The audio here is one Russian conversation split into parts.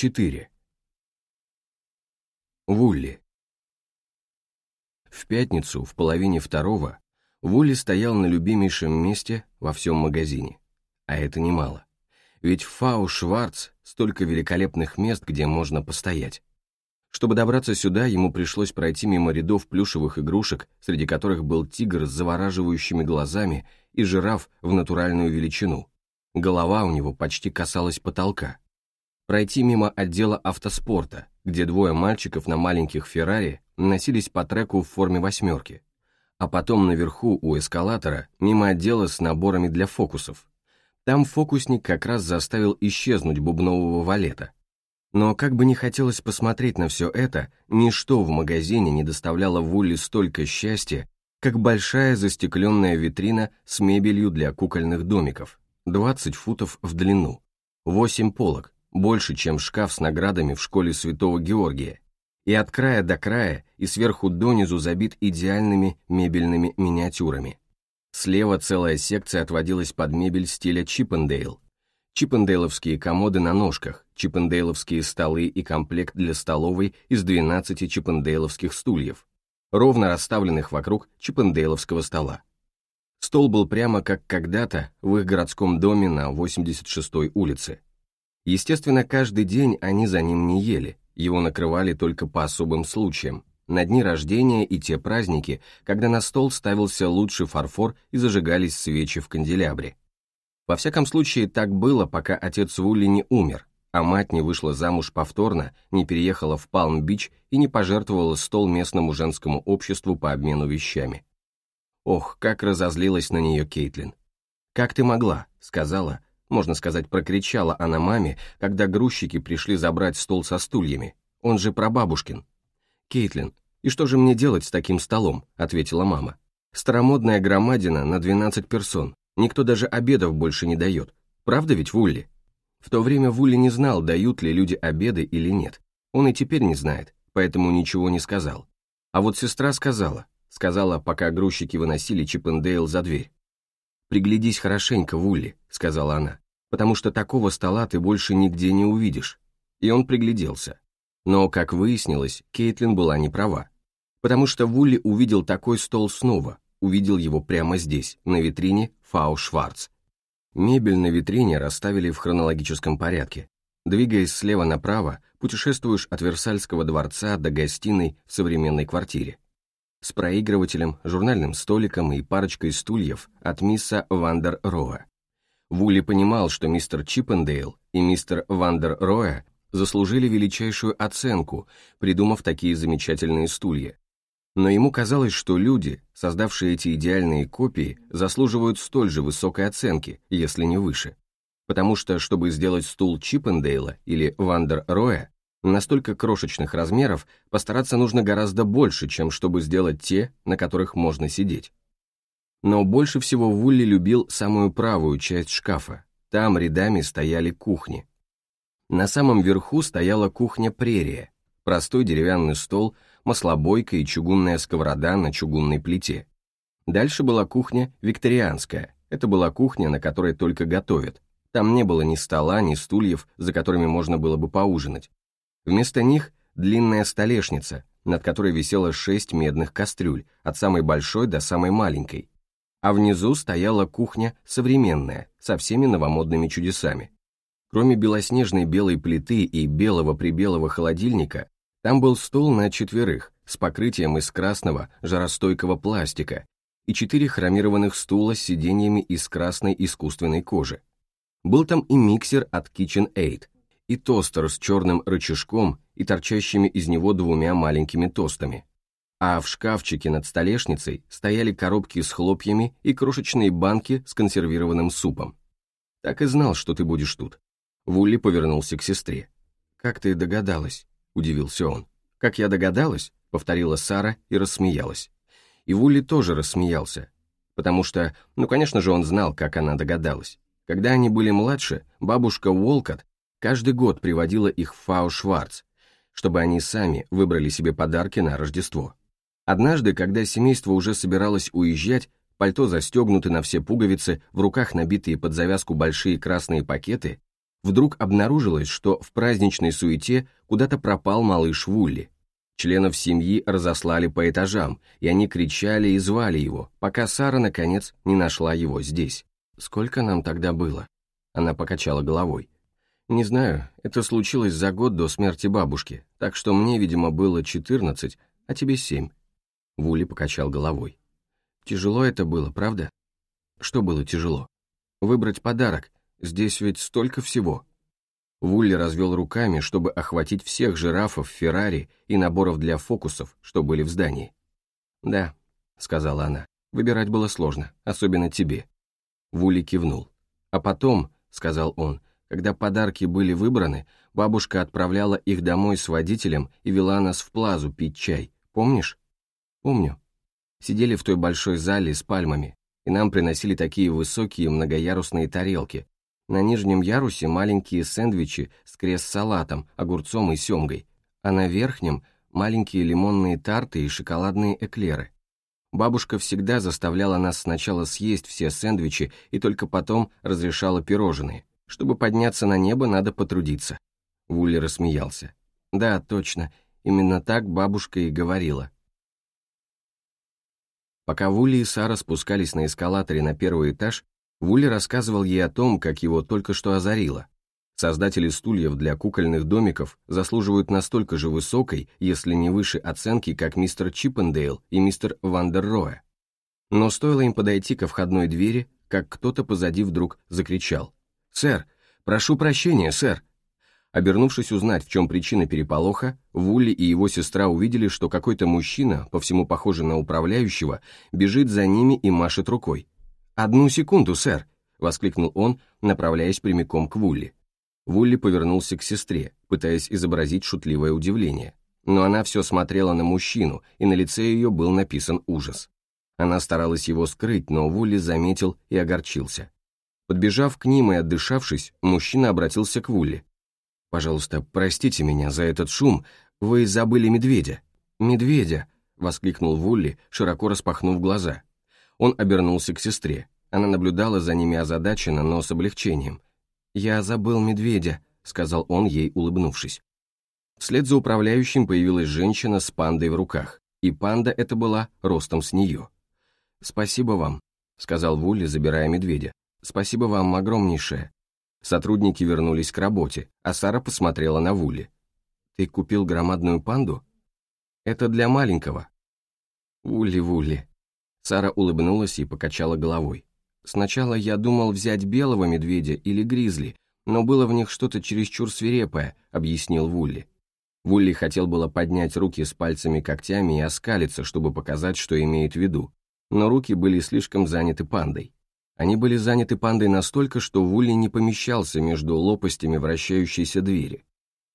4. Вулли. В пятницу, в половине второго, Вулли стоял на любимейшем месте во всем магазине. А это немало. Ведь в Фау Шварц столько великолепных мест, где можно постоять. Чтобы добраться сюда, ему пришлось пройти мимо рядов плюшевых игрушек, среди которых был тигр с завораживающими глазами и жираф в натуральную величину. Голова у него почти касалась потолка. Пройти мимо отдела автоспорта, где двое мальчиков на маленьких Феррари носились по треку в форме восьмерки, а потом наверху у эскалатора мимо отдела с наборами для фокусов. Там фокусник как раз заставил исчезнуть бубнового валета. Но как бы не хотелось посмотреть на все это, ничто в магазине не доставляло Вулли столько счастья, как большая застекленная витрина с мебелью для кукольных домиков, 20 футов в длину, 8 полок, больше, чем шкаф с наградами в школе Святого Георгия, и от края до края и сверху донизу забит идеальными мебельными миниатюрами. Слева целая секция отводилась под мебель стиля Чиппендейл. Чиппендейловские комоды на ножках, чиппендейловские столы и комплект для столовой из 12 чиппендейловских стульев, ровно расставленных вокруг чиппендейловского стола. Стол был прямо как когда-то в их городском доме на 86-й улице. Естественно, каждый день они за ним не ели, его накрывали только по особым случаям, на дни рождения и те праздники, когда на стол ставился лучший фарфор и зажигались свечи в канделябре. Во всяком случае, так было, пока отец Вулли не умер, а мать не вышла замуж повторно, не переехала в Палм-Бич и не пожертвовала стол местному женскому обществу по обмену вещами. Ох, как разозлилась на нее Кейтлин. «Как ты могла?» — сказала, можно сказать, прокричала она маме, когда грузчики пришли забрать стол со стульями. Он же прабабушкин. «Кейтлин, и что же мне делать с таким столом?» — ответила мама. «Старомодная громадина на 12 персон. Никто даже обедов больше не дает. Правда ведь, Вулли?» В то время Вулли не знал, дают ли люди обеды или нет. Он и теперь не знает, поэтому ничего не сказал. А вот сестра сказала. Сказала, пока грузчики выносили Чиппендейл за дверь. «Приглядись хорошенько, Вулли», — сказала она, «потому что такого стола ты больше нигде не увидишь». И он пригляделся. Но, как выяснилось, Кейтлин была не права. Потому что Вулли увидел такой стол снова, увидел его прямо здесь, на витрине Фау Шварц. Мебель на витрине расставили в хронологическом порядке. Двигаясь слева направо, путешествуешь от Версальского дворца до гостиной в современной квартире с проигрывателем, журнальным столиком и парочкой стульев от Миса ван дер Роэ. Вулли понимал, что мистер Чиппендейл и мистер ван дер Роэ заслужили величайшую оценку, придумав такие замечательные стулья. Но ему казалось, что люди, создавшие эти идеальные копии, заслуживают столь же высокой оценки, если не выше. Потому что, чтобы сделать стул Чиппендейла или ван дер Роэ, настолько крошечных размеров постараться нужно гораздо больше, чем чтобы сделать те, на которых можно сидеть. Но больше всего Вулли любил самую правую часть шкафа. Там рядами стояли кухни. На самом верху стояла кухня прерия, простой деревянный стол, маслобойка и чугунная сковорода на чугунной плите. Дальше была кухня викторианская, это была кухня, на которой только готовят. Там не было ни стола, ни стульев, за которыми можно было бы поужинать. Вместо них длинная столешница, над которой висело шесть медных кастрюль, от самой большой до самой маленькой. А внизу стояла кухня современная, со всеми новомодными чудесами. Кроме белоснежной белой плиты и белого-прибелого холодильника, там был стол на четверых с покрытием из красного жаростойкого пластика и четыре хромированных стула с сиденьями из красной искусственной кожи. Был там и миксер от KitchenAid, и тостер с черным рычажком и торчащими из него двумя маленькими тостами. А в шкафчике над столешницей стояли коробки с хлопьями и крошечные банки с консервированным супом. «Так и знал, что ты будешь тут». Вулли повернулся к сестре. «Как ты догадалась?» – удивился он. «Как я догадалась?» – повторила Сара и рассмеялась. И Вулли тоже рассмеялся, потому что, ну, конечно же, он знал, как она догадалась. Когда они были младше, бабушка Уолкот каждый год приводила их в Фау Шварц, чтобы они сами выбрали себе подарки на Рождество. Однажды, когда семейство уже собиралось уезжать, пальто застегнуты на все пуговицы, в руках набитые под завязку большие красные пакеты, вдруг обнаружилось, что в праздничной суете куда-то пропал малыш Вулли. Членов семьи разослали по этажам, и они кричали и звали его, пока Сара, наконец, не нашла его здесь. «Сколько нам тогда было?» Она покачала головой. «Не знаю, это случилось за год до смерти бабушки, так что мне, видимо, было 14, а тебе 7». Вули покачал головой. «Тяжело это было, правда?» «Что было тяжело?» «Выбрать подарок. Здесь ведь столько всего». Вулли развел руками, чтобы охватить всех жирафов, Феррари и наборов для фокусов, что были в здании. «Да», — сказала она, — «выбирать было сложно, особенно тебе». Вулли кивнул. «А потом», — сказал он, — «когда подарки были выбраны, бабушка отправляла их домой с водителем и вела нас в плазу пить чай. Помнишь?» «Помню». Сидели в той большой зале с пальмами, и нам приносили такие высокие многоярусные тарелки, на нижнем ярусе маленькие сэндвичи с крест-салатом, огурцом и семгой, а на верхнем маленькие лимонные тарты и шоколадные эклеры. Бабушка всегда заставляла нас сначала съесть все сэндвичи и только потом разрешала пирожные. Чтобы подняться на небо, надо потрудиться. Вулли рассмеялся. Да, точно, именно так бабушка и говорила. Пока Вулли и Сара спускались на эскалаторе на первый этаж, Вулли рассказывал ей о том, как его только что озарило. Создатели стульев для кукольных домиков заслуживают настолько же высокой, если не выше оценки, как мистер Чиппендейл и мистер Вандерроя. Но стоило им подойти ко входной двери, как кто-то позади вдруг закричал. «Сэр! Прошу прощения, сэр!» Обернувшись узнать, в чем причина переполоха, Вулли и его сестра увидели, что какой-то мужчина, по всему похожий на управляющего, бежит за ними и машет рукой. «Одну секунду, сэр!» — воскликнул он, направляясь прямиком к Вулли. Вулли повернулся к сестре, пытаясь изобразить шутливое удивление. Но она все смотрела на мужчину, и на лице ее был написан ужас. Она старалась его скрыть, но Вулли заметил и огорчился. Подбежав к ним и отдышавшись, мужчина обратился к Вулли. «Пожалуйста, простите меня за этот шум, вы забыли медведя». «Медведя!» — воскликнул Вулли, широко распахнув глаза. Он обернулся к сестре. Она наблюдала за ними озадаченно, но с облегчением. «Я забыл медведя», — сказал он ей, улыбнувшись. Вслед за управляющим появилась женщина с пандой в руках, и панда эта была ростом с нее. «Спасибо вам», — сказал Вулли, забирая медведя. «Спасибо вам огромнейшее». Сотрудники вернулись к работе, а Сара посмотрела на Вулли. «Ты купил громадную панду?» «Это для маленького». «Вулли-Вулли», Сара улыбнулась и покачала головой. «Сначала я думал взять белого медведя или гризли, но было в них что-то чересчур свирепое», — объяснил Вулли. Вулли хотел было поднять руки с пальцами-когтями и оскалиться, чтобы показать, что имеет в виду, но руки были слишком заняты пандой. Они были заняты пандой настолько, что Вулли не помещался между лопастями вращающейся двери.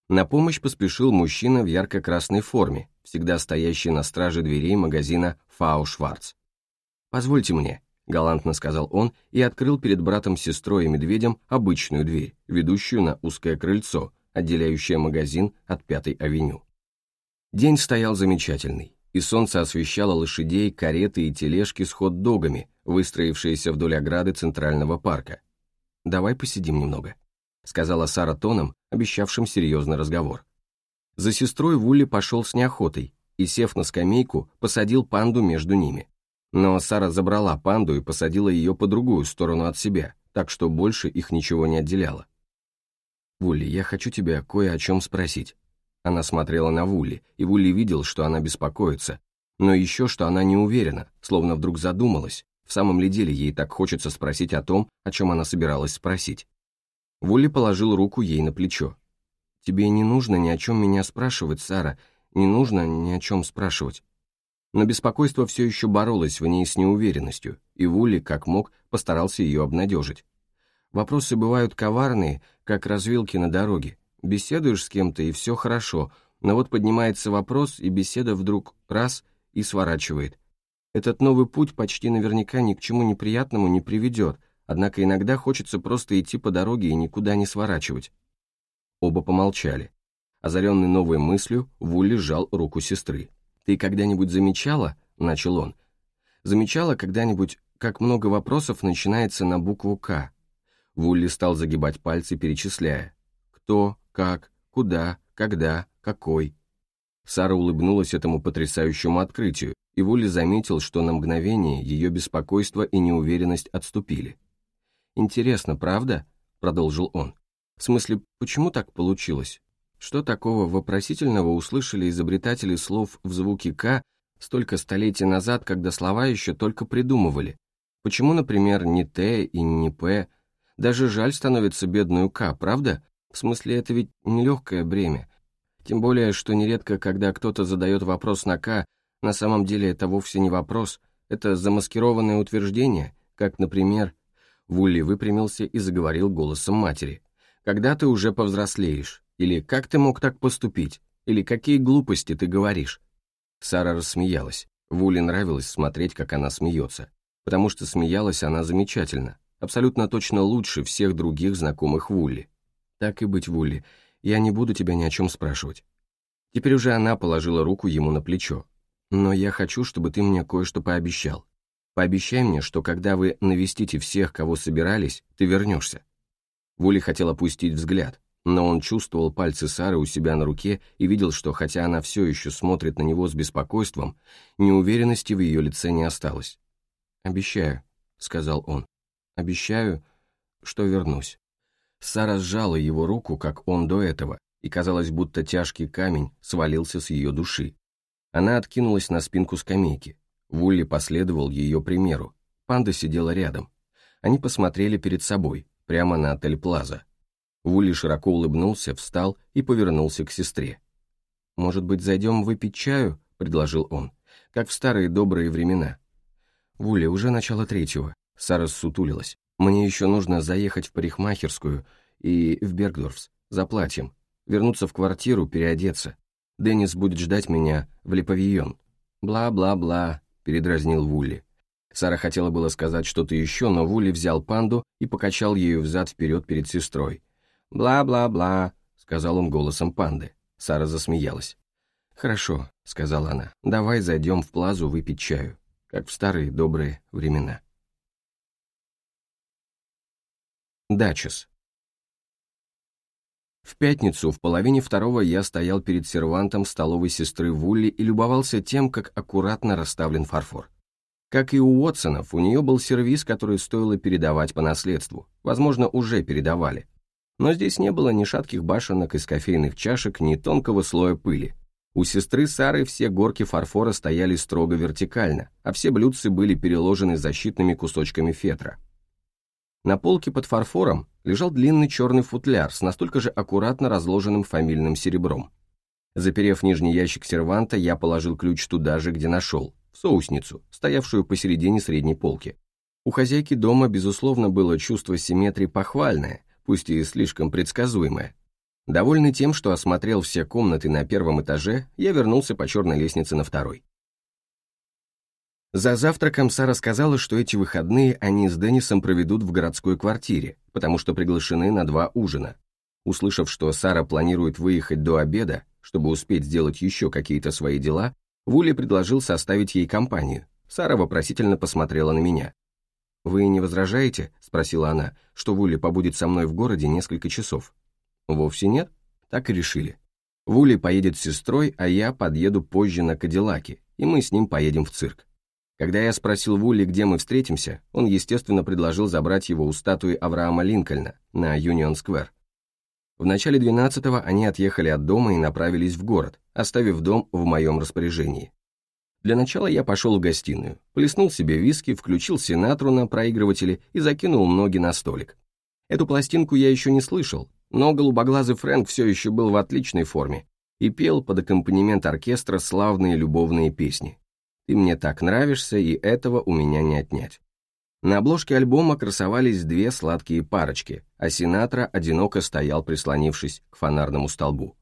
На помощь поспешил мужчина в ярко-красной форме, всегда стоящий на страже дверей магазина «Фау Шварц». «Позвольте мне», — галантно сказал он и открыл перед братом, сестрой и медведем обычную дверь, ведущую на узкое крыльцо, отделяющее магазин от Пятой авеню. День стоял замечательный, и солнце освещало лошадей, кареты и тележки с хот-догами, выстроившиеся вдоль ограды Центрального парка. «Давай посидим немного», — сказала Сара тоном, обещавшим серьезный разговор. За сестрой Вулли пошел с неохотой и, сев на скамейку, посадил панду между ними. Но Сара забрала панду и посадила ее по другую сторону от себя, так что больше их ничего не отделяло. «Вулли, я хочу тебя кое о чем спросить». Она смотрела на Вулли, и Вулли видел, что она беспокоится, но еще, что она не уверена, словно вдруг задумалась, в самом ли деле ей так хочется спросить о том, о чем она собиралась спросить. Вулли положил руку ей на плечо. «Тебе не нужно ни о чем меня спрашивать, Сара, не нужно ни о чем спрашивать. Но беспокойство все еще боролось в ней с неуверенностью, и Вулли, как мог, постарался ее обнадежить. Вопросы бывают коварные, как развилки на дороге. Беседуешь с кем-то, и все хорошо, но вот поднимается вопрос, и беседа вдруг раз и сворачивает. Этот новый путь почти наверняка ни к чему неприятному не приведет, однако иногда хочется просто идти по дороге и никуда не сворачивать. Оба помолчали. Озаренный новой мыслью, Вулли сжал руку сестры. «Ты когда-нибудь замечала?» — начал он. «Замечала когда-нибудь, как много вопросов начинается на букву «К»? Вулли стал загибать пальцы, перечисляя. Кто, как, куда, когда, какой. Сара улыбнулась этому потрясающему открытию, и Вулли заметил, что на мгновение ее беспокойство и неуверенность отступили. «Интересно, правда?» — продолжил он. «В смысле, почему так получилось? Что такого вопросительного услышали изобретатели слов в звуке «к» столько столетий назад, когда слова еще только придумывали? Почему, например, не «т» и не «п»? Даже жаль становится бедную «к», правда? В смысле, это ведь нелегкое бремя. Тем более, что нередко, когда кто-то задает вопрос на «к», на самом деле это вовсе не вопрос, это замаскированное утверждение, как, например, Вулли выпрямился и заговорил голосом матери. «Когда ты уже повзрослеешь? Или как ты мог так поступить? Или какие глупости ты говоришь?» Сара рассмеялась. Вулли нравилось смотреть, как она смеется, потому что смеялась она замечательно, абсолютно точно лучше всех других знакомых Вулли. «Так и быть, Вулли, я не буду тебя ни о чем спрашивать». Теперь уже она положила руку ему на плечо. «Но я хочу, чтобы ты мне кое-что пообещал. Пообещай мне, что когда вы навестите всех, кого собирались, ты вернешься». Вули хотел опустить взгляд, но он чувствовал пальцы Сары у себя на руке и видел, что хотя она все еще смотрит на него с беспокойством, неуверенности в ее лице не осталось. «Обещаю», — сказал он. «Обещаю, что вернусь». Сара сжала его руку, как он до этого, и казалось, будто тяжкий камень свалился с ее души. Она откинулась на спинку скамейки. Вулли последовал ее примеру. Панда сидела рядом. Они посмотрели перед собой, прямо на отель Плаза. Вулли широко улыбнулся, встал и повернулся к сестре. «Может быть, зайдем выпить чаю?» — предложил он. «Как в старые добрые времена». «Вулли, уже начало третьего». Сара сутулилась. «Мне еще нужно заехать в парикмахерскую и в Бергдорфс за платьем, вернуться в квартиру, переодеться. Деннис будет ждать меня в Леповион». «Бла-бла-бла», — передразнил Вулли. Сара хотела было сказать что-то еще, но Вулли взял панду и покачал ею взад-вперед перед сестрой. «Бла-бла-бла», — сказал он голосом панды. Сара засмеялась. «Хорошо», — сказала она, — «давай зайдем в плазу выпить чаю, как в старые добрые времена». Дачес. В пятницу в половине второго я стоял перед сервантом столовой сестры Вулли и любовался тем, как аккуратно расставлен фарфор. Как и у Уотсонов, у нее был сервиз, который стоило передавать по наследству. Возможно, уже передавали. Но здесь не было ни шатких башенок из кофейных чашек, ни тонкого слоя пыли. У сестры Сары все горки фарфора стояли строго вертикально, а все блюдцы были переложены защитными кусочками фетра. На полке под фарфором лежал длинный черный футляр с настолько же аккуратно разложенным фамильным серебром. Заперев нижний ящик серванта, я положил ключ туда же, где нашел, в соусницу, стоявшую посередине средней полки. У хозяйки дома, безусловно, было чувство симметрии похвальное, пусть и слишком предсказуемое. Довольный тем, что осмотрел все комнаты на первом этаже, я вернулся по черной лестнице на второй. За завтраком Сара сказала, что эти выходные они с Деннисом проведут в городской квартире, потому что приглашены на два ужина. Услышав, что Сара планирует выехать до обеда, чтобы успеть сделать еще какие-то свои дела, Вули предложил составить ей компанию. Сара вопросительно посмотрела на меня. «Вы не возражаете?» — спросила она, что Вули побудет со мной в городе несколько часов. «Вовсе нет?» Так и решили. Вули поедет с сестрой, а я подъеду позже на Кадиллаке, и мы с ним поедем в цирк. Когда я спросил Вули, где мы встретимся, он, естественно, предложил забрать его у статуи Авраама Линкольна на Юнион-сквер. В начале 12-го они отъехали от дома и направились в город, оставив дом в моем распоряжении. Для начала я пошел в гостиную, плеснул себе виски, включил Синатру на проигрывателе и закинул ноги на столик. Эту пластинку я еще не слышал, но голубоглазый Фрэнк все еще был в отличной форме и пел под аккомпанемент оркестра славные любовные песни. «Ты мне так нравишься, и этого у меня не отнять». На обложке альбома красовались две сладкие парочки, а Синатра одиноко стоял, прислонившись к фонарному столбу.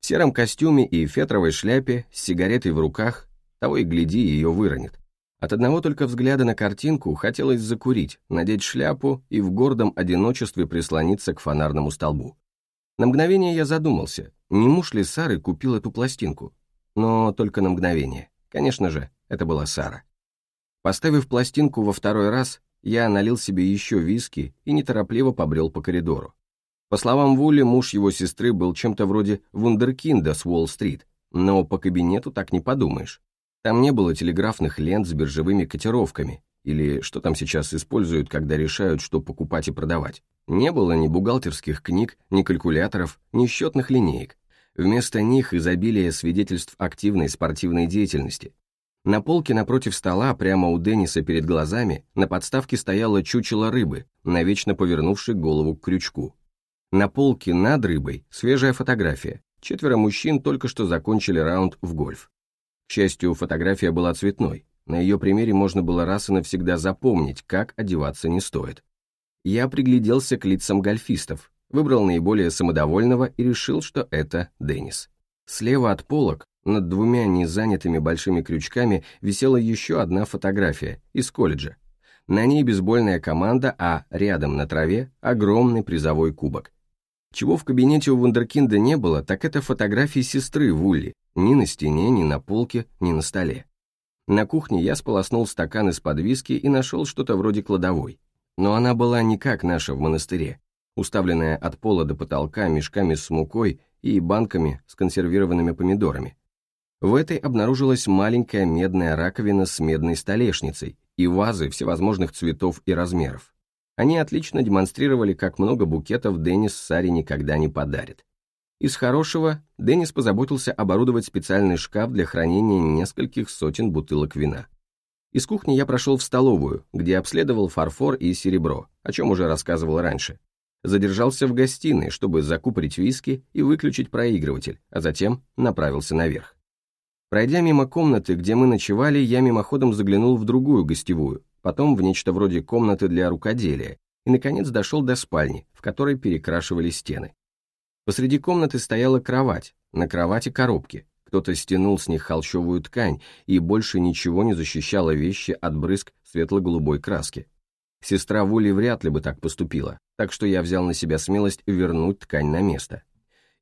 В сером костюме и фетровой шляпе, с сигаретой в руках, того и гляди, ее выронит. От одного только взгляда на картинку хотелось закурить, надеть шляпу и в гордом одиночестве прислониться к фонарному столбу. На мгновение я задумался, не муж ли Сары купил эту пластинку. Но только на мгновение. Конечно же, это была Сара. Поставив пластинку во второй раз, я налил себе еще виски и неторопливо побрел по коридору. По словам Вули, муж его сестры был чем-то вроде вундеркинда с Уолл-стрит, но по кабинету так не подумаешь. Там не было телеграфных лент с биржевыми котировками, или что там сейчас используют, когда решают, что покупать и продавать. Не было ни бухгалтерских книг, ни калькуляторов, ни счетных линеек. Вместо них изобилие свидетельств активной спортивной деятельности. На полке напротив стола, прямо у Денниса перед глазами, на подставке стояло чучело рыбы, навечно повернувший голову к крючку. На полке над рыбой свежая фотография. Четверо мужчин только что закончили раунд в гольф. К счастью, фотография была цветной. На ее примере можно было раз и навсегда запомнить, как одеваться не стоит. Я пригляделся к лицам гольфистов, выбрал наиболее самодовольного и решил, что это Деннис. Слева от полок, над двумя незанятыми большими крючками, висела еще одна фотография из колледжа. На ней бейсбольная команда, а рядом на траве огромный призовой кубок. Чего в кабинете у Вундеркинда не было, так это фотографии сестры Вулли, ни на стене, ни на полке, ни на столе. На кухне я сполоснул стакан из-под виски и нашел что-то вроде кладовой. Но она была не как наша в монастыре, уставленная от пола до потолка мешками с мукой и банками с консервированными помидорами. В этой обнаружилась маленькая медная раковина с медной столешницей и вазы всевозможных цветов и размеров. Они отлично демонстрировали, как много букетов Деннис Саре никогда не подарит. Из хорошего Деннис позаботился оборудовать специальный шкаф для хранения нескольких сотен бутылок вина. Из кухни я прошел в столовую, где обследовал фарфор и серебро, о чем уже рассказывал раньше. Задержался в гостиной, чтобы закупорить виски и выключить проигрыватель, а затем направился наверх. Пройдя мимо комнаты, где мы ночевали, я мимоходом заглянул в другую гостевую, потом в нечто вроде комнаты для рукоделия, и, наконец, дошел до спальни, в которой перекрашивали стены. Посреди комнаты стояла кровать, на кровати коробки, кто-то стянул с них холщовую ткань, и больше ничего не защищало вещи от брызг светло-голубой краски. Сестра Вули вряд ли бы так поступила, так что я взял на себя смелость вернуть ткань на место.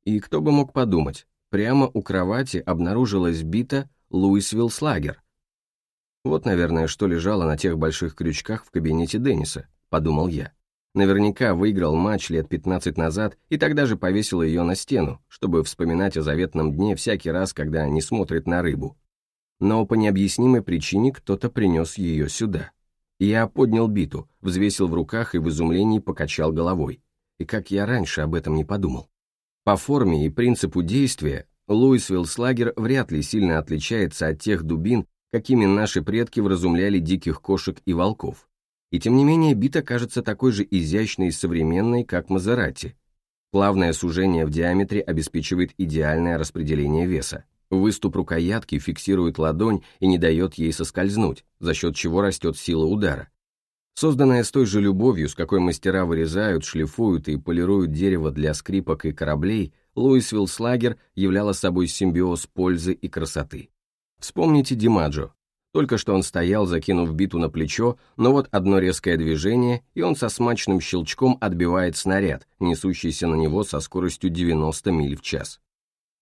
И кто бы мог подумать, прямо у кровати обнаружилась бита Луисвилл Слагер, вот, наверное, что лежало на тех больших крючках в кабинете Денниса, подумал я. Наверняка выиграл матч лет 15 назад и тогда же повесил ее на стену, чтобы вспоминать о заветном дне всякий раз, когда не смотрит на рыбу. Но по необъяснимой причине кто-то принес ее сюда. Я поднял биту, взвесил в руках и в изумлении покачал головой. И как я раньше об этом не подумал. По форме и принципу действия Луисвилл Слагер вряд ли сильно отличается от тех дубин, какими наши предки вразумляли диких кошек и волков. И тем не менее бита кажется такой же изящной и современной, как Мазерати. Плавное сужение в диаметре обеспечивает идеальное распределение веса. Выступ рукоятки фиксирует ладонь и не дает ей соскользнуть, за счет чего растет сила удара. Созданная с той же любовью, с какой мастера вырезают, шлифуют и полируют дерево для скрипок и кораблей, Луисвилл Слагер являла собой симбиоз пользы и красоты. Вспомните Димаджо. Только что он стоял, закинув биту на плечо, но вот одно резкое движение, и он со смачным щелчком отбивает снаряд, несущийся на него со скоростью 90 миль в час.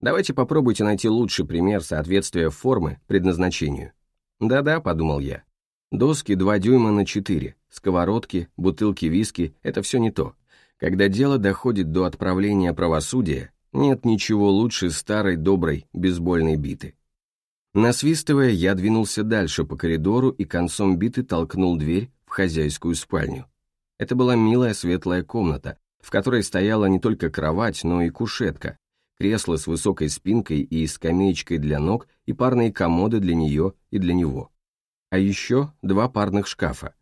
Давайте попробуйте найти лучший пример соответствия формы предназначению. Да-да, подумал я. Доски 2 дюйма на 4, сковородки, бутылки виски – это все не то. Когда дело доходит до отправления правосудия, нет ничего лучше старой доброй бейсбольной биты. Насвистывая, я двинулся дальше по коридору и концом биты толкнул дверь в хозяйскую спальню. Это была милая светлая комната, в которой стояла не только кровать, но и кушетка, кресло с высокой спинкой и скамеечкой для ног и парные комоды для нее и для него. А еще два парных шкафа.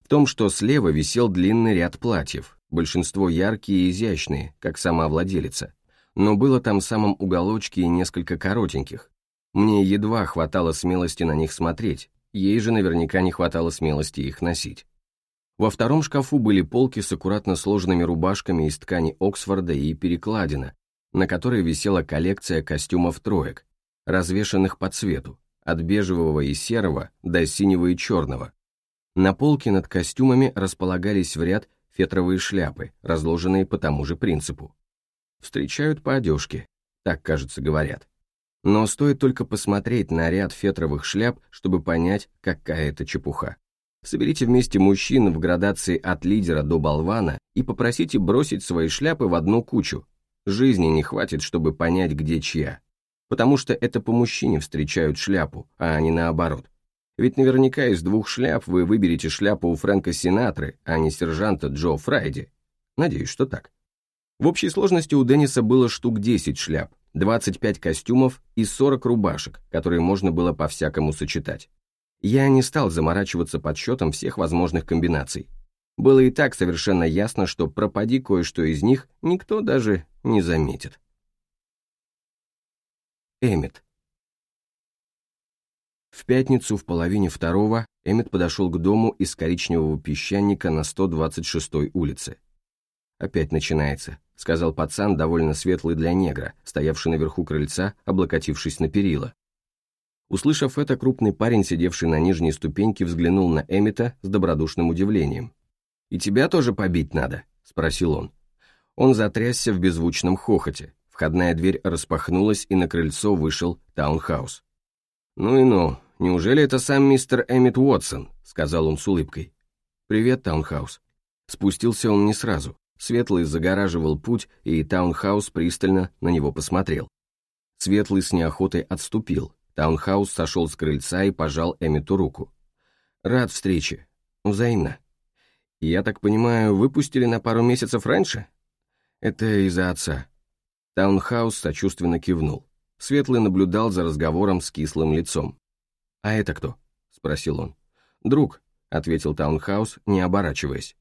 В том, что слева висел длинный ряд платьев, большинство яркие и изящные, как сама владелица. Но было там в самом уголочке и несколько коротеньких, мне едва хватало смелости на них смотреть, ей же наверняка не хватало смелости их носить. Во втором шкафу были полки с аккуратно сложенными рубашками из ткани Оксфорда и перекладина, на которой висела коллекция костюмов троек, развешанных по цвету, от бежевого и серого до синего и черного. На полке над костюмами располагались в ряд фетровые шляпы, разложенные по тому же принципу. Встречают по одежке, так, кажется, говорят. Но стоит только посмотреть на ряд фетровых шляп, чтобы понять, какая это чепуха. Соберите вместе мужчин в градации от лидера до болвана и попросите бросить свои шляпы в одну кучу. Жизни не хватит, чтобы понять, где чья. Потому что это по мужчине встречают шляпу, а не наоборот. Ведь наверняка из двух шляп вы выберете шляпу у Фрэнка Синатры, а не сержанта Джо Фрайди. Надеюсь, что так. В общей сложности у Денниса было штук 10 шляп, 25 костюмов и 40 рубашек, которые можно было по-всякому сочетать. Я не стал заморачиваться подсчетом всех возможных комбинаций. Было и так совершенно ясно, что пропади кое-что из них, никто даже не заметит. Эммет. В пятницу в половине второго Эммет подошел к дому из коричневого песчаника на 126-й улице. «Опять начинается», — сказал пацан, довольно светлый для негра, стоявший наверху крыльца, облокотившись на перила. Услышав это, крупный парень, сидевший на нижней ступеньке, взглянул на Эммита с добродушным удивлением. «И тебя тоже побить надо?» — спросил он. Он затрясся в беззвучном хохоте. Входная дверь распахнулась, и на крыльцо вышел Таунхаус. «Ну и ну, неужели это сам мистер Эммит Уотсон?» — сказал он с улыбкой. «Привет, Таунхаус». Спустился он не сразу. Светлый загораживал путь, и Таунхаус пристально на него посмотрел. Светлый с неохотой отступил, Таунхаус сошел с крыльца и пожал Эммиту руку. «Рад встрече. Взаимно. Я так понимаю, выпустили на пару месяцев раньше?» «Это из-за отца». Таунхаус сочувственно кивнул. Светлый наблюдал за разговором с кислым лицом. «А это кто?» — спросил он. «Друг», — ответил Таунхаус, не оборачиваясь.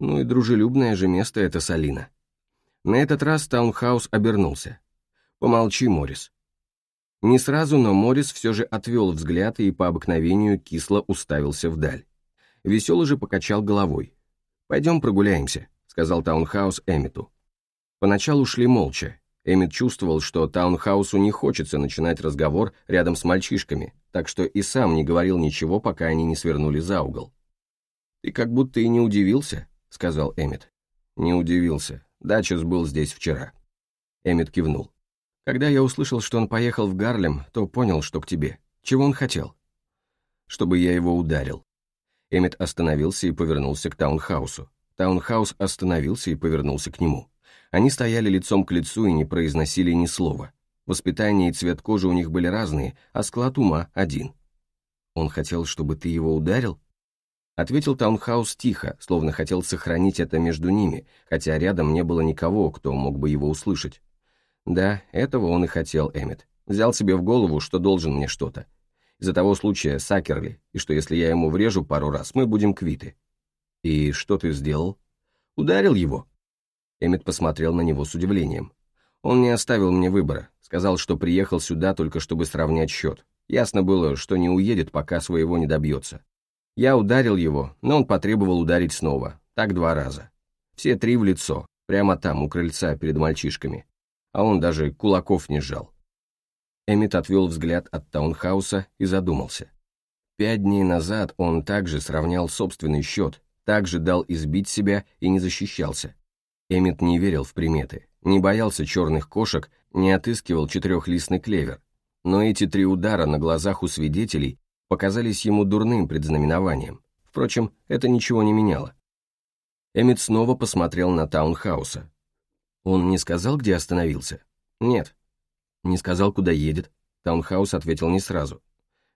«Ну и дружелюбное же место это Салина». На этот раз Таунхаус обернулся. «Помолчи, Морис. Не сразу, но Морис все же отвел взгляд и по обыкновению кисло уставился вдаль. Веселый же покачал головой. «Пойдем прогуляемся», — сказал Таунхаус Эммиту. Поначалу шли молча. Эмит чувствовал, что Таунхаусу не хочется начинать разговор рядом с мальчишками, так что и сам не говорил ничего, пока они не свернули за угол. «Ты как будто и не удивился», — сказал Эмит. «Не удивился. Дачес был здесь вчера». Эмит кивнул. Когда я услышал, что он поехал в Гарлем, то понял, что к тебе. Чего он хотел? Чтобы я его ударил. Эммет остановился и повернулся к Таунхаусу. Таунхаус остановился и повернулся к нему. Они стояли лицом к лицу и не произносили ни слова. Воспитание и цвет кожи у них были разные, а склад ума один. «Он хотел, чтобы ты его ударил?» Ответил Таунхаус тихо, словно хотел сохранить это между ними, хотя рядом не было никого, кто мог бы его услышать. Да, этого он и хотел, Эммет. Взял себе в голову, что должен мне что-то. Из-за того случая с Акерли, и что если я ему врежу пару раз, мы будем квиты. И что ты сделал? Ударил его. Эммет посмотрел на него с удивлением. Он не оставил мне выбора, сказал, что приехал сюда только чтобы сравнять счет. Ясно было, что не уедет, пока своего не добьется. Я ударил его, но он потребовал ударить снова, так два раза. Все три в лицо, прямо там, у крыльца, перед мальчишками а он даже кулаков не сжал. Эммит отвел взгляд от таунхауса и задумался. Пять дней назад он также сравнял собственный счет, также дал избить себя и не защищался. Эммит не верил в приметы, не боялся черных кошек, не отыскивал четырехлистный клевер. Но эти три удара на глазах у свидетелей показались ему дурным предзнаменованием. Впрочем, это ничего не меняло. Эммит снова посмотрел на таунхауса, он не сказал, где остановился? Нет. Не сказал, куда едет? Таунхаус ответил не сразу.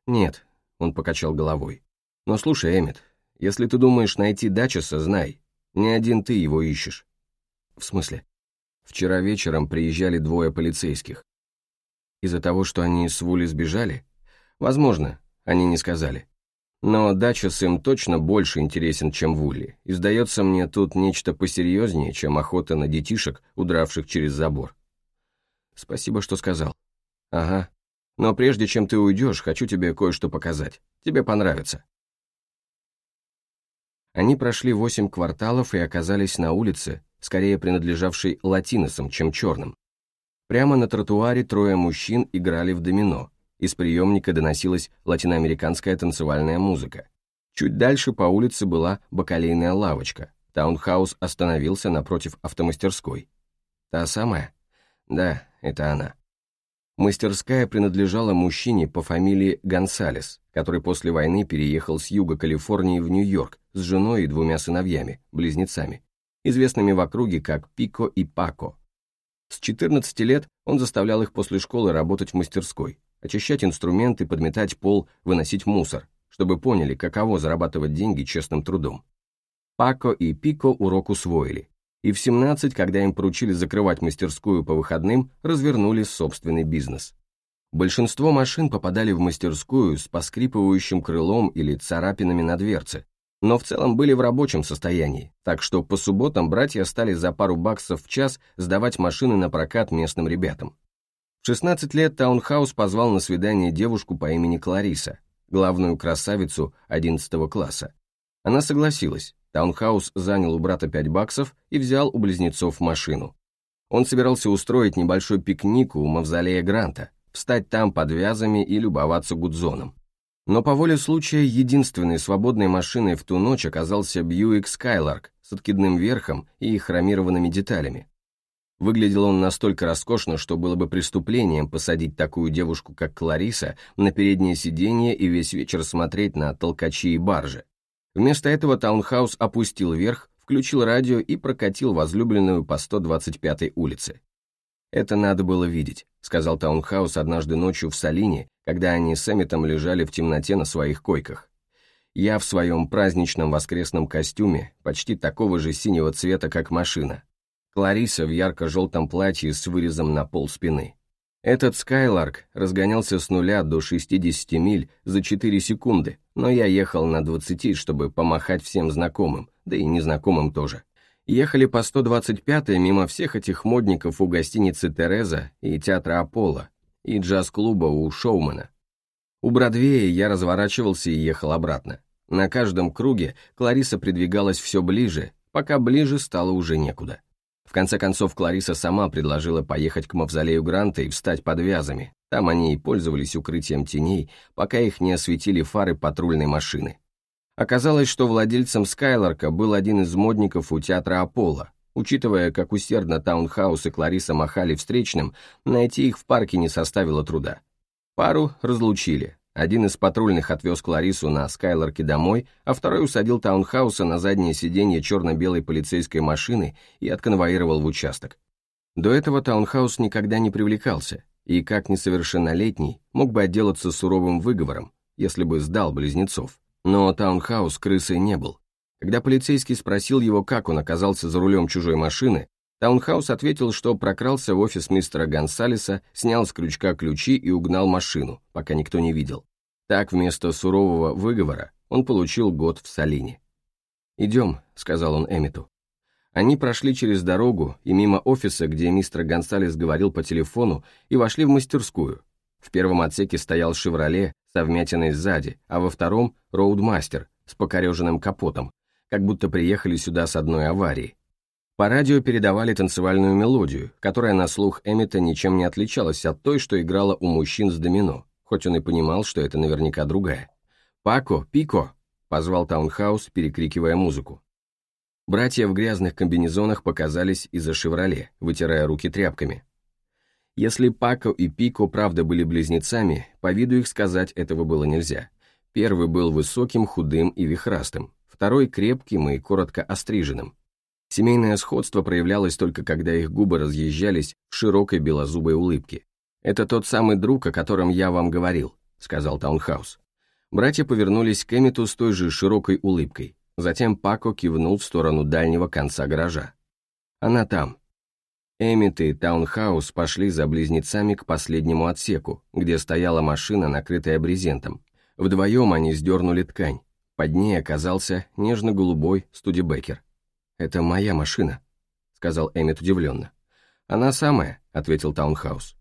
Нет, он покачал головой. Но слушай, Эммет, если ты думаешь найти Дачеса, знай, не один ты его ищешь. В смысле? Вчера вечером приезжали двое полицейских. Из-за того, что они с Вули сбежали? Возможно, они не сказали. Но Дачес им точно больше интересен, чем Вулли, и сдается мне тут нечто посерьезнее, чем охота на детишек, удравших через забор. Спасибо, что сказал. Ага. Но прежде чем ты уйдешь, хочу тебе кое-что показать. Тебе понравится. Они прошли восемь кварталов и оказались на улице, скорее принадлежавшей латиносам, чем черным. Прямо на тротуаре трое мужчин играли в домино, из приемника доносилась латиноамериканская танцевальная музыка. Чуть дальше по улице была бакалейная лавочка. Таунхаус остановился напротив автомастерской. Та самая? Да, это она. Мастерская принадлежала мужчине по фамилии Гонсалес, который после войны переехал с юга Калифорнии в Нью-Йорк с женой и двумя сыновьями, близнецами, известными в округе как Пико и Пако. С 14 лет он заставлял их после школы работать в мастерской, очищать инструменты, подметать пол, выносить мусор, чтобы поняли, каково зарабатывать деньги честным трудом. Пако и Пико урок усвоили, и в 17, когда им поручили закрывать мастерскую по выходным, развернули собственный бизнес. Большинство машин попадали в мастерскую с поскрипывающим крылом или царапинами на дверце, но в целом были в рабочем состоянии, так что по субботам братья стали за пару баксов в час сдавать машины на прокат местным ребятам. В 16 лет Таунхаус позвал на свидание девушку по имени Клариса, главную красавицу 11 класса. Она согласилась, Таунхаус занял у брата 5 баксов и взял у близнецов машину. Он собирался устроить небольшой пикник у мавзолея Гранта, встать там под вязами и любоваться Гудзоном. Но по воле случая единственной свободной машиной в ту ночь оказался Бьюик Скайларк с откидным верхом и хромированными деталями. Выглядел он настолько роскошно, что было бы преступлением посадить такую девушку, как Клариса, на переднее сиденье и весь вечер смотреть на толкачи и баржи. Вместо этого Таунхаус опустил верх, включил радио и прокатил возлюбленную по 125-й улице. «Это надо было видеть», — сказал Таунхаус однажды ночью в Салине, когда они с Эмметом лежали в темноте на своих койках. «Я в своем праздничном воскресном костюме, почти такого же синего цвета, как машина. Клариса в ярко-желтом платье с вырезом на полспины. Этот Скайларк разгонялся с нуля до 60 миль за 4 секунды, но я ехал на 20, чтобы помахать всем знакомым, да и незнакомым тоже. Ехали по 125 мимо всех этих модников у гостиницы «Тереза» и театра «Аполло», и джаз-клуба у Шоумана. У Бродвея я разворачивался и ехал обратно. На каждом круге Клариса придвигалась все ближе, пока ближе стало уже некуда. В конце концов, Клариса сама предложила поехать к мавзолею Гранта и встать под вязами. Там они и пользовались укрытием теней, пока их не осветили фары патрульной машины. Оказалось, что владельцем Скайларка был один из модников у театра Аполло. Учитывая, как усердно Таунхаус и Клариса махали встречным, найти их в парке не составило труда. Пару разлучили, один из патрульных отвез Кларису на Скайларке домой, а второй усадил Таунхауса на заднее сиденье черно-белой полицейской машины и отконвоировал в участок. До этого Таунхаус никогда не привлекался, и как несовершеннолетний мог бы отделаться суровым выговором, если бы сдал близнецов. Но Таунхаус крысой не был. Когда полицейский спросил его, как он оказался за рулем чужой машины, Таунхаус ответил, что прокрался в офис мистера Гонсалеса, снял с крючка ключи и угнал машину, пока никто не видел. Так, вместо сурового выговора, он получил год в Салине. «Идем», — сказал он Эммету. Они прошли через дорогу и мимо офиса, где мистер Гонсалес говорил по телефону, и вошли в мастерскую. В первом отсеке стоял «Шевроле» со вмятиной сзади, а во втором — «Роудмастер» с покореженным капотом, как будто приехали сюда с одной аварии. По радио передавали танцевальную мелодию, которая на слух Эммета ничем не отличалась от той, что играла у мужчин с домино, хоть он и понимал, что это наверняка другая. «Пако, Пико!» — позвал Таунхаус, перекрикивая музыку. Братья в грязных комбинезонах показались из-за «Шевроле», вытирая руки тряпками. Если Пако и Пико правда были близнецами, по виду их сказать этого было нельзя. Первый был высоким, худым и вихрастым, второй крепким и коротко остриженным, Семейное сходство проявлялось только когда их губы разъезжались в широкой белозубой улыбке. «Это тот самый друг, о котором я вам говорил», — сказал Таунхаус. Братья повернулись к Эмиту с той же широкой улыбкой. Затем Пако кивнул в сторону дальнего конца гаража. «Она там». Эммет и Таунхаус пошли за близнецами к последнему отсеку, где стояла машина, накрытая брезентом. Вдвоем они сдернули ткань. Под ней оказался нежно-голубой студибекер. «Это моя машина», — сказал Эммет удивленно. «Она самая», — ответил Таунхаус.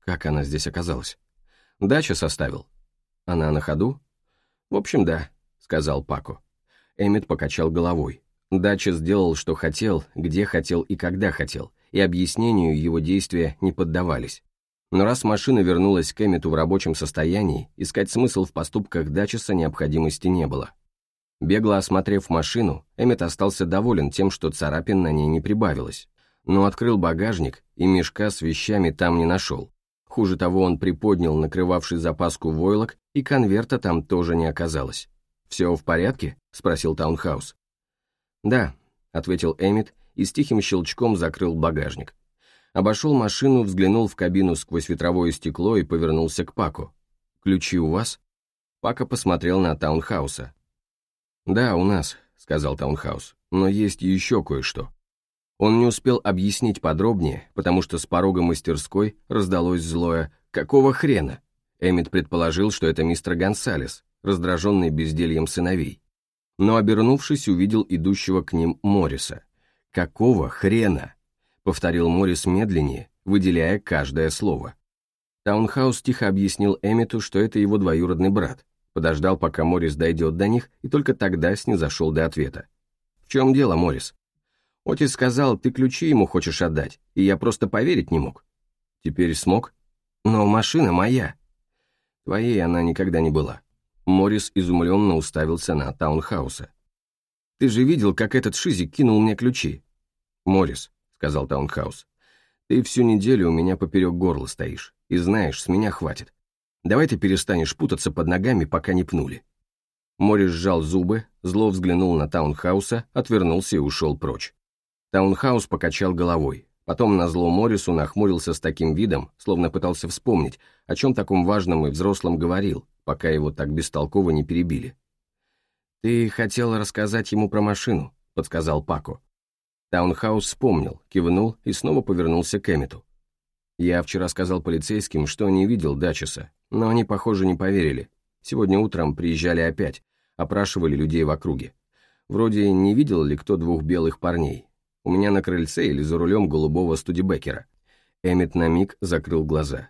«Как она здесь оказалась?» «Дачес оставил». «Она на ходу?» «В общем, да», — сказал Пако. Эммет покачал головой. Дача сделал, что хотел, где хотел и когда хотел, и объяснению его действия не поддавались. Но раз машина вернулась к Эммету в рабочем состоянии, искать смысл в поступках Дачеса необходимости не было. Бегло осмотрев машину, Эммет остался доволен тем, что царапин на ней не прибавилось, но открыл багажник и мешка с вещами там не нашел. Хуже того, он приподнял накрывавший запаску войлок, и конверта там тоже не оказалось. «Все в порядке?» — спросил Таунхаус. «Да», — ответил Эммет и с тихим щелчком закрыл багажник. Обошел машину, взглянул в кабину сквозь ветровое стекло и повернулся к Пако. «Ключи у вас?» Пако посмотрел на Таунхауса. «Да, у нас», — сказал Таунхаус, — «но есть еще кое-что». Он не успел объяснить подробнее, потому что с порога мастерской раздалось злое «Какого хрена?». Эммет предположил, что это мистер Гонсалес, раздраженный бездельем сыновей. Но, обернувшись, увидел идущего к ним Морриса. «Какого хрена?» — повторил Моррис медленнее, выделяя каждое слово. Таунхаус тихо объяснил Эммету, что это его двоюродный брат, подождал, пока Моррис дойдет до них, и только тогда снизошел до ответа. «В чем дело, Моррис?» Отец сказал, ты ключи ему хочешь отдать, и я просто поверить не мог. Теперь смог? Но машина моя. Твоей она никогда не была. Моррис изумленно уставился на Таунхауса. «Ты же видел, как этот шизик кинул мне ключи?» «Моррис», — сказал Таунхаус, — «ты всю неделю у меня поперек горла стоишь, и знаешь, с меня хватит. Давай ты перестанешь путаться под ногами, пока не пнули». Моррис сжал зубы, зло взглянул на Таунхауса, отвернулся и ушел прочь. Таунхаус покачал головой, потом назло Моррису нахмурился с таким видом, словно пытался вспомнить, о чем таком важном и взрослом говорил, пока его так бестолково не перебили. «Ты хотел рассказать ему про машину», — подсказал Пако. Таунхаус вспомнил, кивнул и снова повернулся к Эммету. «Я вчера сказал полицейским, что не видел Дачеса, но они, похоже, не поверили. Сегодня утром приезжали опять, опрашивали людей в округе. Вроде не видел ли кто двух белых парней. У меня на крыльце или за рулем голубого студибекера». Эммет на миг закрыл глаза.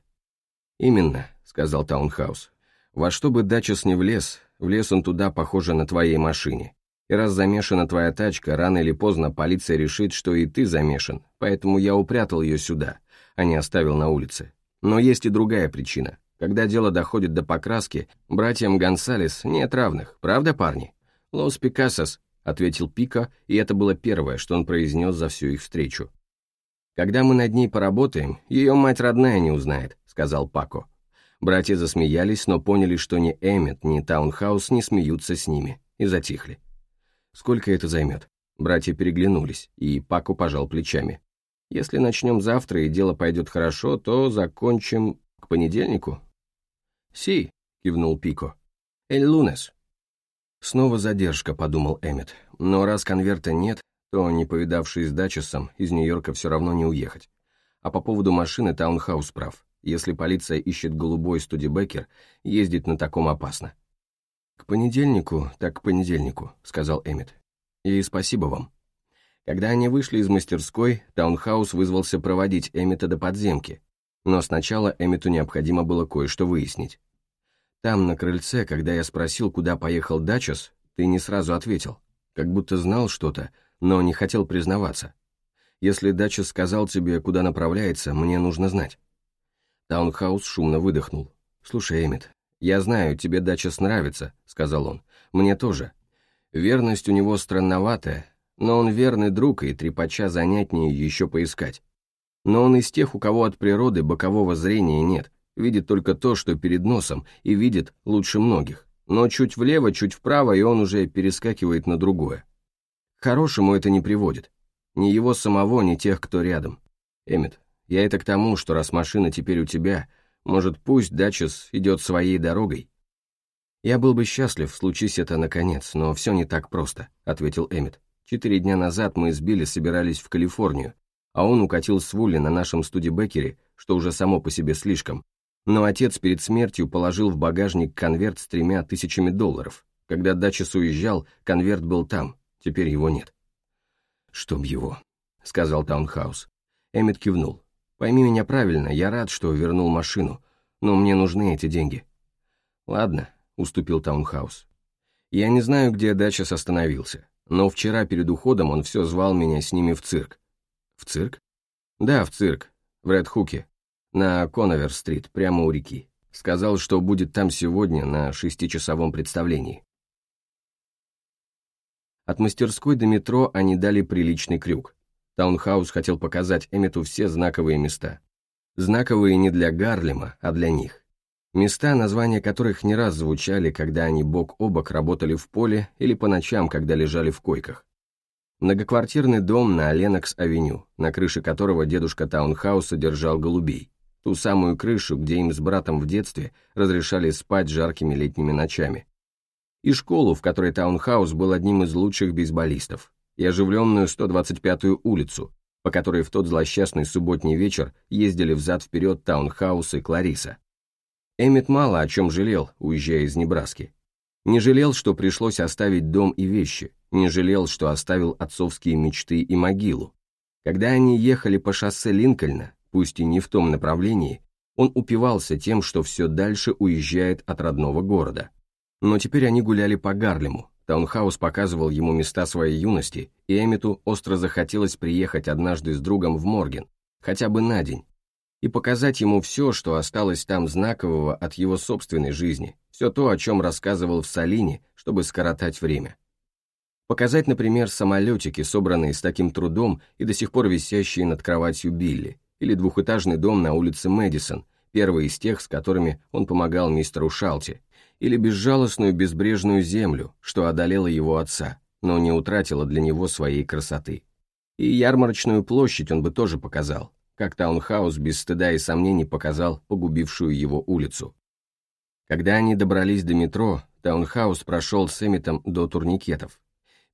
«Именно», — сказал Таунхаус. Во что бы Дачес не влез, влез он туда, похоже, на твоей машине. И раз замешана твоя тачка, рано или поздно полиция решит, что и ты замешан, поэтому я упрятал ее сюда, а не оставил на улице. Но есть и другая причина. Когда дело доходит до покраски, братьям Гонсалес нет равных, правда, парни? «Los Picassos», — ответил Пико, и это было первое, что он произнес за всю их встречу. «Когда мы над ней поработаем, ее мать родная не узнает», — сказал Пако. Братья засмеялись, но поняли, что ни Эммет, ни Таунхаус не смеются с ними, и затихли. «Сколько это займет?» Братья переглянулись, и Пако пожал плечами. «Если начнем завтра и дело пойдет хорошо, то закончим к понедельнику?» «Sí», — кивнул Пико. «El lunes». «Снова задержка», — подумал Эммет. «Но раз конверта нет, то, не повидавшись с Дачесом, из Нью-Йорка все равно не уехать. А по поводу машины Таунхаус прав. Если полиция ищет голубой студибекер, ездить на таком опасно. «К понедельнику, так к понедельнику», — сказал Эммет. «И спасибо вам». Когда они вышли из мастерской, Таунхаус вызвался проводить Эммета до подземки, но сначала Эммету необходимо было кое-что выяснить. Там, на крыльце, когда я спросил, куда поехал Дачес, ты не сразу ответил, как будто знал что-то, но не хотел признаваться. Если Дачес сказал тебе, куда направляется, мне нужно знать. Таунхаус шумно выдохнул. «Слушай, Эммет, я знаю, тебе дача нравится», — сказал он. «Мне тоже. Верность у него странноватая, но он верный друг, и трепача занятнее еще поискать. Но он из тех, у кого от природы бокового зрения нет, видит только то, что перед носом, и видит лучше многих. Но чуть влево, чуть вправо, и он уже перескакивает на другое. К хорошему это не приводит. Ни его самого, ни тех, кто рядом. Эммет, я это к тому, что раз машина теперь у тебя, может, пусть Дачес идет своей дорогой?» «Я был бы счастлив, случись это наконец, но все не так просто», — ответил Эммет. «Четыре дня назад мы с Билли собирались в Калифорнию, а он укатил с Вулли на нашем студибекере, что уже само по себе слишком. Но отец перед смертью положил в багажник конверт с тремя тысячами долларов. Когда Дачес уезжал, конверт был там, теперь его нет». «Чтоб его», — сказал Таунхаус. Эммет кивнул. Пойми меня правильно, я рад, что вернул машину, но мне нужны эти деньги. Ладно, уступил Таунхаус. Я не знаю, где Дачес остановился, но вчера перед уходом он все звал меня с ними в цирк. В цирк? Да, в цирк, в Редхуке, на Коновер-стрит, прямо у реки. Сказал, что будет там сегодня на шестичасовом представлении. От мастерской до метро они дали приличный крюк. Таунхаус хотел показать Эммету все знаковые места. знаковые не для Гарлема, а для них. Места, названия которых не раз звучали, когда они бок о бок работали в поле или по ночам, когда лежали в койках. Многоквартирный дом на Ленокс-авеню, на крыше которого дедушка таунхауса держал голубей. Ту самую крышу, где им с братом в детстве разрешали спать жаркими летними ночами. И школу, в которой таунхаус был одним из лучших бейсболистов. И оживленную 125-ю улицу, по которой в тот злосчастный субботний вечер ездили взад-вперед таунхаус и Клариса. Эммет мало о чем жалел, уезжая из Небраски. Не жалел, что пришлось оставить дом и вещи, не жалел, что оставил отцовские мечты и могилу. Когда они ехали по шоссе Линкольна, пусть и не в том направлении, он упивался тем, что все дальше уезжает от родного города. Но теперь они гуляли по Гарлему, Таунхаус показывал ему места своей юности, и Эммету остро захотелось приехать однажды с другом в Морген, хотя бы на день, и показать ему все, что осталось там знакового от его собственной жизни, все то, о чем рассказывал в Салине, чтобы скоротать время. Показать, например, самолетики, собранные с таким трудом и до сих пор висящие над кроватью Билли, или двухэтажный дом на улице Мэдисон, первый из тех, с которыми он помогал мистеру Шалти, или безжалостную безбрежную землю, что одолела его отца, но не утратила для него своей красоты. И ярмарочную площадь он бы тоже показал, как таунхаус без стыда и сомнений показал погубившую его улицу. Когда они добрались до метро, Таунхаус прошел с Эмметом до турникетов,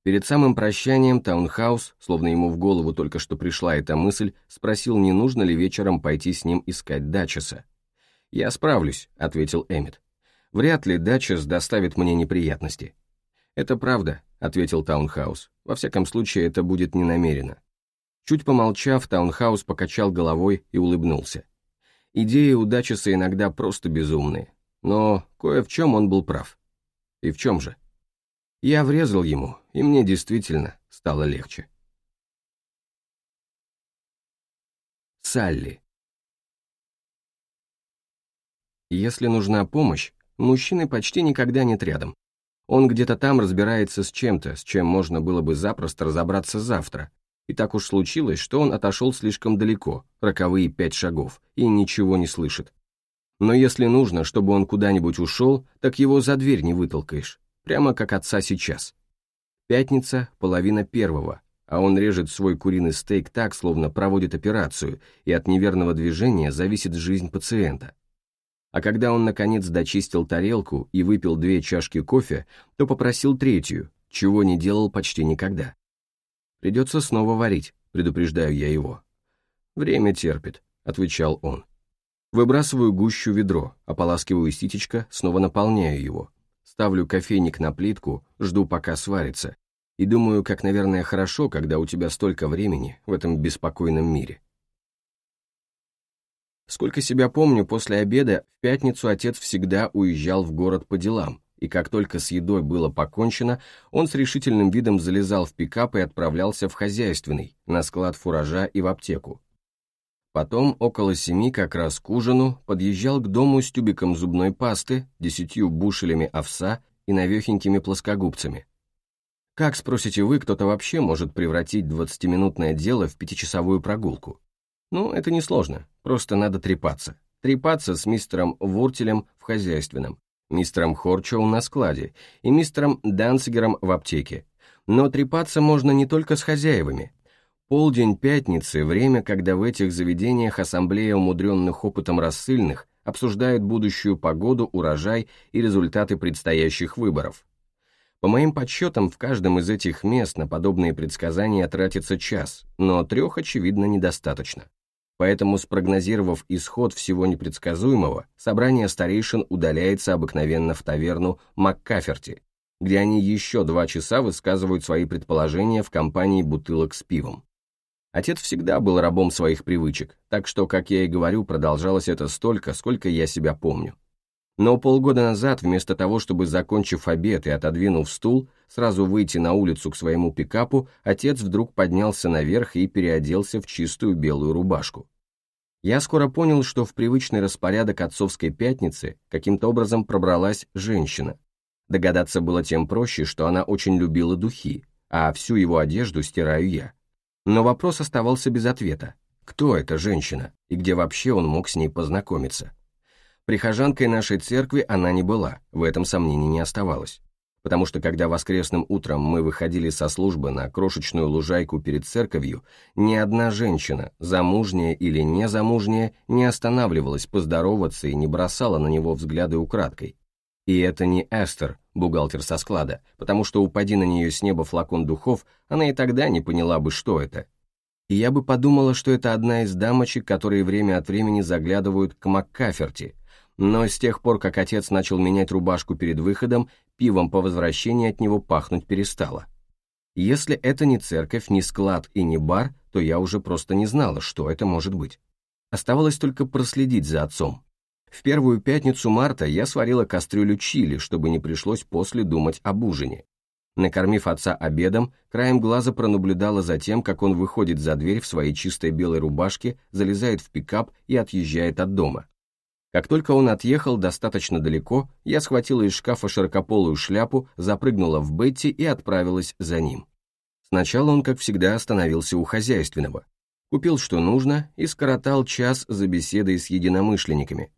Перед самым прощанием Таунхаус, словно ему в голову только что пришла эта мысль, спросил, не нужно ли вечером пойти с ним искать Дачеса. «Я справлюсь», — ответил Эммет. «Вряд ли Дачес доставит мне неприятности». «Это правда», — ответил Таунхаус. «Во всяком случае, это будет ненамеренно». Чуть помолчав, Таунхаус покачал головой и улыбнулся. Идеи у Дачеса иногда просто безумные, но кое в чем он был прав. И в чем же? Я врезал ему, и мне действительно стало легче. Салли. Если нужна помощь, мужчины почти никогда нет рядом. Он где-то там разбирается с чем-то, с чем можно было бы запросто разобраться завтра. И так уж случилось, что он отошел слишком далеко, роковые пять шагов, и ничего не слышит. Но если нужно, чтобы он куда-нибудь ушел, так его за дверь не вытолкаешь прямо как отца сейчас. Пятница, половина первого, а он режет свой куриный стейк так, словно проводит операцию, и от неверного движения зависит жизнь пациента. А когда он, наконец, дочистил тарелку и выпил две чашки кофе, то попросил третью, чего не делал почти никогда. «Придется снова варить», — предупреждаю я его. «Время терпит», — отвечал он. Выбрасываю гущу ведро, ополаскиваю ситечко, снова наполняю его. Ставлю кофейник на плитку, жду пока сварится. И думаю, как, наверное, хорошо, когда у тебя столько времени в этом беспокойном мире. Сколько себя помню, после обеда в пятницу отец всегда уезжал в город по делам, и как только с едой было покончено, он с решительным видом залезал в пикап и отправлялся в хозяйственный, на склад фуража и в аптеку. Потом, около семи, как раз к ужину, подъезжал к дому с тюбиком зубной пасты, десятью бушелями овса и навехенькими плоскогубцами. Как, спросите вы, кто-то вообще может превратить двадцатиминутное дело в пятичасовую прогулку? Ну, это несложно, просто надо трепаться. Трепаться с мистером Вуртелем в хозяйственном, мистером Хорчоу на складе и мистером Данцигером в аптеке. Но трепаться можно не только с хозяевами, Полдень пятницы – время, когда в этих заведениях ассамблея умудренных опытом рассыльных обсуждает будущую погоду, урожай и результаты предстоящих выборов. По моим подсчетам, в каждом из этих мест на подобные предсказания тратится час, но трех, очевидно, недостаточно. Поэтому, спрогнозировав исход всего непредсказуемого, собрание старейшин удаляется обыкновенно в таверну МакКаферти, где они еще два часа высказывают свои предположения в компании бутылок с пивом. Отец всегда был рабом своих привычек, так что, как я и говорю, продолжалось это столько, сколько я себя помню. Но полгода назад, вместо того, чтобы, закончив обед и отодвинув стул, сразу выйти на улицу к своему пикапу, отец вдруг поднялся наверх и переоделся в чистую белую рубашку. Я скоро понял, что в привычный распорядок отцовской пятницы каким-то образом пробралась женщина. Догадаться было тем проще, что она очень любила духи, а всю его одежду стираю я. Но вопрос оставался без ответа. кто эта женщина и где вообще он мог с ней познакомиться. Прихожанкой нашей церкви она не была, в этом сомнений не оставалось. Потому что когда воскресным утром мы выходили со службы на крошечную лужайку перед церковью, ни одна женщина, замужняя или незамужняя, не останавливалась поздороваться и не бросала на него взгляды украдкой. И это не Эстер, бухгалтер со склада, потому что упади на нее с неба флакон духов, она и тогда не поняла бы, что это. И я бы подумала, что это одна из дамочек, которые время от времени заглядывают к Маккаферти, но с тех пор, как отец начал менять рубашку перед выходом, пивом по возвращении от него пахнуть перестало. Если это не церковь, не склад и не бар, то я уже просто не знала, что это может быть. Оставалось только проследить за отцом. В первую пятницу марта я сварила кастрюлю чили, чтобы не пришлось после думать об ужине. Накормив отца обедом, краем глаза пронаблюдала за тем, как он выходит за дверь в своей чистой белой рубашке, залезает в пикап и отъезжает от дома. Как только он отъехал достаточно далеко, я схватила из шкафа широкополую шляпу, запрыгнула в Бетти и отправилась за ним. Сначала он, как всегда, остановился у хозяйственного. Купил, что нужно, и скоротал час за беседой с единомышленниками.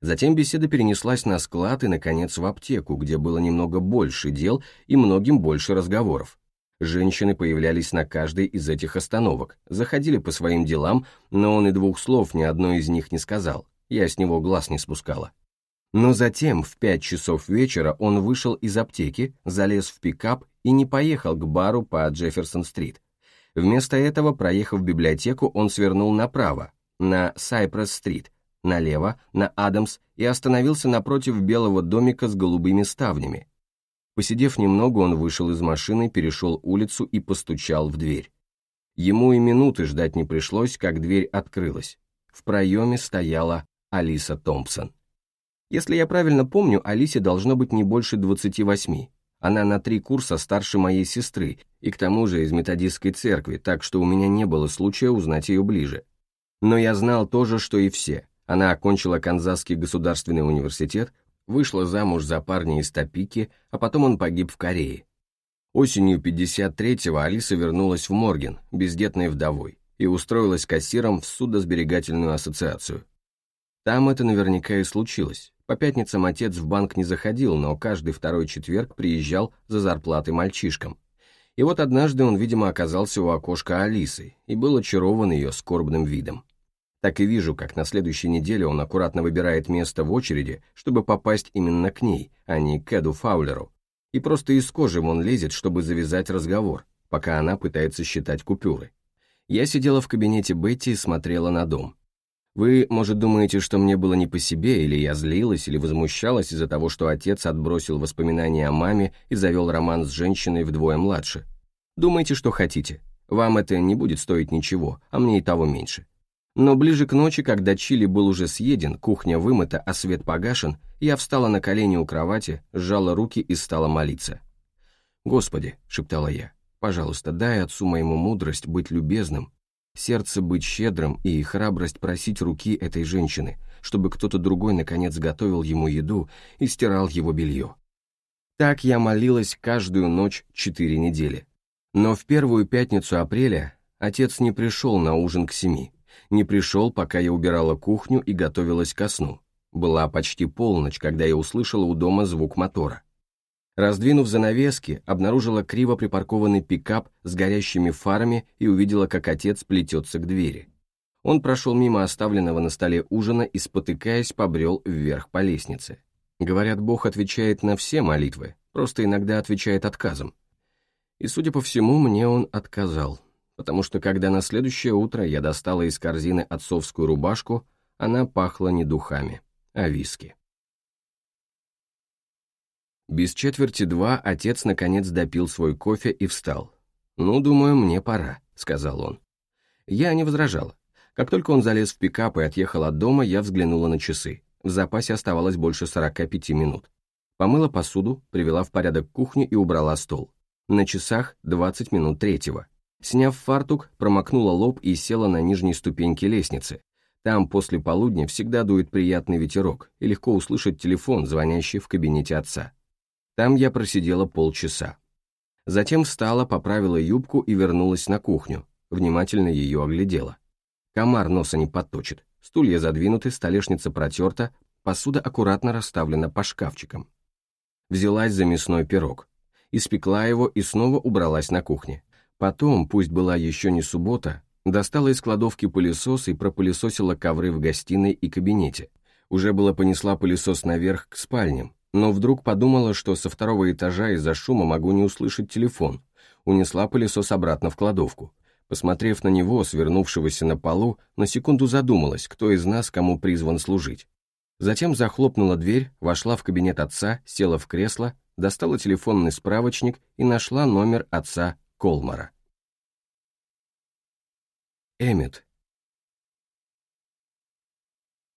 Затем беседа перенеслась на склад и, наконец, в аптеку, где было немного больше дел и многим больше разговоров. Женщины появлялись на каждой из этих остановок, заходили по своим делам, но он и двух слов ни одной из них не сказал я с него глаз не спускала. Но затем, в пять часов вечера, он вышел из аптеки, залез в пикап и не поехал к бару по Джефферсон-стрит. Вместо этого, проехав библиотеку, он свернул направо, на Сайпресс-стрит, налево, на Адамс и остановился напротив белого домика с голубыми ставнями. Посидев немного, он вышел из машины, перешел улицу и постучал в дверь. Ему и минуты ждать не пришлось, как дверь открылась. В проеме стояла Алиса Томпсон. Если я правильно помню, Алисе должно быть не больше 28. Она на три курса старше моей сестры, и к тому же из методистской церкви, так что у меня не было случая узнать ее ближе. Но я знал то же, что и все. Она окончила Канзасский государственный университет, вышла замуж за парня из Топики, а потом он погиб в Корее. Осенью 53-го Алиса вернулась в Морген, бездетной вдовой, и устроилась кассиром в судосберегательную ассоциацию. Там это наверняка и случилось. По пятницам отец в банк не заходил, но каждый второй четверг приезжал за зарплатой мальчишкам. И вот однажды он, видимо, оказался у окошка Алисы и был очарован ее скорбным видом. Так и вижу, как на следующей неделе он аккуратно выбирает место в очереди, чтобы попасть именно к ней, а не к Эду Фаулеру. И просто из кожи он лезет, чтобы завязать разговор, пока она пытается считать купюры. Я сидела в кабинете Бетти и смотрела на дом. Вы, может, думаете, что мне было не по себе, или я злилась, или возмущалась из-за того, что отец отбросил воспоминания о маме и завел роман с женщиной вдвое младше. Думайте, что хотите. Вам это не будет стоить ничего, а мне и того меньше. Но ближе к ночи, когда чили был уже съеден, кухня вымыта, а свет погашен, я встала на колени у кровати, сжала руки и стала молиться. «Господи», — шептала я, — «пожалуйста, дай отцу моему мудрость быть любезным Сердце быть щедрым и храбрость просить руки этой женщины, чтобы кто-то другой наконец готовил ему еду и стирал его белье. Так я молилась каждую ночь четыре недели. Но в первую пятницу апреля отец не пришел на ужин к семи, не пришел, пока я убирала кухню и готовилась ко сну. Была почти полночь, когда я услышала у дома звук мотора. Раздвинув занавески, обнаружила криво припаркованный пикап с горящими фарами и увидела, как отец плетется к двери. Он прошел мимо оставленного на столе ужина и, спотыкаясь, побрел вверх по лестнице. Говорят, Бог отвечает на все молитвы, просто иногда отвечает отказом. И, судя по всему, мне он отказал, потому что когда на следующее утро я достала из корзины отцовскую рубашку, она пахла не духами, а виски. Без четверти два отец наконец допил свой кофе и встал. «Ну, думаю, мне пора», — сказал он. Я не возражала. Как только он залез в пикап и отъехал от дома, я взглянула на часы. В запасе оставалось больше 45 минут. Помыла посуду, привела в порядок кухню и убрала стол. На часах 20 минут третьего. Сняв фартук, промокнула лоб и села на нижней ступеньке лестницы. Там после полудня всегда дует приятный ветерок, и легко услышать телефон, звонящий в кабинете отца. Там я просидела полчаса. Затем встала, поправила юбку и вернулась на кухню, внимательно ее оглядела. Комар носа не подточит. Стулья задвинуты, столешница протерта, посуда аккуратно расставлена по шкафчикам. Взялась за мясной пирог. Испекла его и снова убралась на кухне. Потом, пусть была еще не суббота, достала из кладовки пылесос и пропылесосила ковры в гостиной и кабинете. Уже было понесла пылесос наверх к спальням, но вдруг подумала, что со второго этажа из-за шума могу не услышать телефон. Унесла пылесос обратно в кладовку. Посмотрев на него, свернувшегося на полу, на секунду задумалась, кто из нас кому призван служить. Затем захлопнула дверь, вошла в кабинет отца, села в кресло, достала телефонный справочник и нашла номер отца Колмара. Эммет.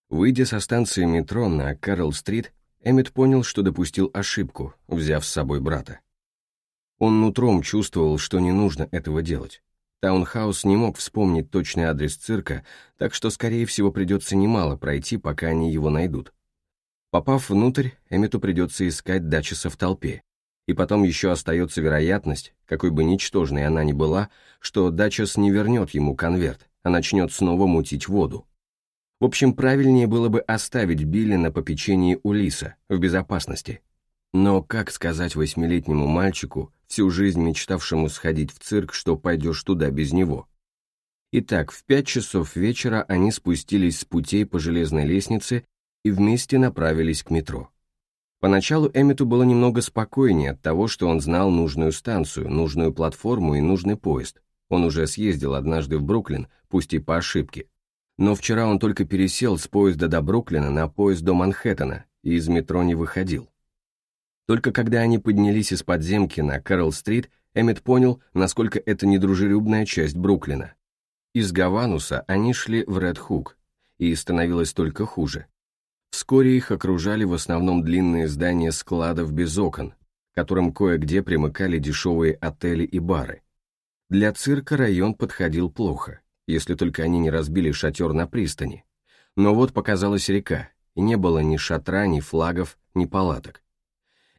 Выйдя со станции метро на Кэрол-стрит, Эммет понял, что допустил ошибку, взяв с собой брата. Он нутром чувствовал, что не нужно этого делать. Таунхаус не мог вспомнить точный адрес цирка, так что, скорее всего, придется немало пройти, пока они его найдут. Попав внутрь, Эммету придется искать Дачеса в толпе. И потом еще остается вероятность, какой бы ничтожной она ни была, что Дачес не вернет ему конверт, а начнет снова мутить воду. В общем, правильнее было бы оставить Билли на попечении Улиса, в безопасности. Но как сказать восьмилетнему мальчику, всю жизнь мечтавшему сходить в цирк, что пойдешь туда без него? Итак, в пять часов вечера они спустились с путей по железной лестнице и вместе направились к метро. Поначалу Эммету было немного спокойнее от того, что он знал нужную станцию, нужную платформу и нужный поезд. Он уже съездил однажды в Бруклин, пусть и по ошибке. Но вчера он только пересел с поезда до Бруклина на поезд до Манхэттена и из метро не выходил. Только когда они поднялись из подземки на Кэрол-стрит, Эммет понял, насколько это недружелюбная часть Бруклина. Из Гавануса они шли в Ред-Хук, и становилось только хуже. Вскоре их окружали в основном длинные здания складов без окон, которым кое-где примыкали дешевые отели и бары. Для цирка район подходил плохо, если только они не разбили шатер на пристани. Но вот показалась река, и не было ни шатра, ни флагов, ни палаток.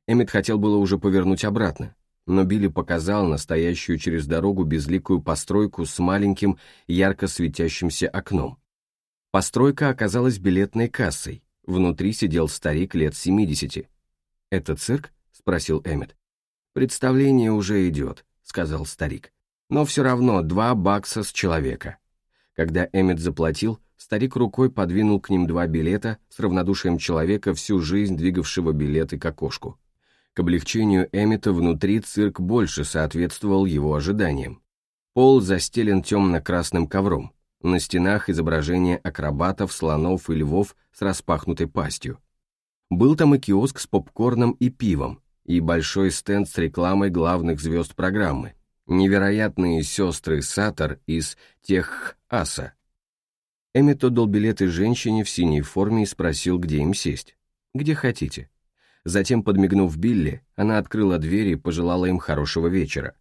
Эммет хотел было уже повернуть обратно, но Билли показал настоящую через дорогу безликую постройку с маленьким, ярко светящимся окном. Постройка оказалась билетной кассой, внутри сидел старик лет 70. «Это цирк?» — спросил Эммет. «Представление уже идет», — сказал старик. «Но все равно два бакса с человека». Когда Эммет заплатил, старик рукой подвинул к ним два билета с равнодушием человека, всю жизнь двигавшего билеты к окошку. К облегчению Эммета внутри цирк больше соответствовал его ожиданиям. Пол застелен темно-красным ковром. На стенах изображения акробатов, слонов и львов с распахнутой пастью. Был там и киоск с попкорном и пивом, и большой стенд с рекламой главных звезд программы. Невероятные сестры Сатор из Тех-Аса. Эммет отдал билеты женщине в синей форме и спросил, где им сесть. «Где хотите». Затем, подмигнув Билли, она открыла дверь и пожелала им хорошего вечера.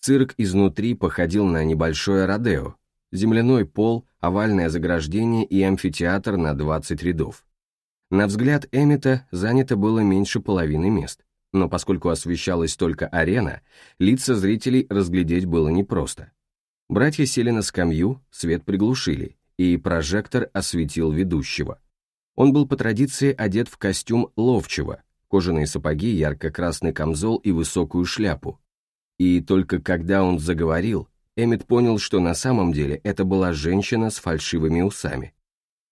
Цирк изнутри походил на небольшое родео. Земляной пол, овальное заграждение и амфитеатр на 20 рядов. На взгляд Эммета занято было меньше половины мест, но поскольку освещалась только арена, лица зрителей разглядеть было непросто. Братья сели на скамью, свет приглушили, и прожектор осветил ведущего. Он был по традиции одет в костюм ловчего, кожаные сапоги, ярко-красный камзол и высокую шляпу. И только когда он заговорил, Эммет понял, что на самом деле это была женщина с фальшивыми усами.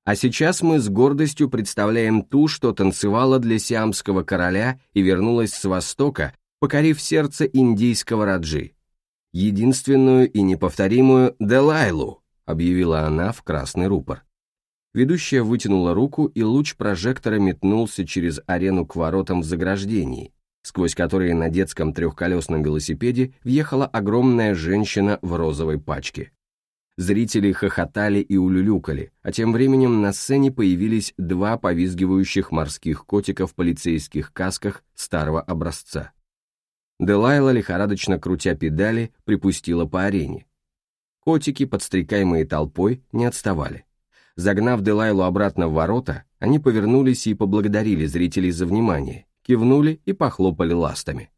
А сейчас мы с гордостью представляем ту, что танцевала для сиамского короля и вернулась с Востока, покорив сердце индийского раджи. Единственную и неповторимую Делайлу, объявила она в красный рупор. Ведущая вытянула руку, и луч прожектора метнулся через арену к воротам в заграждении, сквозь которые на детском трехколесном велосипеде въехала огромная женщина в розовой пачке. Зрители хохотали и улюлюкали, а тем временем на сцене появились два повизгивающих морских котика в полицейских касках старого образца. Делайла, лихорадочно крутя педали, припустила по арене. Котики, подстрекаемые толпой, не отставали. Загнав Делайлу обратно в ворота, они повернулись и поблагодарили зрителей за внимание, кивнули и похлопали ластами.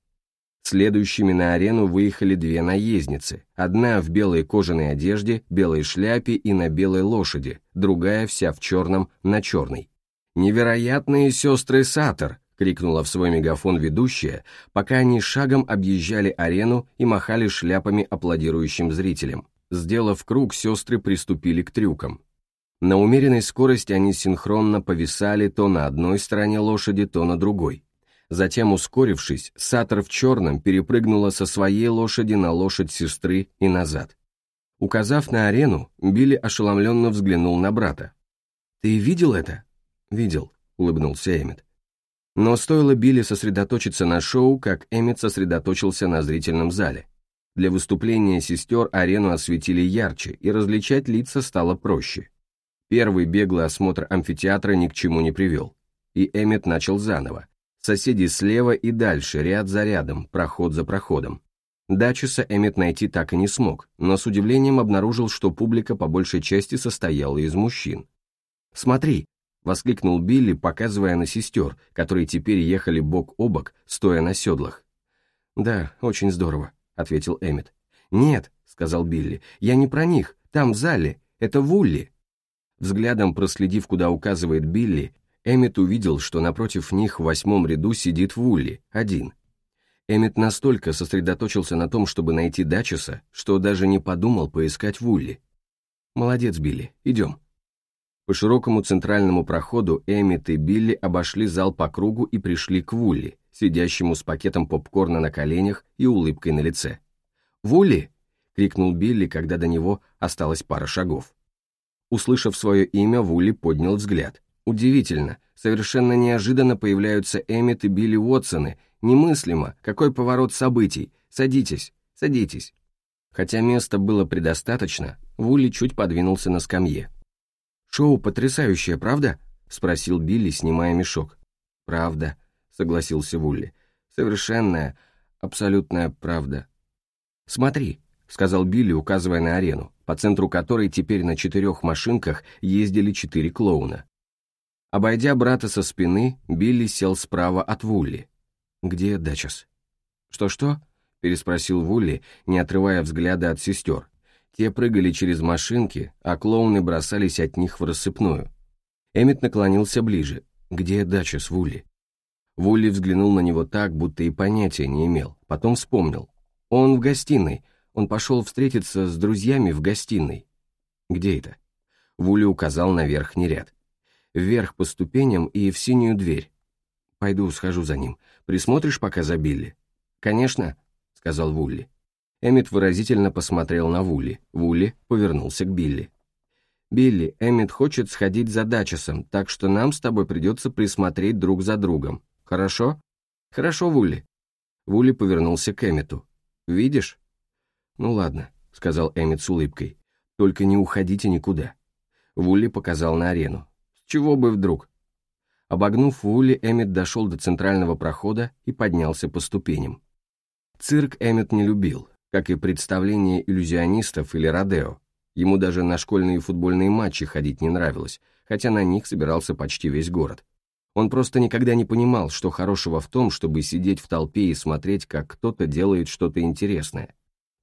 Следующими на арену выехали две наездницы, одна в белой кожаной одежде, белой шляпе и на белой лошади, другая вся в черном на черной. «Невероятные сестры Сатор!» — крикнула в свой мегафон ведущая, пока они шагом объезжали арену и махали шляпами аплодирующим зрителям. Сделав круг, сестры приступили к трюкам. На умеренной скорости они синхронно повисали то на одной стороне лошади, то на другой. Затем, ускорившись, Сатор в черном перепрыгнула со своей лошади на лошадь сестры и назад. Указав на арену, Билли ошеломленно взглянул на брата. «Ты видел это?» «Видел», — улыбнулся Эммет. Но стоило Билли сосредоточиться на шоу, как Эммет сосредоточился на зрительном зале. Для выступления сестер арену осветили ярче, и различать лица стало проще. Первый беглый осмотр амфитеатра ни к чему не привел. И Эммет начал заново, Соседи слева и дальше, ряд за рядом, проход за проходом. Дачеса Эммет найти так и не смог, но с удивлением обнаружил, что публика по большей части состояла из мужчин. «Смотри!» — воскликнул Билли, показывая на сестер, которые теперь ехали бок о бок, стоя на седлах. «Да, очень здорово», — ответил Эммет. «Нет», — сказал Билли, — «я не про них, там в зале, это Вулли». Взглядом проследив, куда указывает Билли, Эммет увидел, что напротив них в восьмом ряду сидит Вулли, один. Эммет настолько сосредоточился на том, чтобы найти Дачеса, что даже не подумал поискать Вулли. «Молодец, Билли, идем». По широкому центральному проходу Эммет и Билли обошли зал по кругу и пришли к Вулли, сидящему с пакетом попкорна на коленях и улыбкой на лице. «Вулли!» — крикнул Билли, когда до него осталась пара шагов. Услышав свое имя, Вулли поднял взгляд. Удивительно, совершенно неожиданно появляются Эммет и Билли Уотсоны. Немыслимо, какой поворот событий. Садитесь, садитесь. Хотя места было предостаточно, Вулли чуть подвинулся на скамье. «Шоу потрясающее, правда?» — спросил Билли, снимая мешок. «Правда», — согласился Вулли. «Совершенная, абсолютная правда». «Смотри», — сказал Билли, указывая на арену, по центру которой теперь на четырех машинках ездили четыре клоуна. Обойдя брата со спины, Билли сел справа от Вулли. «Где Дачес?» «Что-что?» — переспросил Вулли, не отрывая взгляда от сестер. Те прыгали через машинки, а клоуны бросались от них в рассыпную. Эммет наклонился ближе. «Где Дачес, Вулли?» Вулли взглянул на него так, будто и понятия не имел. Потом вспомнил. «Он в гостиной. Он пошел встретиться с друзьями в гостиной». «Где это?» Вулли указал на верхний ряд вверх по ступеням и в синюю дверь. Пойду схожу за ним. Присмотришь пока за Билли? Конечно, сказал Вулли. Эммет выразительно посмотрел на Вулли. Вулли повернулся к Билли. «Билли, Эммет хочет сходить за Дачесом, так что нам с тобой придется присмотреть друг за другом. Хорошо?» «Хорошо, Вулли». Вулли повернулся к Эммету. «Видишь?» «Ну ладно», — сказал Эммет с улыбкой. «Только не уходите никуда». Вулли показал на арену. Чего бы вдруг? Обогнув Вулли, Эммет дошел до центрального прохода и поднялся по ступеням. Цирк Эммет не любил, как и представления иллюзионистов или Родео. Ему даже на школьные футбольные матчи ходить не нравилось, хотя на них собирался почти весь город. Он просто никогда не понимал, что хорошего в том, чтобы сидеть в толпе и смотреть, как кто-то делает что-то интересное.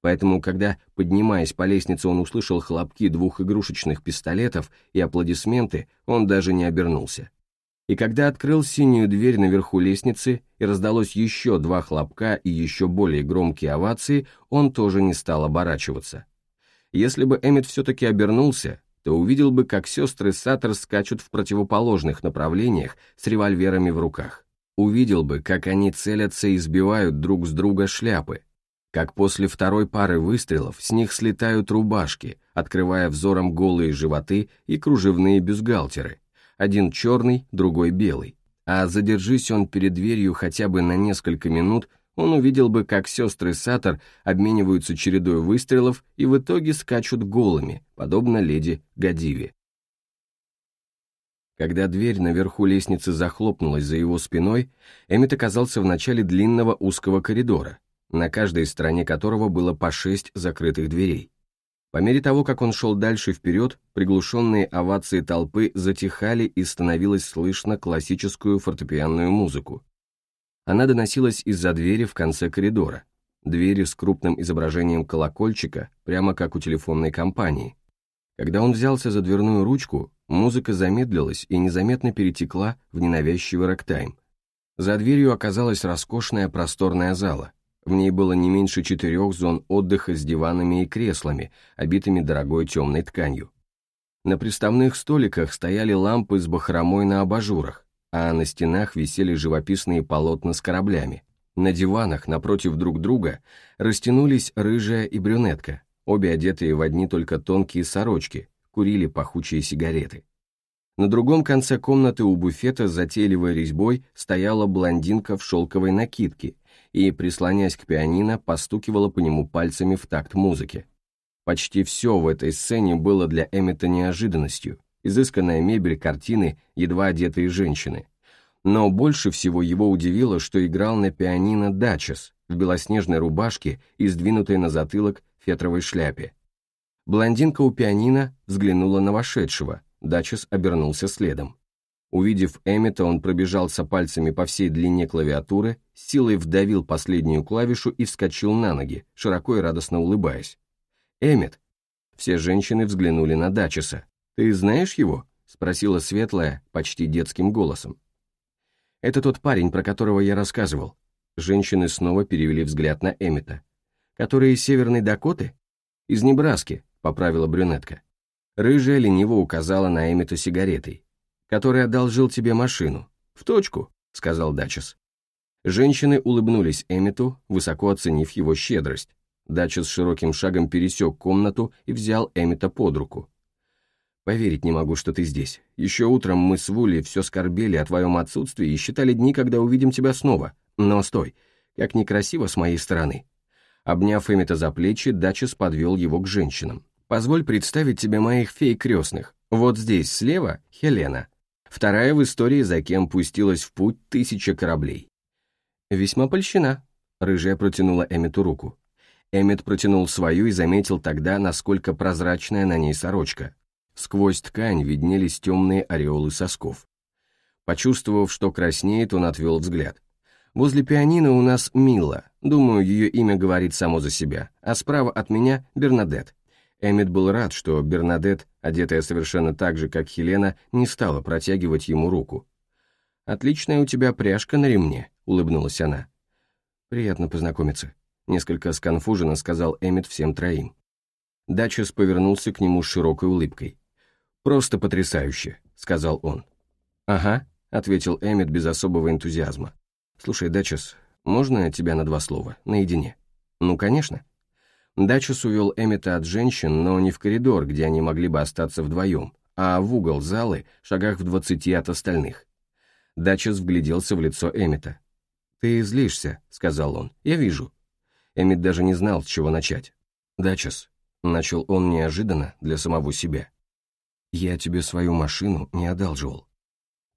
Поэтому, когда, поднимаясь по лестнице, он услышал хлопки двух игрушечных пистолетов и аплодисменты, он даже не обернулся. И когда открыл синюю дверь наверху лестницы и раздалось еще два хлопка и еще более громкие овации, он тоже не стал оборачиваться. Если бы Эммет все-таки обернулся, то увидел бы, как сестры Саттер скачут в противоположных направлениях с револьверами в руках. Увидел бы, как они целятся и сбивают друг с друга шляпы, как после второй пары выстрелов с них слетают рубашки, открывая взором голые животы и кружевные бюстгальтеры, один черный, другой белый. А задержись он перед дверью хотя бы на несколько минут, он увидел бы, как сестры Саттер обмениваются чередой выстрелов и в итоге скачут голыми, подобно леди Гадиве. Когда дверь наверху лестницы захлопнулась за его спиной, Эммет оказался в начале длинного узкого коридора, на каждой стороне которого было по шесть закрытых дверей. По мере того, как он шел дальше вперед, приглушенные овации толпы затихали и становилось слышно классическую фортепианную музыку. Она доносилась из-за двери в конце коридора, двери с крупным изображением колокольчика, прямо как у телефонной компании. Когда он взялся за дверную ручку, музыка замедлилась и незаметно перетекла в ненавязчивый рэктайм. За дверью оказалась роскошная просторная зала. В ней было не меньше четырех зон отдыха с диванами и креслами, обитыми дорогой темной тканью. На приставных столиках стояли лампы с бахромой на абажурах, а на стенах висели живописные полотна с кораблями. На диванах напротив друг друга растянулись рыжая и брюнетка, обе одетые в одни только тонкие сорочки, курили пахучие сигареты. На другом конце комнаты у буфета с резьбой стояла блондинка в шелковой накидке и, прислонясь к пианино, постукивала по нему пальцами в такт музыки. Почти все в этой сцене было для Эммета неожиданностью. Изысканная мебель, картины, едва одетые женщины. Но больше всего его удивило, что играл на пианино Дачес в белоснежной рубашке и сдвинутой на затылок фетровой шляпе. Блондинка у пианино взглянула на вошедшего, Дачес обернулся следом. Увидев Эммета, он пробежался пальцами по всей длине клавиатуры, силой вдавил последнюю клавишу и вскочил на ноги, широко и радостно улыбаясь. «Эммет!» Все женщины взглянули на Дачеса. «Ты знаешь его?» — спросила светлая, почти детским голосом. Это тот парень, про которого я рассказывал. Женщины снова перевели взгляд на Эмита. Который из Северной Дакоты? Из Небраски, поправила брюнетка. Рыжая лениво указала на Эмита сигаретой. Который одолжил тебе машину. В точку, сказал Дачес. Женщины улыбнулись Эмиту, высоко оценив его щедрость. Дачес широким шагом пересек комнату и взял Эмита под руку. Поверить не могу, что ты здесь. Еще утром мы с Вули все скорбели о твоем отсутствии и считали дни, когда увидим тебя снова. Но стой, как некрасиво с моей стороны». Обняв Эмита за плечи, Дачес подвел его к женщинам. «Позволь представить тебе моих фей крестных. Вот здесь, слева, Хелена. Вторая в истории, за кем пустилась в путь тысяча кораблей». «Весьма польщена», — рыжая протянула Эмиту руку. Эмит протянул свою и заметил тогда, насколько прозрачная на ней сорочка. Сквозь ткань виднелись темные ореолы сосков. Почувствовав, что краснеет, он отвел взгляд. Возле пианино у нас Мила, думаю, ее имя говорит само за себя, а справа от меня Бернадет. Эммет был рад, что Бернадет, одетая совершенно так же, как Хелена, не стала протягивать ему руку. «Отличная у тебя пряжка на ремне», — улыбнулась она. «Приятно познакомиться», — несколько сконфуженно сказал Эммет всем троим. Дачес повернулся к нему с широкой улыбкой. «Просто потрясающе», — сказал он. «Ага», — ответил Эммет без особого энтузиазма. «Слушай, Дачес, можно тебя на два слова, наедине?» «Ну, конечно». Дачес увел Эммета от женщин, но не в коридор, где они могли бы остаться вдвоем, а в угол залы, шагах в двадцати от остальных. Дачес вгляделся в лицо Эммета. «Ты злишься», — сказал он, — «я вижу». Эммет даже не знал, с чего начать. «Дачес», — начал он неожиданно для самого себя, я тебе свою машину не одалживал.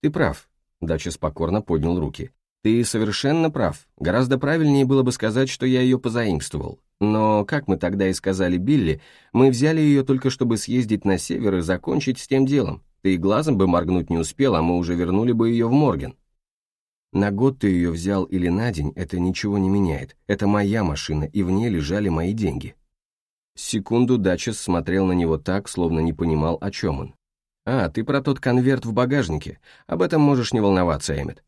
Ты прав. Дача покорно поднял руки. Ты совершенно прав. Гораздо правильнее было бы сказать, что я ее позаимствовал. Но, как мы тогда и сказали Билли, мы взяли ее только чтобы съездить на север и закончить с тем делом. Ты и глазом бы моргнуть не успел, а мы уже вернули бы ее в Морген. На год ты ее взял или на день, это ничего не меняет. Это моя машина, и в ней лежали мои деньги. Секунду Дачес смотрел на него так, словно не понимал, о чем он. «А, ты про тот конверт в багажнике. Об этом можешь не волноваться, Эммет».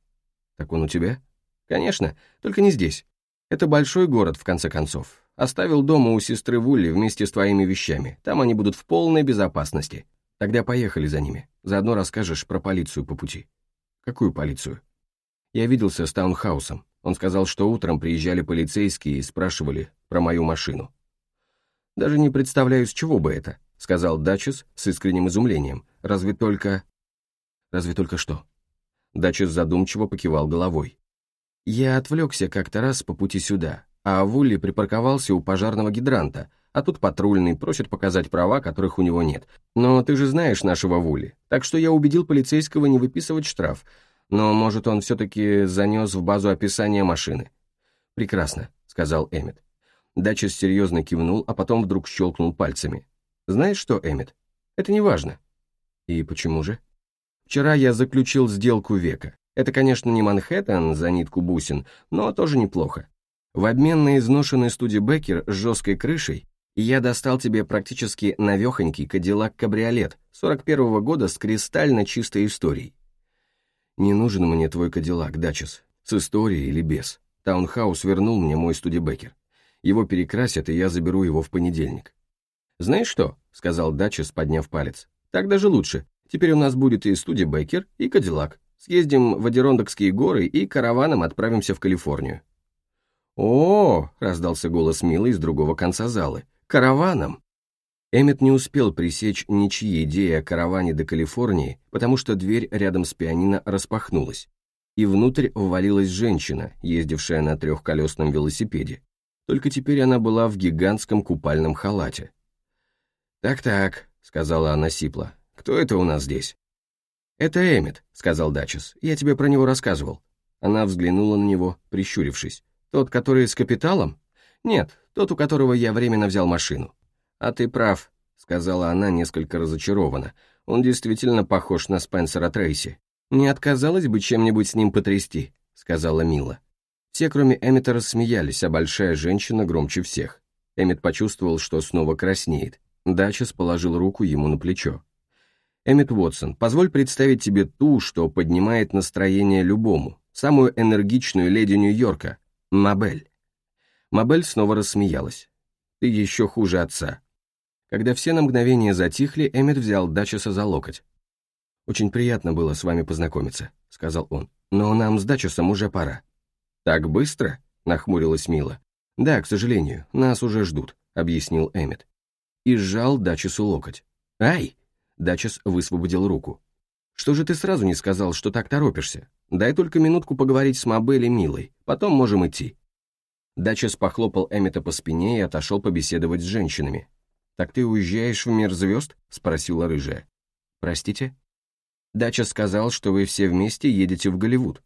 «Так он у тебя?» «Конечно, только не здесь. Это большой город, в конце концов. Оставил дома у сестры Вулли вместе с твоими вещами. Там они будут в полной безопасности. Тогда поехали за ними. Заодно расскажешь про полицию по пути». «Какую полицию?» Я виделся с Таунхаусом. Он сказал, что утром приезжали полицейские и спрашивали про мою машину. Даже не представляю, с чего бы это», — сказал Дачес с искренним изумлением. «Разве только...» «Разве только что?» Дачес задумчиво покивал головой. «Я отвлекся как-то раз по пути сюда, а Вулли припарковался у пожарного гидранта, а тут патрульный просит показать права, которых у него нет. Но ты же знаешь нашего Вулли, так что я убедил полицейского не выписывать штраф. Но, может, он все-таки занес в базу описание машины?» «Прекрасно», — сказал Эммет. Дачес серьезно кивнул, а потом вдруг щелкнул пальцами. «Знаешь что, Эммет? Это не важно». «И почему же?» «Вчера я заключил сделку века. Это, конечно, не Манхэттен за нитку бусин, но тоже неплохо. В обмен на изношенный студибекер с жесткой крышей я достал тебе практически новехонький Кадиллак-кабриолет 41-го года с кристально чистой историей. Не нужен мне твой Кадиллак, Дачес, с историей или без. Таунхаус вернул мне мой студибекер. Его перекрасят, и я заберу его в понедельник. «Знаешь что?» — сказал Дачес, подняв палец. «Так даже лучше. Теперь у нас будет и студибекер, и Кадиллак. Съездим в Адирондакские горы и караваном отправимся в Калифорнию». «О!» — раздался голос Милы из другого конца залы. «Караваном!» Эммет не успел пресечь ничьи идеи о караване до Калифорнии, потому что дверь рядом с пианино распахнулась, и внутрь ввалилась женщина, ездившая на трехколесном велосипеде. Только теперь она была в гигантском купальном халате. «Так-так», — сказала она сипло, — «кто это у нас здесь?» «Это Эммет», — сказал Дачес, — «я тебе про него рассказывал». Она взглянула на него, прищурившись. «Тот, который с капиталом?» «Нет, тот, у которого я временно взял машину». «А ты прав», — сказала она несколько разочарованно. «Он действительно похож на Спенсера Трейси. Не отказалась бы чем-нибудь с ним потрясти», — сказала Мила. Все, кроме Эммета, рассмеялись, а большая женщина громче всех. Эммет почувствовал, что снова краснеет. Дачес положил руку ему на плечо. «Эммет Уотсон, позволь представить тебе ту, что поднимает настроение любому, самую энергичную леди Нью-Йорка, Мабель». Мабель снова рассмеялась. «Ты еще хуже отца. Когда все на мгновение затихли, Эммет взял Дачеса за локоть. «Очень приятно было с вами познакомиться», — сказал он. «Но нам с Дачесом уже пора». «Так быстро?» — нахмурилась Мила. «Да, к сожалению, нас уже ждут», — объяснил Эммет. И сжал Дачесу локоть. «Ай!» — Дачес высвободил руку. «Что же ты сразу не сказал, что так торопишься? Дай только минутку поговорить с Мабель и Милой, потом можем идти». Дачес похлопал Эммета по спине и отошел побеседовать с женщинами, «Так ты уезжаешь в мир звезд?» — спросила рыжая. «Простите?» «Дача сказал, что вы все вместе едете в Голливуд».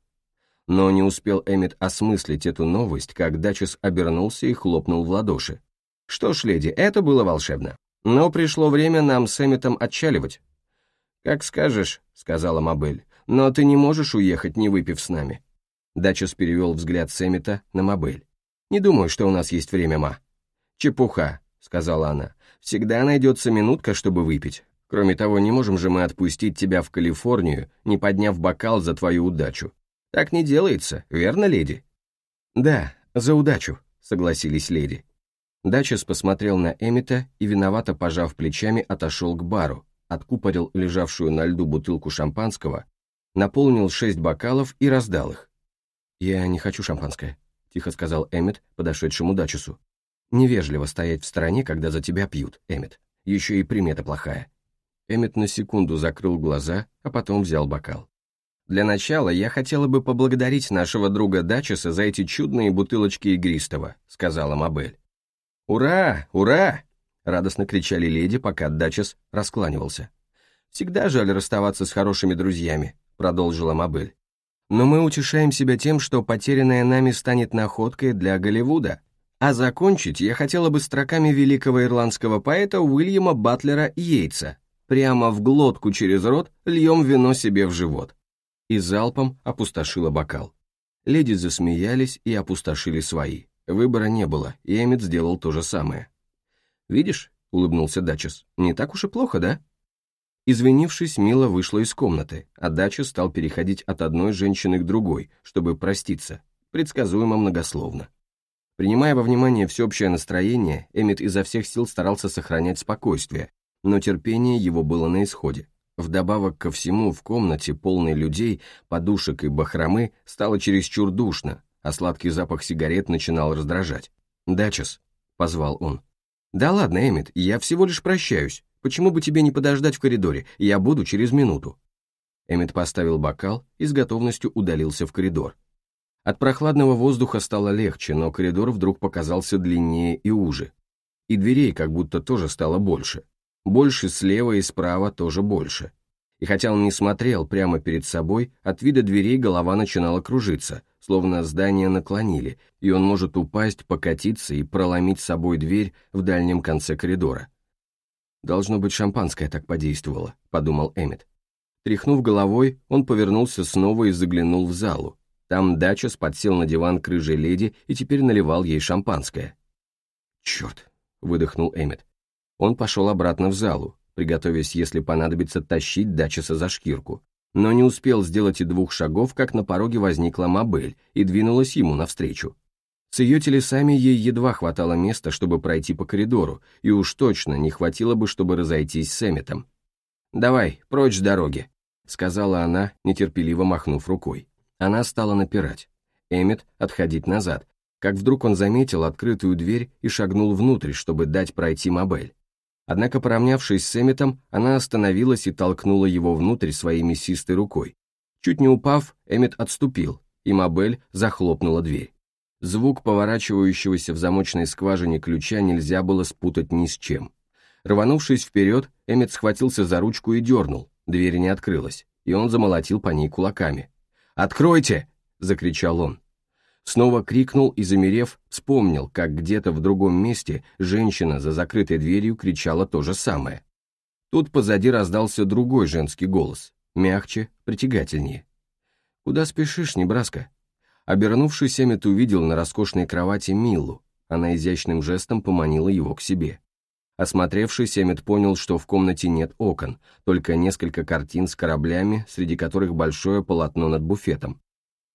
Но не успел Эммет осмыслить эту новость, как Дачес обернулся и хлопнул в ладоши. «Что ж, леди, это было волшебно. Но пришло время нам с Эмметом отчаливать». «Как скажешь», — сказала Мабель, — «но ты не можешь уехать, не выпив с нами». Дачес перевел взгляд с Эммета на Мабель. «Не думаю, что у нас есть время, ма». «Чепуха», — сказала она. Всегда найдется минутка, чтобы выпить. Кроме того, не можем же мы отпустить тебя в Калифорнию, не подняв бокал за твою удачу. Так не делается, верно, леди? Да, за удачу, согласились леди. Дачес посмотрел на Эмита и, виновато пожав плечами, отошел к бару, откупорил лежавшую на льду бутылку шампанского, наполнил шесть бокалов и раздал их. «Я не хочу шампанское», — тихо сказал Эммет, подошедшему Дачесу. Невежливо стоять в стороне, когда за тебя пьют, Эммет. Еще и примета плохая. Эммет на секунду закрыл глаза, а потом взял бокал. Для начала я хотела бы поблагодарить нашего друга Дачеса за эти чудные бутылочки игристого, сказала Мабель. Ура! Ура! Радостно кричали леди, пока Дачес раскланивался. Всегда жаль расставаться с хорошими друзьями, продолжила Мабель. Но мы утешаем себя тем, что потерянное нами станет находкой для Голливуда. А закончить я хотела бы строками великого ирландского поэта Уильяма Батлера Йейтса. Прямо в глотку через рот льем вино себе в живот. И залпом опустошила бокал. Леди засмеялись и опустошили свои. Выбора не было, и Эммет сделал то же самое. «Видишь?» — улыбнулся Дачес. «Не так уж и плохо, да?» Извинившись, Мила вышла из комнаты, а Дача стал переходить от одной женщины к другой, чтобы проститься, предсказуемо многословно. Принимая во внимание всеобщее настроение, Эммет изо всех сил старался сохранять спокойствие, но терпение его было на исходе. Вдобавок ко всему, в комнате, полной людей, подушек и бахромы, стало чересчур душно, а сладкий запах сигарет начинал раздражать. «Дачес», — позвал он. «Да ладно, Эммет, я всего лишь прощаюсь. Почему бы тебе не подождать в коридоре? Я буду через минуту». Эммет поставил бокал и с готовностью удалился в коридор. От прохладного воздуха стало легче, но коридор вдруг показался длиннее и уже. И дверей как будто тоже стало больше. Больше слева и справа тоже больше. И хотя он не смотрел прямо перед собой, от вида дверей голова начинала кружиться, словно здание наклонили, и он может упасть, покатиться и проломить собой дверь в дальнем конце коридора. «Должно быть, шампанское так подействовало», — подумал Эммет. Тряхнув головой, он повернулся снова и заглянул в залу. Там Дачес подсел на диван к рыжей леди и теперь наливал ей шампанское. «Черт!» — выдохнул Эммет. Он пошел обратно в залу, приготовясь, если понадобится, тащить Дачеса за шкирку. Но не успел сделать и двух шагов, как на пороге возникла Мабель и двинулась ему навстречу. С ее телесами ей едва хватало места, чтобы пройти по коридору, и уж точно не хватило бы, чтобы разойтись с Эмметом. «Давай, прочь с дороги», — сказала она, нетерпеливо махнув рукой. Она стала напирать. Эммет отходить назад, как вдруг он заметил открытую дверь и шагнул внутрь, чтобы дать пройти Мабель. Однако, поравнявшись с Эмметом, она остановилась и толкнула его внутрь своей мясистой рукой. Чуть не упав, Эммет отступил, и Мабель захлопнула дверь. Звук поворачивающегося в замочной скважине ключа нельзя было спутать ни с чем. Рванувшись вперед, Эммет схватился за ручку и дернул, дверь не открылась, и он замолотил по ней кулаками. «Откройте!» — закричал он. Снова крикнул и, замерев, вспомнил, как где-то в другом месте женщина за закрытой дверью кричала то же самое. Тут позади раздался другой женский голос, мягче, притягательнее. «Куда спешишь, Небраска?» Обернувшись, Эммет увидел на роскошной кровати Миллу. Она изящным жестом поманила его к себе. Осмотревшись, Эммет понял, что в комнате нет окон, только несколько картин с кораблями, среди которых большое полотно над буфетом.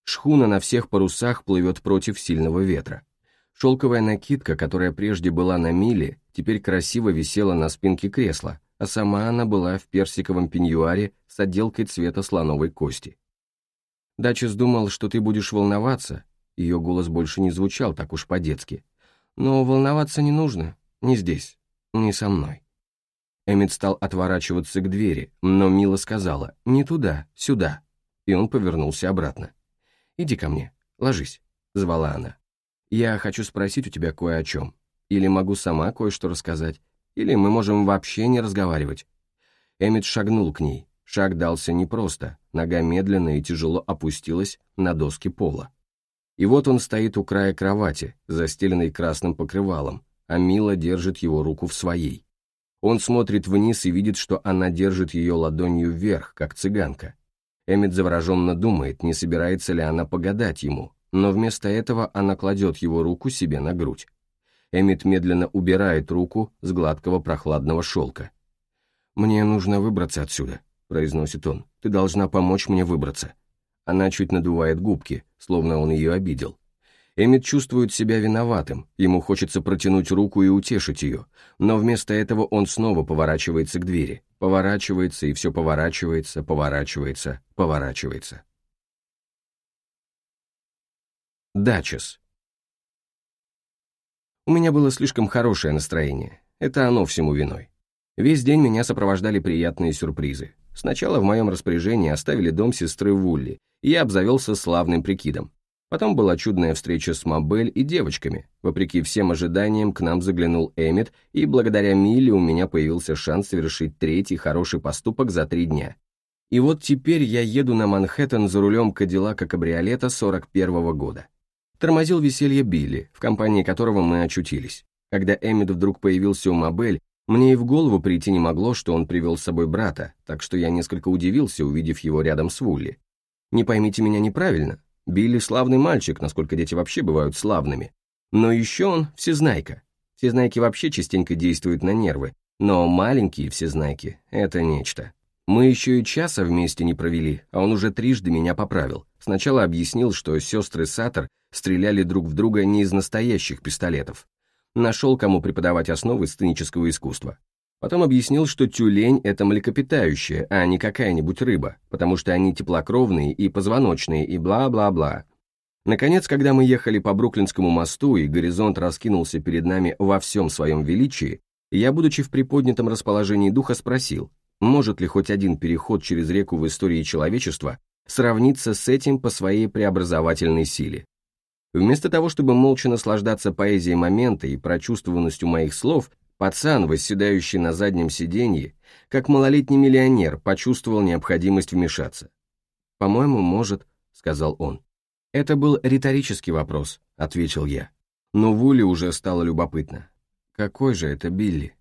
Шхуна на всех парусах плывет против сильного ветра. Шелковая накидка, которая прежде была на миле, теперь красиво висела на спинке кресла, а сама она была в персиковом пеньюаре с отделкой цвета слоновой кости. Дачес думал, что ты будешь волноваться. Ее голос больше не звучал так уж по-детски. Но волноваться не нужно. Не здесь. Не со мной. Эммит стал отворачиваться к двери, но Мила сказала «Не туда, сюда». И он повернулся обратно. «Иди ко мне, ложись», — звала она. «Я хочу спросить у тебя кое о чем. Или могу сама кое-что рассказать, или мы можем вообще не разговаривать». Эммит шагнул к ней, Шаг дался непросто, нога медленно и тяжело опустилась на доски пола. И вот он стоит у края кровати, застеленной красным покрывалом, а Мила держит его руку в своей. Он смотрит вниз и видит, что она держит ее ладонью вверх, как цыганка. Эммет завороженно думает, не собирается ли она погадать ему, но вместо этого она кладет его руку себе на грудь. Эммет медленно убирает руку с гладкого прохладного шелка. «Мне нужно выбраться отсюда», произносит он, ты должна помочь мне выбраться. Она чуть надувает губки, словно он ее обидел. Эммит чувствует себя виноватым, ему хочется протянуть руку и утешить ее, но вместо этого он снова поворачивается к двери, поворачивается и все поворачивается, поворачивается, поворачивается. Дачес. У меня было слишком хорошее настроение, это оно всему виной. Весь день меня сопровождали приятные сюрпризы. Сначала в моем распоряжении оставили дом сестры Вулли, и я обзавелся славным прикидом. Потом была чудная встреча с Мабель и девочками. Вопреки всем ожиданиям, к нам заглянул Эммет, и благодаря Милле у меня появился шанс совершить третий хороший поступок за три дня. И вот теперь я еду на Манхэттен за рулем Кадиллака кабриолета 41 -го года. Тормозил веселье Билли, в компании которого мы очутились. Когда Эммет вдруг появился у Мабель, мне и в голову прийти не могло, что он привел с собой брата, так что я несколько удивился, увидев его рядом с Вулли. Не поймите меня неправильно, Билли славный мальчик, насколько дети вообще бывают славными. Но еще он всезнайка. Всезнайки вообще частенько действуют на нервы, но маленькие всезнайки — это нечто. Мы еще и часа вместе не провели, а он уже трижды меня поправил. Сначала объяснил, что сестры Саттер стреляли друг в друга не из настоящих пистолетов, нашел, кому преподавать основы сценического искусства. Потом объяснил, что тюлень – это млекопитающее, а не какая-нибудь рыба, потому что они теплокровные и позвоночные и бла-бла-бла. Наконец, когда мы ехали по Бруклинскому мосту и горизонт раскинулся перед нами во всем своем величии, я, будучи в приподнятом расположении духа, спросил, может ли хоть один переход через реку в истории человечества сравниться с этим по своей преобразовательной силе. Вместо того, чтобы молча наслаждаться поэзией момента и прочувствованностью моих слов, пацан, восседающий на заднем сиденье, как малолетний миллионер, почувствовал необходимость вмешаться. «По-моему, может», — сказал он. «Это был риторический вопрос», — ответил я. Но Вули уже стало любопытно. «Какой же это Билли?»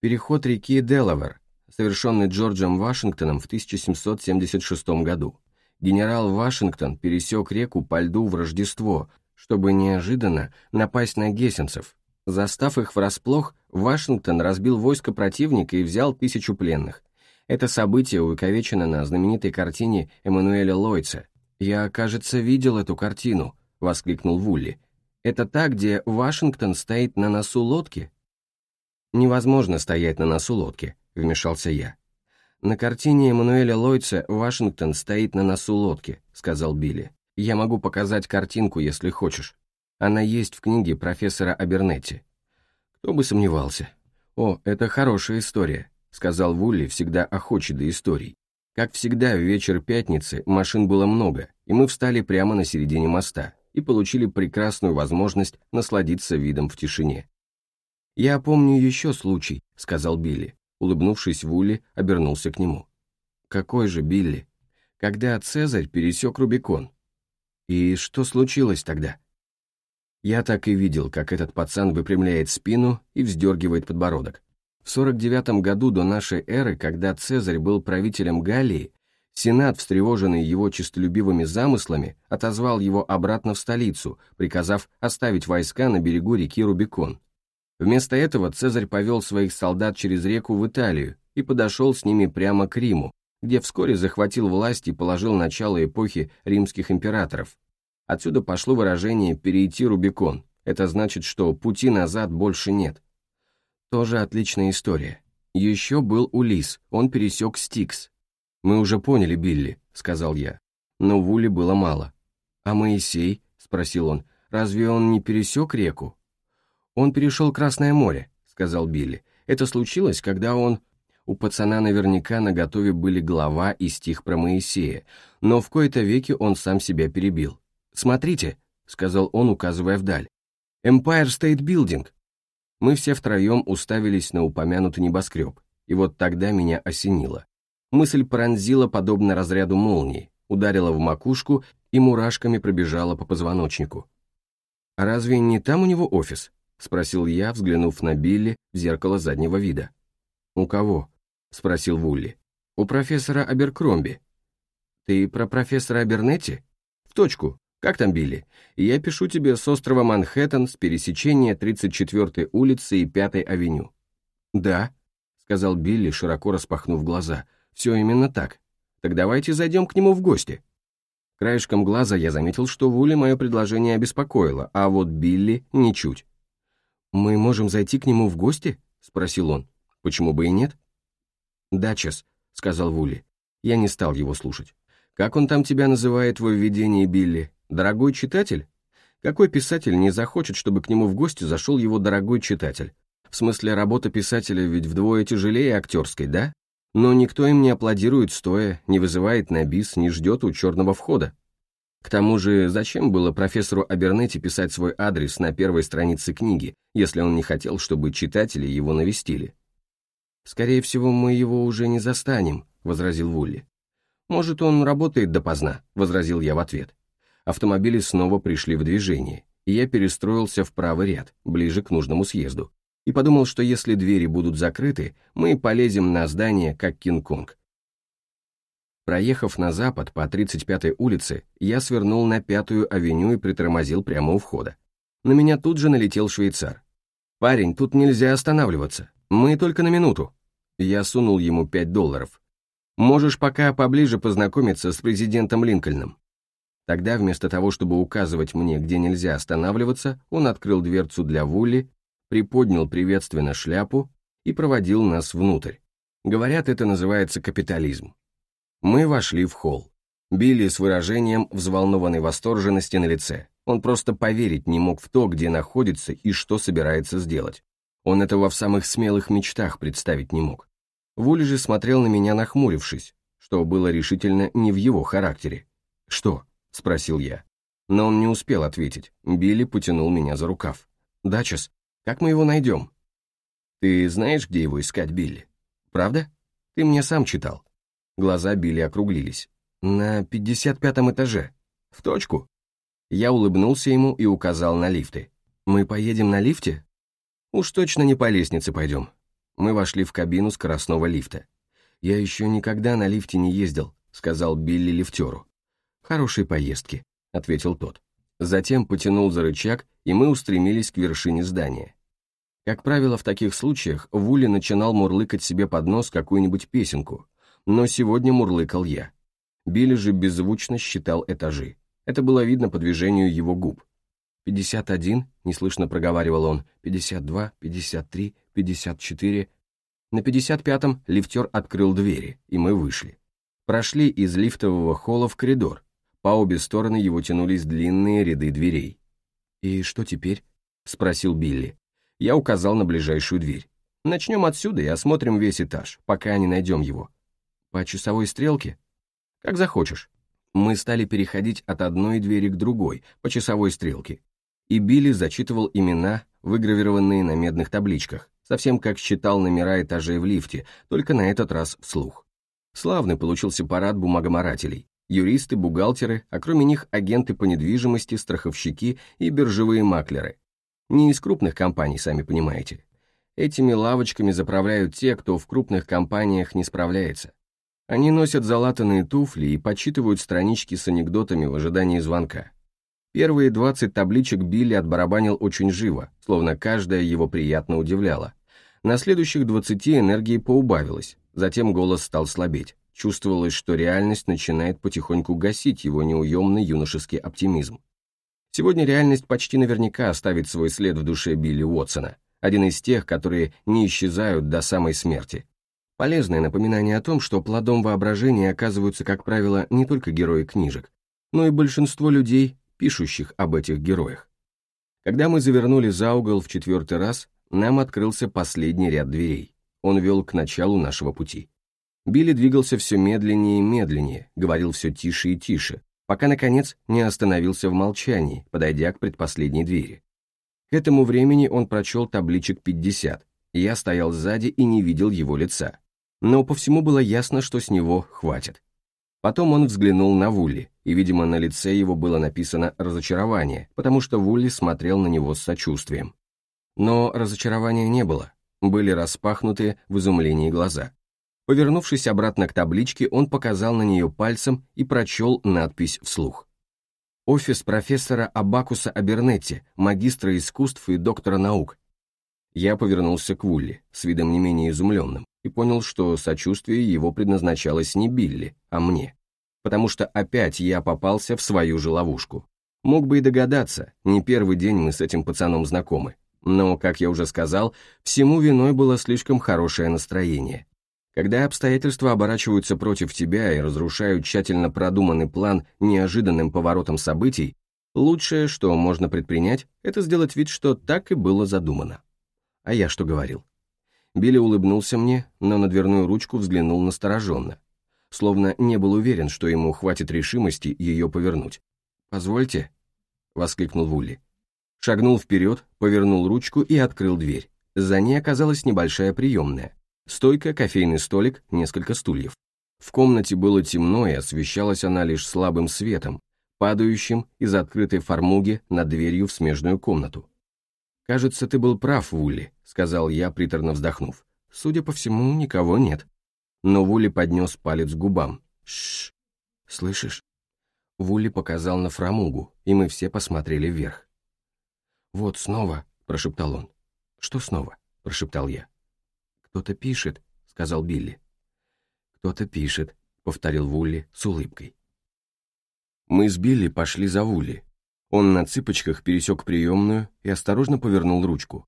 «Переход реки Делавер», — совершенный Джорджем Вашингтоном в 1776 году. Генерал Вашингтон пересек реку по льду в Рождество, чтобы неожиданно напасть на гессенцев. Застав их врасплох, Вашингтон разбил войско противника и взял тысячу пленных. Это событие увековечено на знаменитой картине Эммануэля Лойца. «Я, кажется, видел эту картину», — воскликнул Вулли. «Это та, где Вашингтон стоит на носу лодки?» «Невозможно стоять на носу лодки», — вмешался я. «На картине Эммануэля Лойца Вашингтон стоит на носу лодки», — сказал Билли. «Я могу показать картинку, если хочешь. Она есть в книге профессора Абернетти». Кто бы сомневался. «О, это хорошая история», — сказал Вулли, всегда охочий до историй. Как всегда, в вечер пятницы машин было много, и мы встали прямо на середине моста и получили прекрасную возможность насладиться видом в тишине. «Я помню еще случай», — сказал Билли. Улыбнувшись Вулли, обернулся к нему. «Какой же, Билли? Когда Цезарь пересек Рубикон? И что случилось тогда?» Я так и видел, как этот пацан выпрямляет спину и вздергивает подбородок. В 49 году до нашей эры, когда Цезарь был правителем Галлии, Сенат, встревоженный его честолюбивыми замыслами, отозвал его обратно в столицу, приказав оставить войска на берегу реки Рубикон. Вместо этого Цезарь повел своих солдат через реку в Италию и подошел с ними прямо к Риму, где вскоре захватил власть и положил начало эпохи римских императоров. Отсюда пошло выражение «перейти Рубикон». Это значит, что пути назад больше нет. Тоже отличная история. Еще был Улис, он пересек Стикс. «Мы уже поняли, Билли», — сказал я. Но Вули было мало. «А Моисей?» — спросил он. «Разве он не пересек реку?» «Он перешел Красное море», — сказал Билли. «Это случилось, когда он...» У пацана наверняка на готове были глава и стих про Моисея, но в кои-то веки он сам себя перебил. «Смотрите», — сказал он, указывая вдаль. «Empire State Building». Мы все втроем уставились на упомянутый небоскреб, и вот тогда меня осенило. Мысль пронзила подобно разряду молнии, ударила в макушку и мурашками пробежала по позвоночнику. «А разве не там у него офис?» — спросил я, взглянув на Билли в зеркало заднего вида. «У кого?» — спросил Вулли. «У профессора Аберкромби». «Ты про профессора Абернетти?» «В точку. Как там, Билли? Я пишу тебе с острова Манхэттен с пересечения 34-й улицы и 5-й авеню». «Да», — сказал Билли, широко распахнув глаза. «Все именно так. Так давайте зайдем к нему в гости». Краешком глаза я заметил, что Вули мое предложение обеспокоило, а вот Билли — ничуть. «Мы можем зайти к нему в гости?» — спросил он. «Почему бы и нет?» «Да, Чес», — сказал Вули. Я не стал его слушать. «Как он там тебя называет в введении, Билли? Дорогой читатель? Какой писатель не захочет, чтобы к нему в гости зашел его дорогой читатель? В смысле, работа писателя ведь вдвое тяжелее актерской, да? Но никто им не аплодирует стоя, не вызывает на бис, не ждет у черного входа. К тому же, зачем было профессору Абернетти писать свой адрес на первой странице книги, если он не хотел, чтобы читатели его навестили? «Скорее всего, мы его уже не застанем», — возразил Вулли. «Может, он работает допоздна», — возразил я в ответ. Автомобили снова пришли в движение, и я перестроился в правый ряд, ближе к нужному съезду, и подумал, что если двери будут закрыты, мы полезем на здание, как Кинг-Конг, Проехав на запад по 35-й улице, я свернул на Пятую авеню и притормозил прямо у входа. На меня тут же налетел швейцар. «Парень, тут нельзя останавливаться. Мы только на минуту». Я сунул ему 5 долларов. «Можешь пока поближе познакомиться с президентом Линкольном». Тогда вместо того, чтобы указывать мне, где нельзя останавливаться, он открыл дверцу для Вулли, приподнял приветственно шляпу и проводил нас внутрь. Говорят, это называется капитализм. Мы вошли в холл. Билли с выражением взволнованной восторженности на лице. Он просто поверить не мог в то, где находится и что собирается сделать. Он этого в самых смелых мечтах представить не мог. Вули же смотрел на меня нахмурившись, что было решительно не в его характере. «Что?» — спросил я. Но он не успел ответить. Билли потянул меня за рукав. «Дачес, как мы его найдем?» «Ты знаешь, где его искать, Билли? Правда? Ты мне сам читал». Глаза Билли округлились. «На 55 этаже. В точку». Я улыбнулся ему и указал на лифты. «Мы поедем на лифте?» «Уж точно не по лестнице пойдем». Мы вошли в кабину скоростного лифта. «Я еще никогда на лифте не ездил», — сказал Билли лифтеру. «Хорошей поездки», — ответил тот. Затем потянул за рычаг, и мы устремились к вершине здания. Как правило, в таких случаях Вули начинал мурлыкать себе под нос какую-нибудь песенку, но сегодня мурлыкал я. Билли же беззвучно считал этажи. Это было видно по движению его губ. «Пятьдесят один», — неслышно проговаривал он, «пятьдесят два, пятьдесят три, пятьдесят четыре». На пятьдесят пятом лифтер открыл двери, и мы вышли. Прошли из лифтового холла в коридор. По обе стороны его тянулись длинные ряды дверей. «И что теперь?» — спросил Билли. Я указал на ближайшую дверь. «Начнем отсюда и осмотрим весь этаж, пока не найдем его». «По часовой стрелке?» «Как захочешь». Мы стали переходить от одной двери к другой, по часовой стрелке. И Билли зачитывал имена, выгравированные на медных табличках, совсем как считал номера этажей в лифте, только на этот раз вслух. Славный получился парад бумагоморателей. Юристы, бухгалтеры, а кроме них агенты по недвижимости, страховщики и биржевые маклеры. Не из крупных компаний, сами понимаете. Этими лавочками заправляют те, кто в крупных компаниях не справляется. Они носят залатанные туфли и подсчитывают странички с анекдотами в ожидании звонка. Первые 20 табличек Билли отбарабанил очень живо, словно каждая его приятно удивляла. На следующих 20 энергии поубавилось, затем голос стал слабеть. Чувствовалось, что реальность начинает потихоньку гасить его неуемный юношеский оптимизм. Сегодня реальность почти наверняка оставит свой след в душе Билли Уотсона, один из тех, которые не исчезают до самой смерти. Полезное напоминание о том, что плодом воображения оказываются, как правило, не только герои книжек, но и большинство людей, пишущих об этих героях. Когда мы завернули за угол в четвертый раз, нам открылся последний ряд дверей. Он вел к началу нашего пути. Билли двигался все медленнее и медленнее, говорил все тише и тише, пока, наконец, не остановился в молчании, подойдя к предпоследней двери. К этому времени он прочел табличек 50, я стоял сзади и не видел его лица. Но по всему было ясно, что с него хватит. Потом он взглянул на Вулли, и, видимо, на лице его было написано «разочарование», потому что Вулли смотрел на него с сочувствием. Но разочарования не было, были распахнуты в изумлении глаза. Повернувшись обратно к табличке, он показал на нее пальцем и прочел надпись вслух. «Офис профессора Абакуса Абернетти, магистра искусств и доктора наук». Я повернулся к Вулли, с видом не менее изумленным и понял, что сочувствие его предназначалось не Билли, а мне. Потому что опять я попался в свою же ловушку. Мог бы и догадаться, не первый день мы с этим пацаном знакомы. Но, как я уже сказал, всему виной было слишком хорошее настроение. Когда обстоятельства оборачиваются против тебя и разрушают тщательно продуманный план неожиданным поворотом событий, лучшее, что можно предпринять, это сделать вид, что так и было задумано. А я что говорил? Билли улыбнулся мне, но на дверную ручку взглянул настороженно, словно не был уверен, что ему хватит решимости ее повернуть. «Позвольте», — воскликнул Вулли. Шагнул вперед, повернул ручку и открыл дверь. За ней оказалась небольшая приемная. Стойка, кофейный столик, несколько стульев. В комнате было темно, и освещалась она лишь слабым светом, падающим из открытой фармуги над дверью в смежную комнату. «Кажется, ты был прав, Вулли», — сказал я, приторно вздохнув. «Судя по всему, никого нет». Но Вулли поднес палец к губам. «Шш, слышишь?» Вулли показал на фрамугу, и мы все посмотрели вверх. «Вот снова», — прошептал он. «Что снова?» — прошептал я. «Кто-то пишет», — сказал Билли. «Кто-то пишет», — повторил Вулли с улыбкой. Мы с Билли пошли за Вулли, он на цыпочках пересек приемную и осторожно повернул ручку.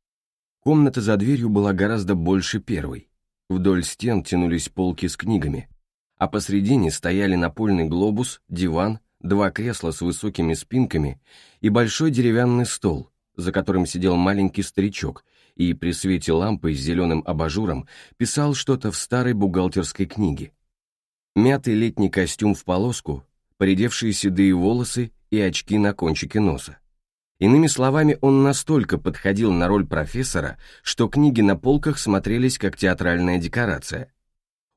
Комната за дверью была гораздо больше первой. Вдоль стен тянулись полки с книгами, а посредине стояли напольный глобус, диван, два кресла с высокими спинками и большой деревянный стол, за которым сидел маленький старичок и при свете лампы с зеленым абажуром писал что-то в старой бухгалтерской книге. Мятый летний костюм в полоску, поредевшие седые волосы и очки на кончике носа. Иными словами, он настолько подходил на роль профессора, что книги на полках смотрелись как театральная декорация.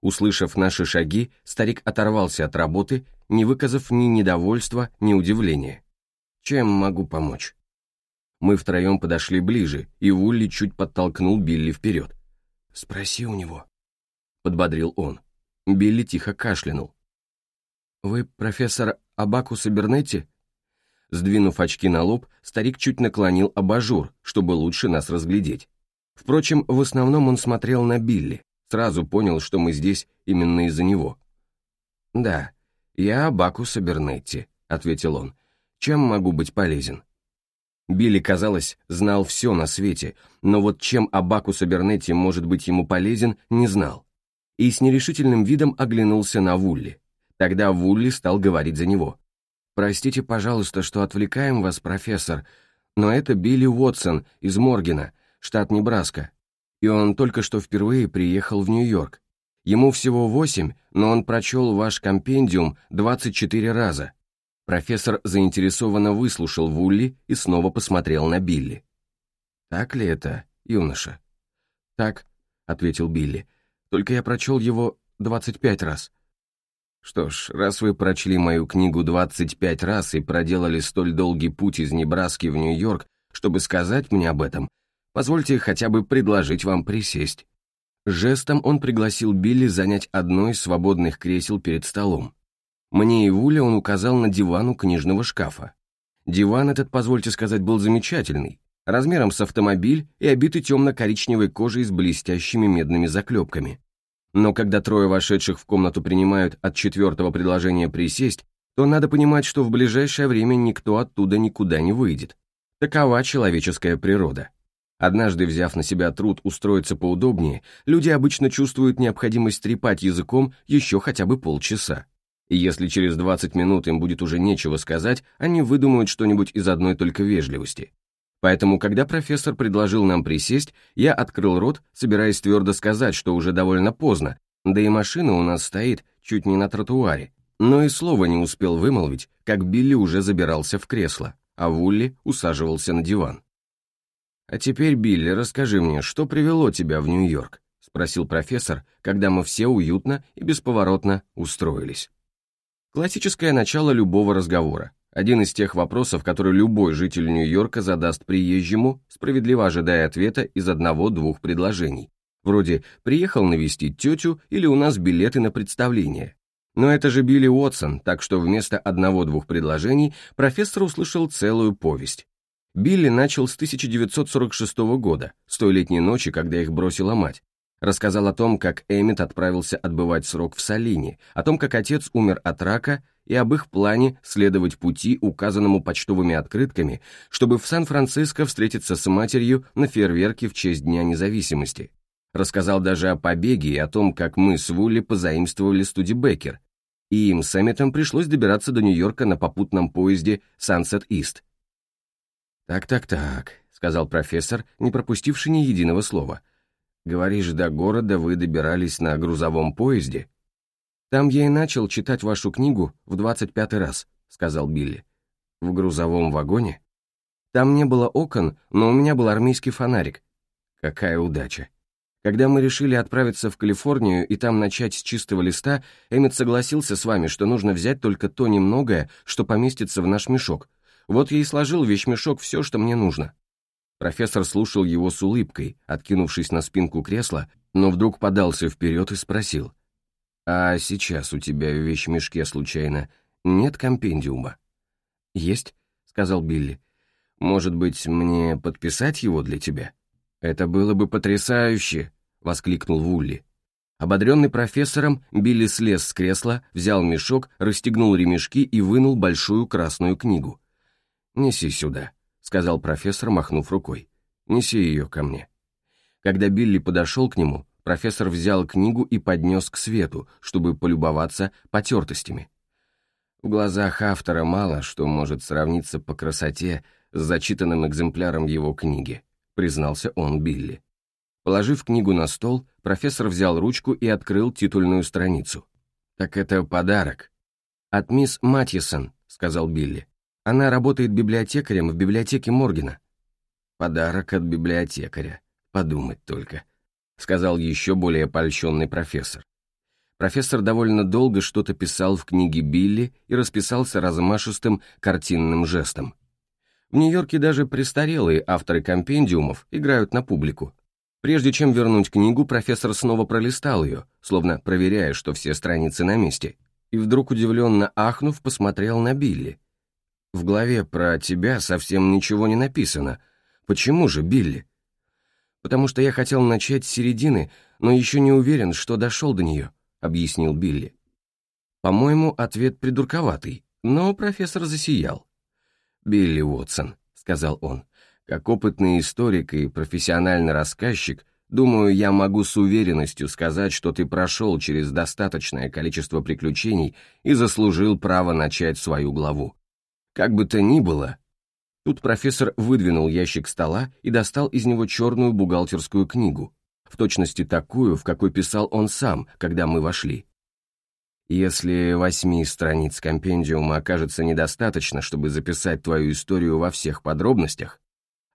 Услышав наши шаги, старик оторвался от работы, не выказав ни недовольства, ни удивления. «Чем могу помочь?» Мы втроем подошли ближе, и Вулли чуть подтолкнул Билли вперед. «Спроси у него», — подбодрил он. Билли тихо кашлянул. «Вы профессор Абакус Абернетти?» Сдвинув очки на лоб, старик чуть наклонил абажур, чтобы лучше нас разглядеть. Впрочем, в основном он смотрел на Билли, сразу понял, что мы здесь именно из-за него. «Да, я Абакус Абернетти», — ответил он. «Чем могу быть полезен?» Билли, казалось, знал все на свете, но вот чем Абакус Абернетти может быть ему полезен, не знал. И с нерешительным видом оглянулся на Вулли. Тогда Вулли стал говорить за него. «Простите, пожалуйста, что отвлекаем вас, профессор, но это Билли Уотсон из Моргена, штат Небраска. И он только что впервые приехал в Нью-Йорк. Ему всего восемь, но он прочел ваш компендиум 24 раза. Профессор заинтересованно выслушал Вулли и снова посмотрел на Билли. «Так ли это, юноша?» «Так», — ответил Билли. «Только я прочел его 25 раз». Что ж, раз вы прочли мою книгу 25 раз и проделали столь долгий путь из Небраски в Нью-Йорк, чтобы сказать мне об этом, позвольте хотя бы предложить вам присесть. Жестом он пригласил Билли занять одно из свободных кресел перед столом. Мне и Вуле он указал на диван у книжного шкафа. Диван этот, позвольте сказать, был замечательный, размером с автомобиль и обитый темно-коричневой кожей с блестящими медными заклепками. Но когда трое вошедших в комнату принимают от четвертого предложения присесть, то надо понимать, что в ближайшее время никто оттуда никуда не выйдет. Такова человеческая природа. Однажды, взяв на себя труд устроиться поудобнее, люди обычно чувствуют необходимость трепать языком еще хотя бы полчаса. И если через 20 минут им будет уже нечего сказать, они выдумают что-нибудь из одной только вежливости. Поэтому, когда профессор предложил нам присесть, я открыл рот, собираясь твердо сказать, что уже довольно поздно, да и машина у нас стоит чуть не на тротуаре. Но и слова не успел вымолвить, как Билли уже забирался в кресло, а Вулли усаживался на диван. «А теперь, Билли, расскажи мне, что привело тебя в Нью-Йорк?» — спросил профессор, когда мы все уютно и бесповоротно устроились. Классическое начало любого разговора. Один из тех вопросов, который любой житель Нью-Йорка задаст приезжему, справедливо ожидая ответа из одного-двух предложений. Вроде «приехал навестить тетю» или «у нас билеты на представление». Но это же Билли Уотсон, так что вместо одного-двух предложений профессор услышал целую повесть. Билли начал с 1946 года, с той летней ночи, когда их бросила мать. Рассказал о том, как Эммет отправился отбывать срок в Салине, о том, как отец умер от рака, и об их плане следовать пути, указанному почтовыми открытками, чтобы в Сан-Франциско встретиться с матерью на фейерверке в честь Дня независимости. Рассказал даже о побеге и о том, как мы с Вулли позаимствовали Студибекер, и им с Эмметом пришлось добираться до Нью-Йорка на попутном поезде Sunset East. «Так-так-так», — сказал профессор, не пропустивший ни единого слова — Говоришь, до города вы добирались на грузовом поезде? Там я и начал читать вашу книгу в двадцать пятый раз, сказал Билли. В грузовом вагоне? Там не было окон, но у меня был армейский фонарик. Какая удача. Когда мы решили отправиться в Калифорнию и там начать с чистого листа, Эммет согласился с вами, что нужно взять только то немногое, что поместится в наш мешок. Вот я и сложил в вещмешок все, что мне нужно. Профессор слушал его с улыбкой, откинувшись на спинку кресла, но вдруг подался вперед и спросил. «А сейчас у тебя в вещмешке, случайно, нет компендиума?» «Есть», — сказал Билли. «Может быть, мне подписать его для тебя?» «Это было бы потрясающе!» — воскликнул Вулли. Ободренный профессором, Билли слез с кресла, взял мешок, расстегнул ремешки и вынул большую красную книгу. «Неси сюда», сказал профессор, махнув рукой. «Неси ее ко мне». Когда Билли подошел к нему, профессор взял книгу и поднес к свету, чтобы полюбоваться потертостями. В глазах автора мало что может сравниться по красоте с зачитанным экземпляром его книги, признался он Билли. Положив книгу на стол, профессор взял ручку и открыл титульную страницу. «Так это подарок». «От мисс Матьесон», — сказал Билли. Она работает библиотекарем в библиотеке Моргена. Подарок от библиотекаря. Подумать только, сказал еще более польщенный профессор. Профессор довольно долго что-то писал в книге Билли и расписался размашистым картинным жестом. В Нью-Йорке даже престарелые авторы компендиумов играют на публику. Прежде чем вернуть книгу, профессор снова пролистал ее, словно проверяя, что все страницы на месте, и вдруг удивленно ахнув, посмотрел на Билли. «В главе про тебя совсем ничего не написано. Почему же, Билли?» «Потому что я хотел начать с середины, но еще не уверен, что дошел до нее», — объяснил Билли. По-моему, ответ придурковатый, но профессор засиял. «Билли Уотсон», — сказал он, — «как опытный историк и профессиональный рассказчик, думаю, я могу с уверенностью сказать, что ты прошел через достаточное количество приключений и заслужил право начать свою главу. Как бы то ни было...» Тут профессор выдвинул ящик стола и достал из него черную бухгалтерскую книгу, в точности такую, в какой писал он сам, когда мы вошли. Если восьми страниц компендиума окажется недостаточно, чтобы записать твою историю во всех подробностях,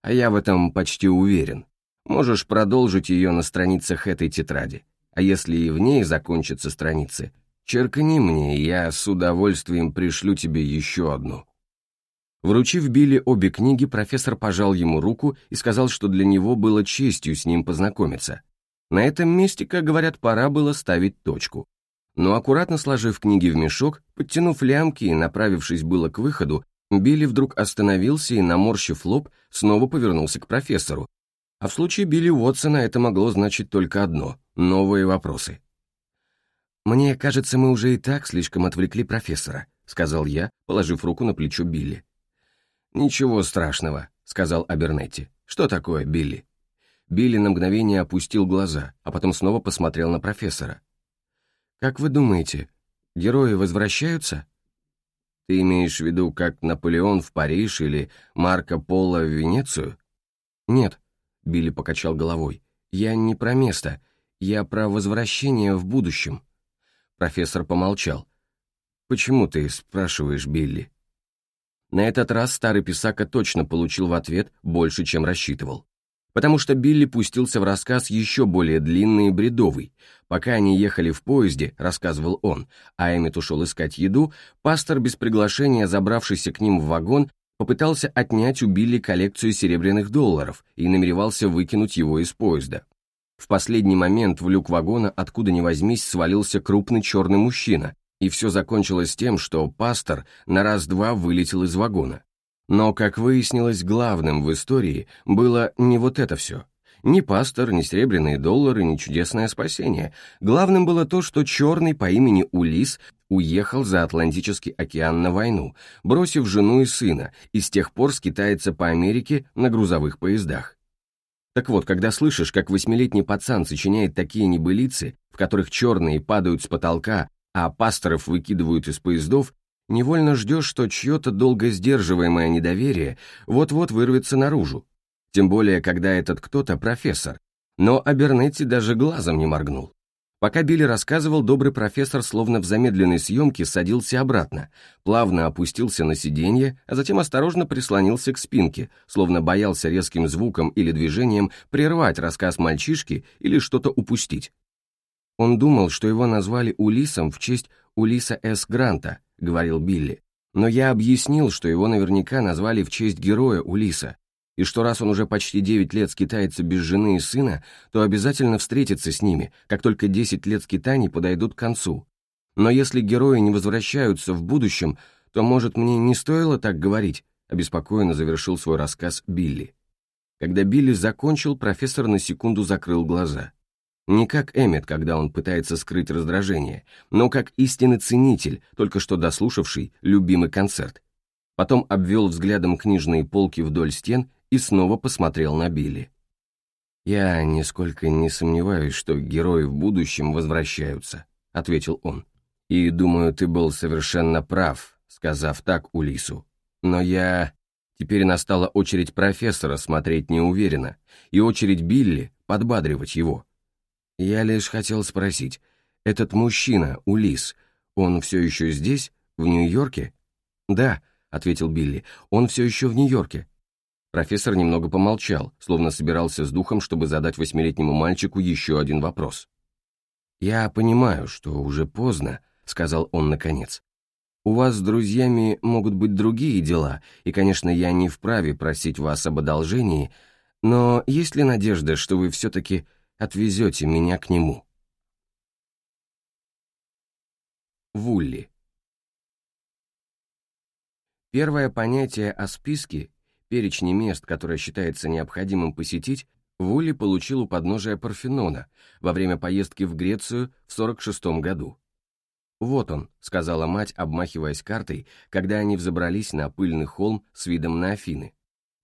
а я в этом почти уверен, можешь продолжить ее на страницах этой тетради. А если и в ней закончатся страницы, черкни мне, я с удовольствием пришлю тебе еще одну». Вручив Билли обе книги, профессор пожал ему руку и сказал, что для него было честью с ним познакомиться. На этом месте, как говорят, пора было ставить точку но аккуратно сложив книги в мешок, подтянув лямки и направившись было к выходу, Билли вдруг остановился и, наморщив лоб, снова повернулся к профессору. А в случае Билли Уотсона это могло значить только одно — новые вопросы. «Мне кажется, мы уже и так слишком отвлекли профессора», — сказал я, положив руку на плечо Билли. «Ничего страшного», — сказал Абернетти. «Что такое, Билли?» Билли на мгновение опустил глаза, а потом снова посмотрел на профессора. Как вы думаете, герои возвращаются? Ты имеешь в виду, как Наполеон в Париж или Марко Поло в Венецию? Нет, Билли покачал головой. Я не про место, я про возвращение в будущем. Профессор помолчал. Почему ты спрашиваешь, Билли? На этот раз старый писака точно получил в ответ больше, чем рассчитывал потому что Билли пустился в рассказ еще более длинный и бредовый. Пока они ехали в поезде, рассказывал он, а Эммет ушел искать еду, пастор без приглашения, забравшийся к ним в вагон, попытался отнять у Билли коллекцию серебряных долларов и намеревался выкинуть его из поезда. В последний момент в люк вагона, откуда ни возьмись, свалился крупный черный мужчина, и все закончилось тем, что пастор на раз-два вылетел из вагона. Но, как выяснилось, главным в истории было не вот это все. Ни пастор, ни серебряные доллары, ни чудесное спасение. Главным было то, что черный по имени Улис уехал за Атлантический океан на войну, бросив жену и сына, и с тех пор скитается по Америке на грузовых поездах. Так вот, когда слышишь, как восьмилетний пацан сочиняет такие небылицы, в которых черные падают с потолка, а пасторов выкидывают из поездов, невольно ждешь, что чье-то долго сдерживаемое недоверие вот-вот вырвется наружу. Тем более, когда этот кто-то профессор. Но Абернетти даже глазом не моргнул. Пока Билли рассказывал, добрый профессор словно в замедленной съемке садился обратно, плавно опустился на сиденье, а затем осторожно прислонился к спинке, словно боялся резким звуком или движением прервать рассказ мальчишки или что-то упустить. Он думал, что его назвали Улисом в честь Улиса С. Гранта, говорил Билли, но я объяснил, что его наверняка назвали в честь героя Улиса, и что раз он уже почти 9 лет скитается без жены и сына, то обязательно встретится с ними, как только 10 лет скитаний подойдут к концу. Но если герои не возвращаются в будущем, то, может, мне не стоило так говорить, обеспокоенно завершил свой рассказ Билли. Когда Билли закончил, профессор на секунду закрыл глаза. Не как Эммет, когда он пытается скрыть раздражение, но как истинный ценитель, только что дослушавший любимый концерт. Потом обвел взглядом книжные полки вдоль стен и снова посмотрел на Билли. «Я нисколько не сомневаюсь, что герои в будущем возвращаются», — ответил он. «И думаю, ты был совершенно прав, сказав так Улису. Но я...» Теперь настала очередь профессора смотреть неуверенно, и очередь Билли подбадривать его. Я лишь хотел спросить, этот мужчина, Улис, он все еще здесь, в Нью-Йорке? Да, ответил Билли, он все еще в Нью-Йорке. Профессор немного помолчал, словно собирался с духом, чтобы задать восьмилетнему мальчику еще один вопрос. «Я понимаю, что уже поздно», — сказал он наконец. «У вас с друзьями могут быть другие дела, и, конечно, я не вправе просить вас об одолжении, Но есть ли надежда, что вы все-таки отвезете меня к нему? Вулли. Первое понятие о списке, перечне мест, которое считается необходимым посетить, Вулли получил у подножия Парфенона во время поездки в Грецию в 46 году. «Вот он», — сказала мать, обмахиваясь картой, когда они взобрались на пыльный холм с видом на Афины.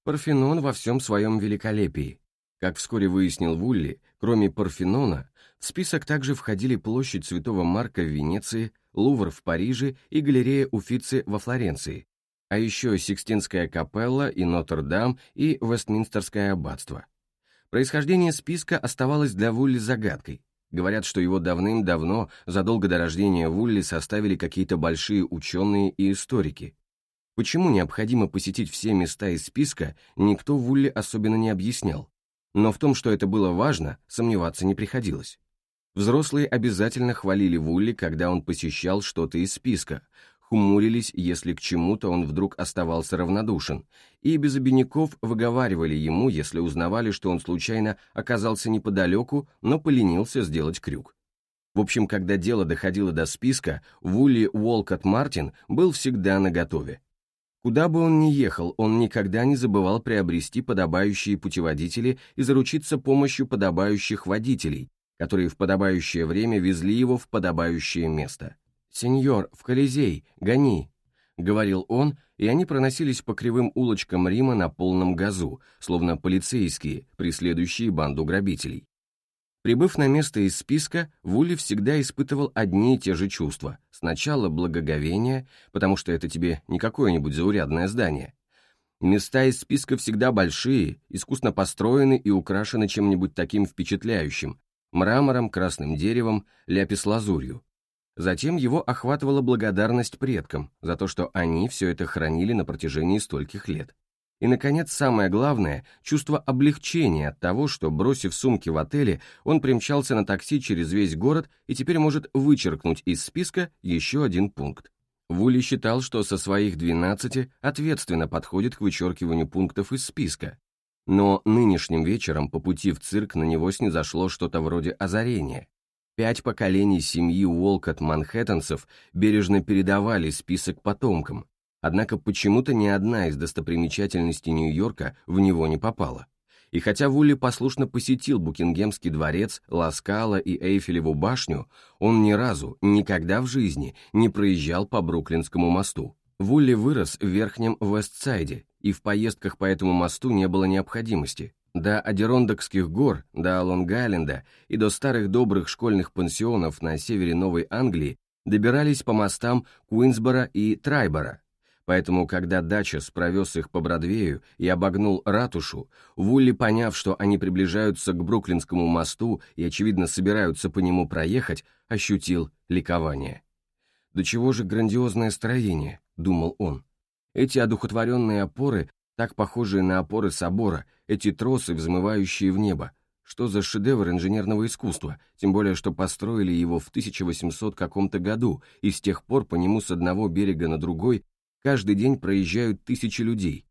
Парфенон во всем своем великолепии. Как вскоре выяснил Вулли, кроме Парфенона, в список также входили площадь Святого Марка в Венеции, Лувр в Париже и галерея Уфицы во Флоренции, а еще Сикстинская капелла и Нотр-Дам и Вестминстерское аббатство. Происхождение списка оставалось для Вулли загадкой. Говорят, что его давным-давно, задолго до рождения Вулли, составили какие-то большие ученые и историки, Почему необходимо посетить все места из списка, никто Вулли особенно не объяснял. Но в том, что это было важно, сомневаться не приходилось. Взрослые обязательно хвалили Вулли, когда он посещал что-то из списка, хмурились, если к чему-то он вдруг оставался равнодушен, и без обиняков выговаривали ему, если узнавали, что он случайно оказался неподалеку, но поленился сделать крюк. В общем, когда дело доходило до списка, Вулли Уолкот Мартин был всегда наготове. Куда бы он ни ехал, он никогда не забывал приобрести подобающие путеводители и заручиться помощью подобающих водителей, которые в подобающее время везли его в подобающее место. «Сеньор, в Колизей, гони!» — говорил он, и они проносились по кривым улочкам Рима на полном газу, словно полицейские, преследующие банду грабителей. Прибыв на место из списка, Вулли всегда испытывал одни и те же чувства. Сначала благоговение, потому что это тебе не какое-нибудь заурядное здание. Места из списка всегда большие, искусно построены и украшены чем-нибудь таким впечатляющим, мрамором, красным деревом, ляпис-лазурью. Затем его охватывала благодарность предкам за то, что они все это хранили на протяжении стольких лет. И, наконец, самое главное – чувство облегчения от того, что, бросив сумки в отеле, он примчался на такси через весь город и теперь может вычеркнуть из списка еще один пункт. Вули считал, что со своих 12 ответственно подходит к вычеркиванию пунктов из списка. Но нынешним вечером по пути в цирк на него снизошло что-то вроде озарения. Пять поколений семьи Уолкот-Манхэттенцев бережно передавали список потомкам, Однако почему-то ни одна из достопримечательностей Нью-Йорка в него не попала. И хотя Вулли послушно посетил Букингемский дворец, Ласкала и Эйфелеву башню, он ни разу, никогда в жизни не проезжал по Бруклинскому мосту. Вулли вырос в Верхнем Вестсайде, и в поездках по этому мосту не было необходимости. До Адерондокских гор, до Лонг-Айленда и до старых добрых школьных пансионов на севере Новой Англии добирались по мостам Куинсбора и Трайбора, Поэтому, когда Дачес провез их по Бродвею и обогнул ратушу, Вулли, поняв, что они приближаются к Бруклинскому мосту и, очевидно, собираются по нему проехать, ощутил ликование. «Да чего же грандиозное строение», — думал он. «Эти одухотворенные опоры, так похожие на опоры собора, эти тросы, взмывающие в небо, что за шедевр инженерного искусства, тем более что построили его в 1800 каком-то году, и с тех пор по нему с одного берега на другой Каждый день проезжают тысячи людей.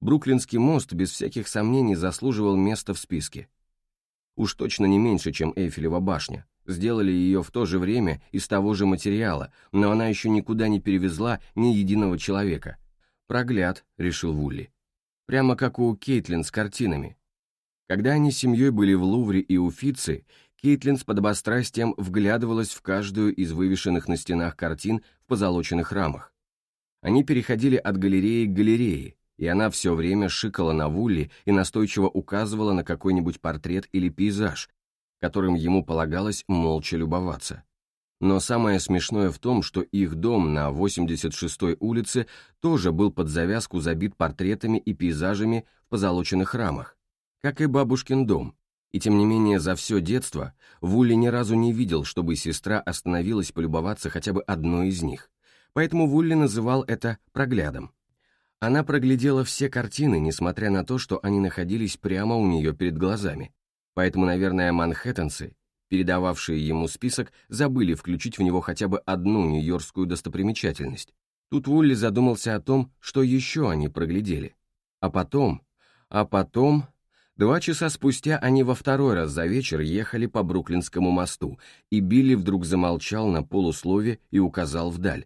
Бруклинский мост без всяких сомнений заслуживал места в списке. Уж точно не меньше, чем Эйфелева башня. Сделали ее в то же время из того же материала, но она еще никуда не перевезла ни единого человека. «Прогляд», — решил Вулли. Прямо как у Кейтлин с картинами. Когда они с семьей были в Лувре и Уфице, Кейтлин с подобострастием вглядывалась в каждую из вывешенных на стенах картин в позолоченных рамах. Они переходили от галереи к галерее, и она все время шикала на Вулли и настойчиво указывала на какой-нибудь портрет или пейзаж, которым ему полагалось молча любоваться. Но самое смешное в том, что их дом на 86-й улице тоже был под завязку забит портретами и пейзажами в позолоченных рамах, как и бабушкин дом. И тем не менее за все детство Вулли ни разу не видел, чтобы сестра остановилась полюбоваться хотя бы одной из них поэтому Вулли называл это проглядом. Она проглядела все картины, несмотря на то, что они находились прямо у нее перед глазами. Поэтому, наверное, манхэттенцы, передававшие ему список, забыли включить в него хотя бы одну нью-йоркскую достопримечательность. Тут Вулли задумался о том, что еще они проглядели. А потом, а потом... Два часа спустя они во второй раз за вечер ехали по Бруклинскому мосту, и Билли вдруг замолчал на полуслове и указал вдаль.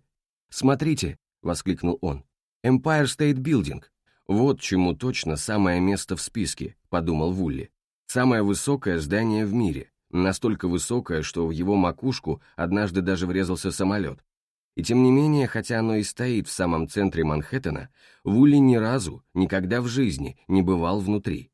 «Смотрите!» — воскликнул он. «Empire State Building!» «Вот чему точно самое место в списке», — подумал Вулли. «Самое высокое здание в мире, настолько высокое, что в его макушку однажды даже врезался самолет. И тем не менее, хотя оно и стоит в самом центре Манхэттена, Вулли ни разу, никогда в жизни не бывал внутри.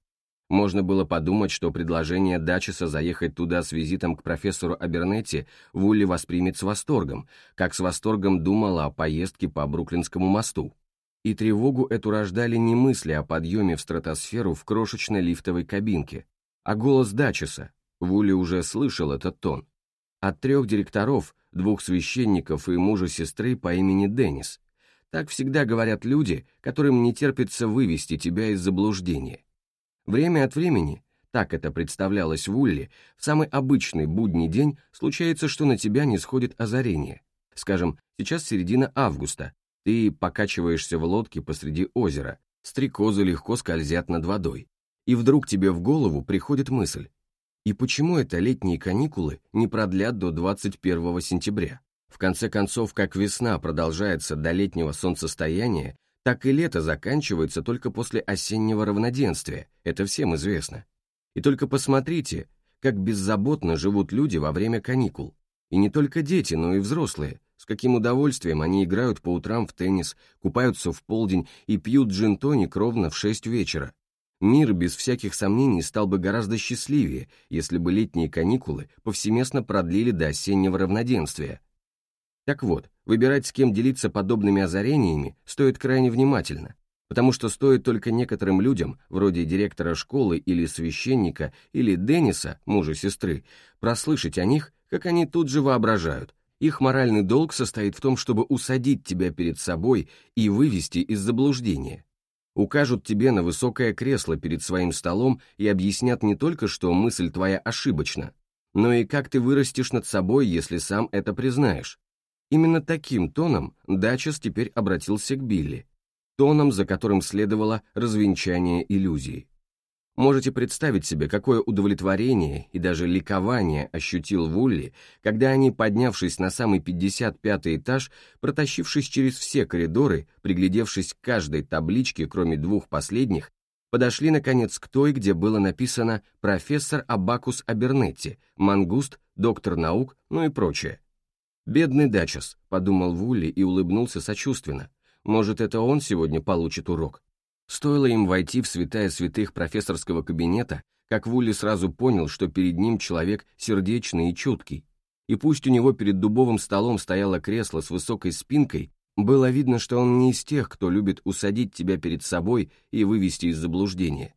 Можно было подумать, что предложение Дачеса заехать туда с визитом к профессору Абернетти Вулли воспримет с восторгом, как с восторгом думала о поездке по Бруклинскому мосту. И тревогу эту рождали не мысли о подъеме в стратосферу в крошечной лифтовой кабинке, а голос Дачеса. Вулли уже слышал этот тон. От трех директоров, двух священников и мужа сестры по имени Деннис. Так всегда говорят люди, которым не терпится вывести тебя из заблуждения. Время от времени, так это представлялось Вулли, в самый обычный будний день случается, что на тебя не сходит озарение. Скажем, сейчас середина августа, ты покачиваешься в лодке посреди озера, стрекозы легко скользят над водой, и вдруг тебе в голову приходит мысль, и почему это летние каникулы не продлят до 21 сентября? В конце концов, как весна продолжается до летнего солнцестояния, так и лето заканчивается только после осеннего равноденствия, это всем известно. И только посмотрите, как беззаботно живут люди во время каникул. И не только дети, но и взрослые, с каким удовольствием они играют по утрам в теннис, купаются в полдень и пьют джин-тоник ровно в 6 вечера, Мир, без всяких сомнений, стал бы гораздо счастливее, если бы летние каникулы повсеместно продлили до осеннего равноденствия. Так вот, выбирать с кем делиться подобными озарениями стоит крайне внимательно, потому что стоит только некоторым людям, вроде директора школы или священника, или Денниса, мужа сестры, прослышать о них, как они тут же воображают. Их моральный долг состоит в том, чтобы усадить тебя перед собой и вывести из заблуждения укажут тебе на высокое кресло перед своим столом и объяснят не только, что мысль твоя ошибочна, но и как ты вырастешь над собой, если сам это признаешь. Именно таким тоном Дачес теперь обратился к Билли, тоном, за которым следовало развенчание иллюзии. Можете представить себе, какое удовлетворение и даже ликование ощутил Вулли, когда они, поднявшись на самый 55-й этаж, протащившись через все коридоры, приглядевшись к каждой табличке, кроме двух последних, подошли, наконец, к той, где было написано «Профессор Абакус Абернетти», «Мангуст», «Доктор наук», ну и прочее. «Бедный Дачес», — подумал Вулли и улыбнулся сочувственно. «Может, это он сегодня получит урок?» Стоило им войти в святая святых профессорского кабинета, как Вулли сразу понял, что перед ним человек сердечный и чуткий. И пусть у него перед дубовым столом стояло кресло с высокой спинкой, было видно, что он не из тех, кто любит усадить тебя перед собой и вывести из заблуждения.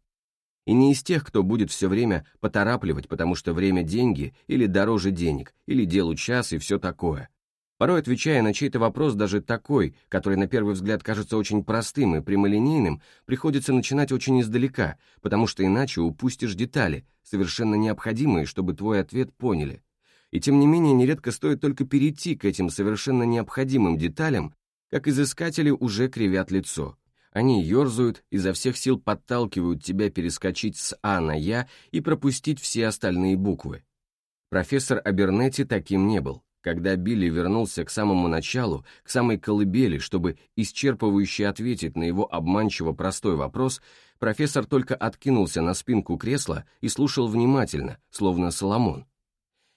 И не из тех, кто будет все время поторапливать, потому что время – деньги, или дороже денег, или делу час и все такое. Порой, отвечая на чей-то вопрос, даже такой, который на первый взгляд кажется очень простым и прямолинейным, приходится начинать очень издалека, потому что иначе упустишь детали, совершенно необходимые, чтобы твой ответ поняли. И тем не менее, нередко стоит только перейти к этим совершенно необходимым деталям, как изыскатели уже кривят лицо. Они ерзают, изо всех сил подталкивают тебя перескочить с А на Я и пропустить все остальные буквы. Профессор Абернетти таким не был. Когда Билли вернулся к самому началу, к самой колыбели, чтобы исчерпывающе ответить на его обманчиво простой вопрос, профессор только откинулся на спинку кресла и слушал внимательно, словно Соломон.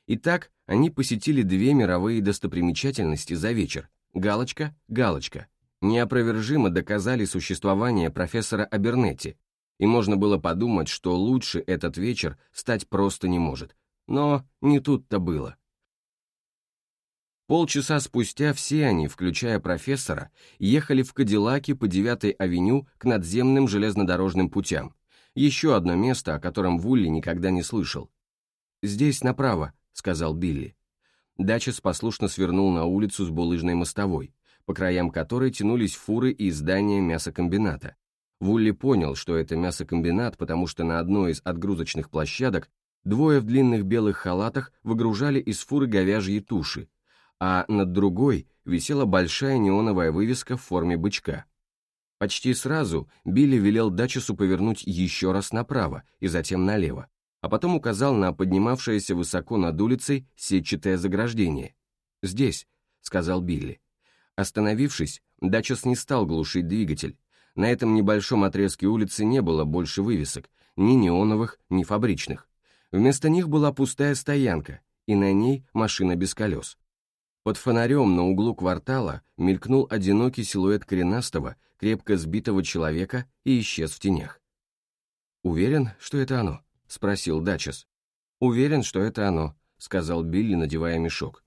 Итак, они посетили две мировые достопримечательности за вечер. Галочка, галочка. Неопровержимо доказали существование профессора Абернетти, и можно было подумать, что лучше этот вечер стать просто не может. Но не тут-то было. Полчаса спустя все они, включая профессора, ехали в Кадиллаке по 9-й авеню к надземным железнодорожным путям. Еще одно место, о котором Вулли никогда не слышал. «Здесь направо», — сказал Билли. Дачес послушно свернул на улицу с булыжной мостовой, по краям которой тянулись фуры и здания мясокомбината. Вулли понял, что это мясокомбинат, потому что на одной из отгрузочных площадок двое в длинных белых халатах выгружали из фуры говяжьи туши, а над другой висела большая неоновая вывеска в форме бычка. Почти сразу Билли велел Дачесу повернуть еще раз направо и затем налево, а потом указал на поднимавшееся высоко над улицей сетчатое заграждение. «Здесь», — сказал Билли. Остановившись, Дачес не стал глушить двигатель. На этом небольшом отрезке улицы не было больше вывесок, ни неоновых, ни фабричных. Вместо них была пустая стоянка, и на ней машина без колес. Под фонарем на углу квартала мелькнул одинокий силуэт коренастого, крепко сбитого человека и исчез в тенях. «Уверен, что это оно?» — спросил Дачес. «Уверен, что это оно», — сказал Билли, надевая мешок.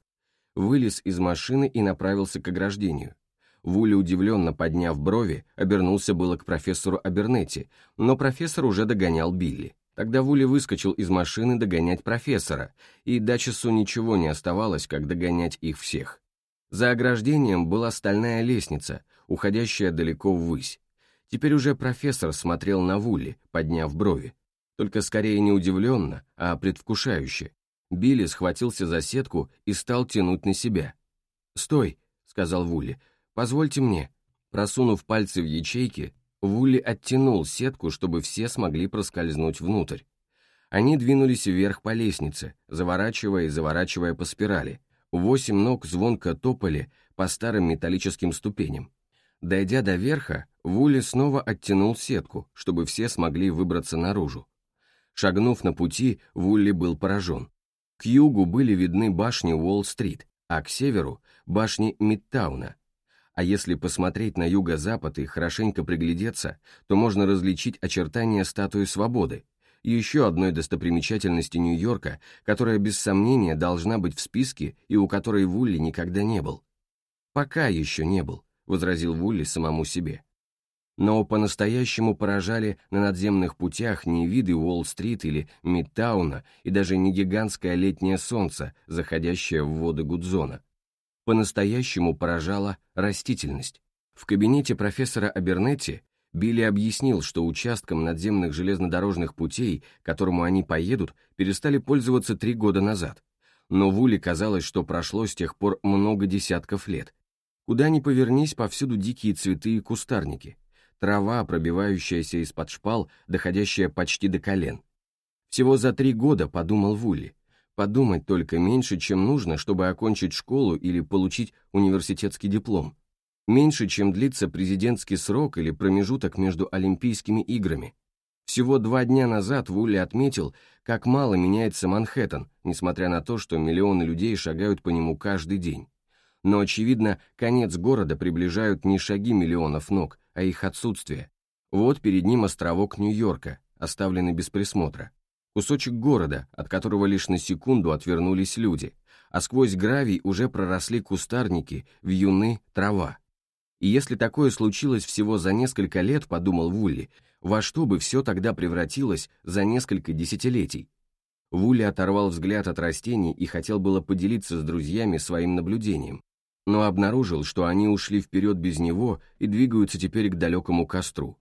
Вылез из машины и направился к ограждению. Вули, удивленно подняв брови, обернулся было к профессору Абернетти, но профессор уже догонял Билли. Тогда Вули выскочил из машины догонять профессора, и Дачесу ничего не оставалось, как догонять их всех. За ограждением была стальная лестница, уходящая далеко ввысь. Теперь уже профессор смотрел на Вули, подняв брови. Только скорее не удивленно, а предвкушающе. Билли схватился за сетку и стал тянуть на себя. «Стой», — сказал Вули, — «позвольте мне». Просунув пальцы в ячейки, Вули оттянул сетку, чтобы все смогли проскользнуть внутрь. Они двинулись вверх по лестнице, заворачивая и заворачивая по спирали. Восемь ног звонко топали по старым металлическим ступеням. Дойдя до верха, Вули снова оттянул сетку, чтобы все смогли выбраться наружу. Шагнув на пути, Вулли был поражен. К югу были видны башни Уолл-стрит, а к северу — башни Мидтауна, а если посмотреть на юго-запад и хорошенько приглядеться, то можно различить очертания статуи свободы, еще одной достопримечательности Нью-Йорка, которая без сомнения должна быть в списке и у которой Вулли никогда не был. «Пока еще не был», — возразил Вулли самому себе. Но по-настоящему поражали на надземных путях не виды Уолл-стрит или Мидтауна и даже не гигантское летнее солнце, заходящее в воды Гудзона по-настоящему поражала растительность. В кабинете профессора Абернетти Билли объяснил, что участком надземных железнодорожных путей, которому они поедут, перестали пользоваться три года назад. Но Вули казалось, что прошло с тех пор много десятков лет. Куда ни повернись, повсюду дикие цветы и кустарники. Трава, пробивающаяся из-под шпал, доходящая почти до колен. Всего за три года, подумал Вулли, Подумать только меньше, чем нужно, чтобы окончить школу или получить университетский диплом. Меньше, чем длится президентский срок или промежуток между Олимпийскими играми. Всего два дня назад Вулли отметил, как мало меняется Манхэттен, несмотря на то, что миллионы людей шагают по нему каждый день. Но, очевидно, конец города приближают не шаги миллионов ног, а их отсутствие. Вот перед ним островок Нью-Йорка, оставленный без присмотра кусочек города, от которого лишь на секунду отвернулись люди, а сквозь гравий уже проросли кустарники, вьюны, трава. И если такое случилось всего за несколько лет, подумал Вулли, во что бы все тогда превратилось за несколько десятилетий? Вулли оторвал взгляд от растений и хотел было поделиться с друзьями своим наблюдением, но обнаружил, что они ушли вперед без него и двигаются теперь к далекому костру.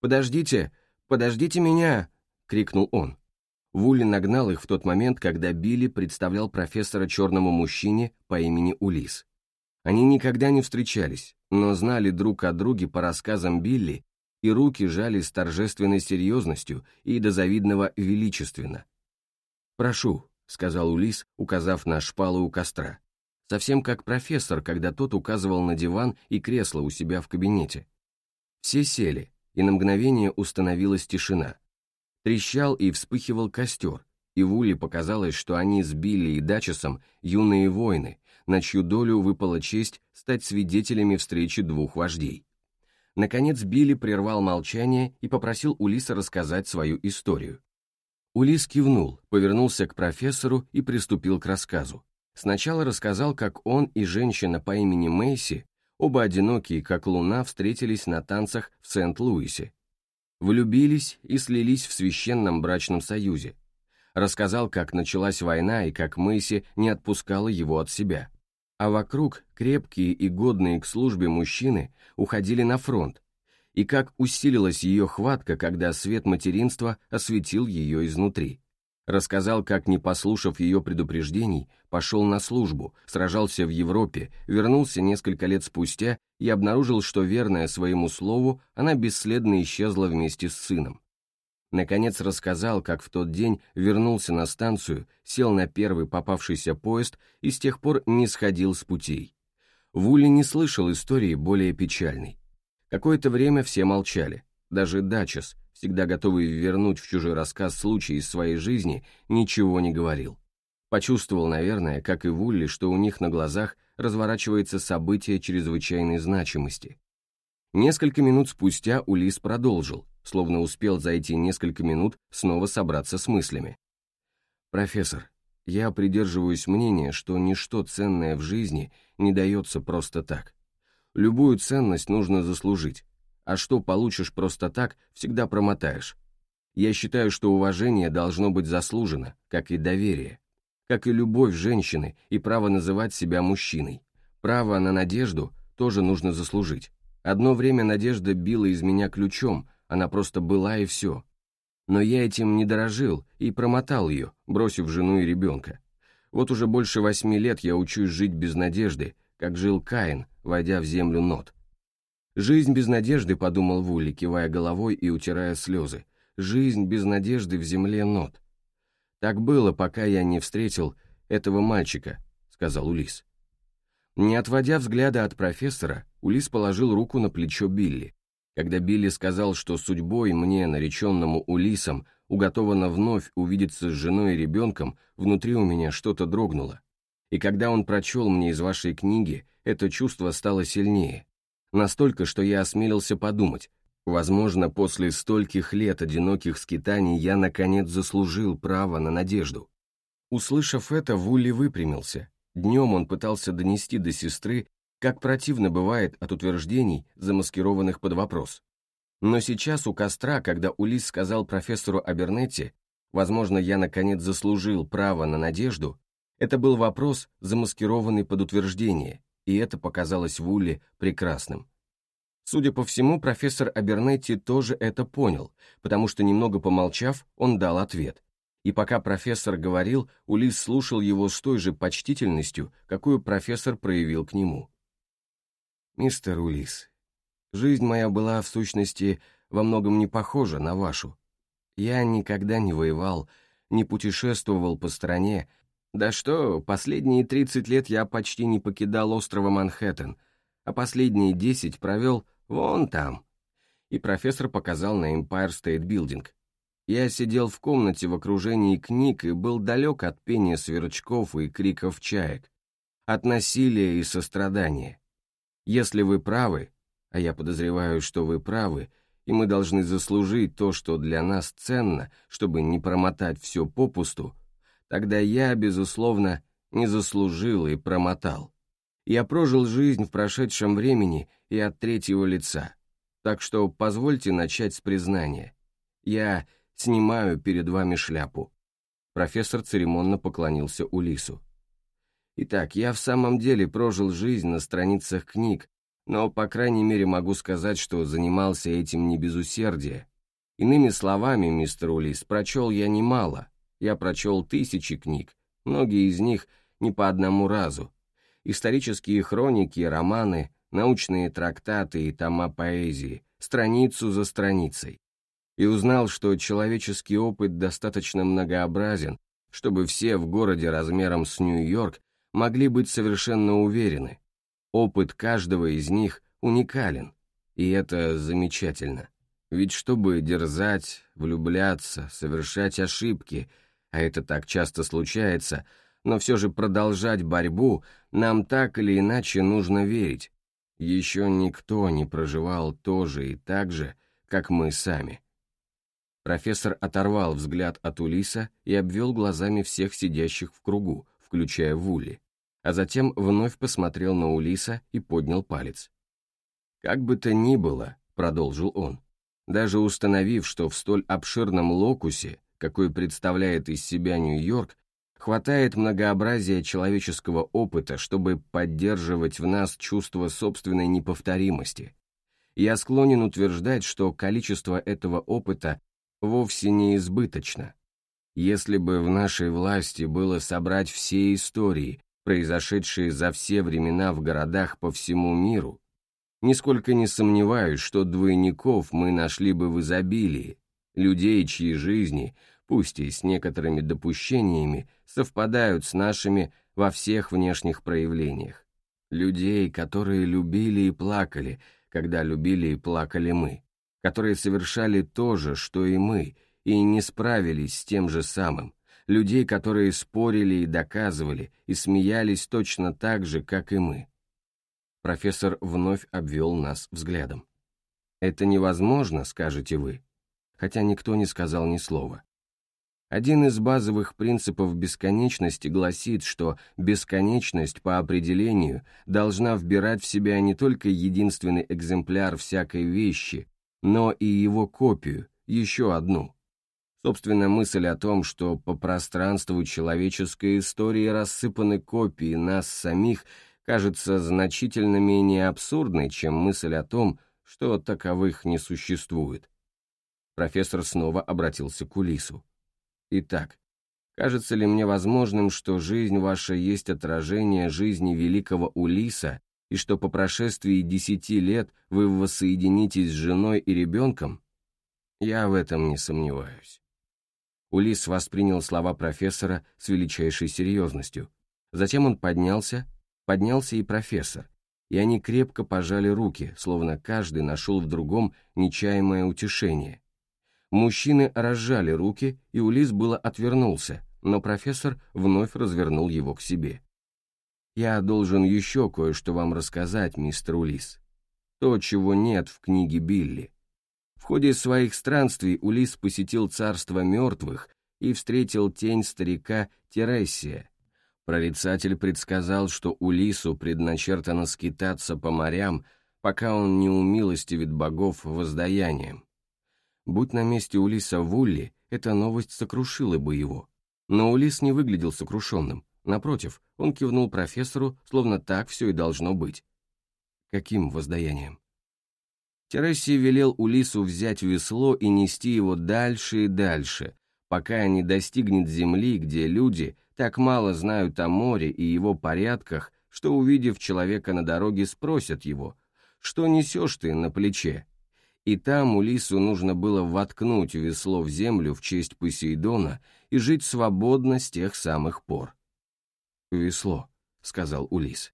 «Подождите! Подождите меня!» — крикнул он. Вулли нагнал их в тот момент, когда Билли представлял профессора черному мужчине по имени Улис. Они никогда не встречались, но знали друг о друге по рассказам Билли, и руки жали с торжественной серьезностью и до завидного величественно. «Прошу», — сказал Улис, указав на шпалу у костра, совсем как профессор, когда тот указывал на диван и кресло у себя в кабинете. Все сели, и на мгновение установилась тишина. Трещал и вспыхивал костер, и Вулли показалось, что они с Билли и Дачесом юные воины, на чью долю выпала честь стать свидетелями встречи двух вождей. Наконец Билли прервал молчание и попросил Улиса рассказать свою историю. Улис кивнул, повернулся к профессору и приступил к рассказу. Сначала рассказал, как он и женщина по имени Мэйси, оба одинокие, как луна, встретились на танцах в Сент-Луисе, влюбились и слились в священном брачном союзе. Рассказал, как началась война и как Мэйси не отпускала его от себя. А вокруг крепкие и годные к службе мужчины уходили на фронт, и как усилилась ее хватка, когда свет материнства осветил ее изнутри. Рассказал, как, не послушав ее предупреждений, пошел на службу, сражался в Европе, вернулся несколько лет спустя и обнаружил, что, верная своему слову, она бесследно исчезла вместе с сыном. Наконец рассказал, как в тот день вернулся на станцию, сел на первый попавшийся поезд и с тех пор не сходил с путей. Вулли не слышал истории более печальной. Какое-то время все молчали. Даже Дачес, всегда готовый вернуть в чужой рассказ случай из своей жизни, ничего не говорил. Почувствовал, наверное, как и Вулли, что у них на глазах разворачивается событие чрезвычайной значимости. Несколько минут спустя Улис продолжил, словно успел за эти несколько минут снова собраться с мыслями. «Профессор, я придерживаюсь мнения, что ничто ценное в жизни не дается просто так. Любую ценность нужно заслужить, а что получишь просто так, всегда промотаешь. Я считаю, что уважение должно быть заслужено, как и доверие, как и любовь женщины и право называть себя мужчиной. Право на надежду тоже нужно заслужить. Одно время надежда била из меня ключом, она просто была и все. Но я этим не дорожил и промотал ее, бросив жену и ребенка. Вот уже больше восьми лет я учусь жить без надежды, как жил Каин, войдя в землю нот. «Жизнь без надежды», — подумал Вулли, кивая головой и утирая слезы. «Жизнь без надежды в земле нот». «Так было, пока я не встретил этого мальчика», — сказал Улис. Не отводя взгляда от профессора, Улис положил руку на плечо Билли. Когда Билли сказал, что судьбой мне, нареченному Улисом, уготовано вновь увидеться с женой и ребенком, внутри у меня что-то дрогнуло. И когда он прочел мне из вашей книги, это чувство стало сильнее. Настолько, что я осмелился подумать, возможно, после стольких лет одиноких скитаний я наконец заслужил право на надежду. Услышав это, Вулли выпрямился. Днем он пытался донести до сестры, как противно бывает от утверждений, замаскированных под вопрос. Но сейчас у костра, когда Улис сказал профессору Абернетти, возможно, я наконец заслужил право на надежду, это был вопрос, замаскированный под утверждение, и это показалось Вулли прекрасным. Судя по всему, профессор Абернетти тоже это понял, потому что, немного помолчав, он дал ответ. И пока профессор говорил, Улис слушал его с той же почтительностью, какую профессор проявил к нему. «Мистер Улис, жизнь моя была, в сущности, во многом не похожа на вашу. Я никогда не воевал, не путешествовал по стране, да что, последние 30 лет я почти не покидал острова Манхэттен, а последние 10 провел вон там. И профессор показал на Empire State Building. Я сидел в комнате в окружении книг и был далек от пения сверчков и криков чаек, от насилия и сострадания. Если вы правы, а я подозреваю, что вы правы, и мы должны заслужить то, что для нас ценно, чтобы не промотать все попусту, Тогда я, безусловно, не заслужил и промотал. Я прожил жизнь в прошедшем времени и от третьего лица. Так что позвольте начать с признания. Я снимаю перед вами шляпу. Профессор церемонно поклонился Улису. Итак, я в самом деле прожил жизнь на страницах книг, но, по крайней мере, могу сказать, что занимался этим не без усердия. Иными словами, мистер Улис, прочел я немало, я прочел тысячи книг, многие из них не по одному разу. Исторические хроники, романы, научные трактаты и тома поэзии, страницу за страницей. И узнал, что человеческий опыт достаточно многообразен, чтобы все в городе размером с Нью-Йорк могли быть совершенно уверены. Опыт каждого из них уникален, и это замечательно. Ведь чтобы дерзать, влюбляться, совершать ошибки – а это так часто случается, но все же продолжать борьбу нам так или иначе нужно верить. Еще никто не проживал то же и так же, как мы сами. Профессор оторвал взгляд от Улиса и обвел глазами всех сидящих в кругу, включая Вули, а затем вновь посмотрел на Улиса и поднял палец. «Как бы то ни было», — продолжил он, — «даже установив, что в столь обширном локусе какой представляет из себя Нью-Йорк, хватает многообразия человеческого опыта, чтобы поддерживать в нас чувство собственной неповторимости. Я склонен утверждать, что количество этого опыта вовсе не избыточно. Если бы в нашей власти было собрать все истории, произошедшие за все времена в городах по всему миру, нисколько не сомневаюсь, что двойников мы нашли бы в изобилии, людей, чьи жизни, пусть и с некоторыми допущениями, совпадают с нашими во всех внешних проявлениях. Людей, которые любили и плакали, когда любили и плакали мы, которые совершали то же, что и мы, и не справились с тем же самым, людей, которые спорили и доказывали, и смеялись точно так же, как и мы. Профессор вновь обвел нас взглядом. «Это невозможно», — скажете вы, хотя никто не сказал ни слова. Один из базовых принципов бесконечности гласит, что бесконечность по определению должна вбирать в себя не только единственный экземпляр всякой вещи, но и его копию, еще одну. Собственно, мысль о том, что по пространству человеческой истории рассыпаны копии нас самих, кажется значительно менее абсурдной, чем мысль о том, что таковых не существует. Профессор снова обратился к Улису. Итак, кажется ли мне возможным, что жизнь ваша есть отражение жизни великого Улиса, и что по прошествии десяти лет вы воссоединитесь с женой и ребенком? Я в этом не сомневаюсь. Улис воспринял слова профессора с величайшей серьезностью. Затем он поднялся, поднялся и профессор, и они крепко пожали руки, словно каждый нашел в другом нечаемое утешение, Мужчины разжали руки, и Улис было отвернулся, но профессор вновь развернул его к себе. «Я должен еще кое-что вам рассказать, мистер Улис. То, чего нет в книге Билли. В ходе своих странствий Улис посетил царство мертвых и встретил тень старика Тересия. Прорицатель предсказал, что Улису предначертано скитаться по морям, пока он не умилостивит богов воздаянием. Будь на месте Улиса Вулли, эта новость сокрушила бы его. Но Улис не выглядел сокрушенным. Напротив, он кивнул профессору, словно так все и должно быть. Каким воздаянием? Тересий велел Улису взять весло и нести его дальше и дальше, пока не достигнет земли, где люди так мало знают о море и его порядках, что, увидев человека на дороге, спросят его, «Что несешь ты на плече?» И там Улису нужно было воткнуть весло в землю в честь Посейдона и жить свободно с тех самых пор. «Весло», — сказал Улис.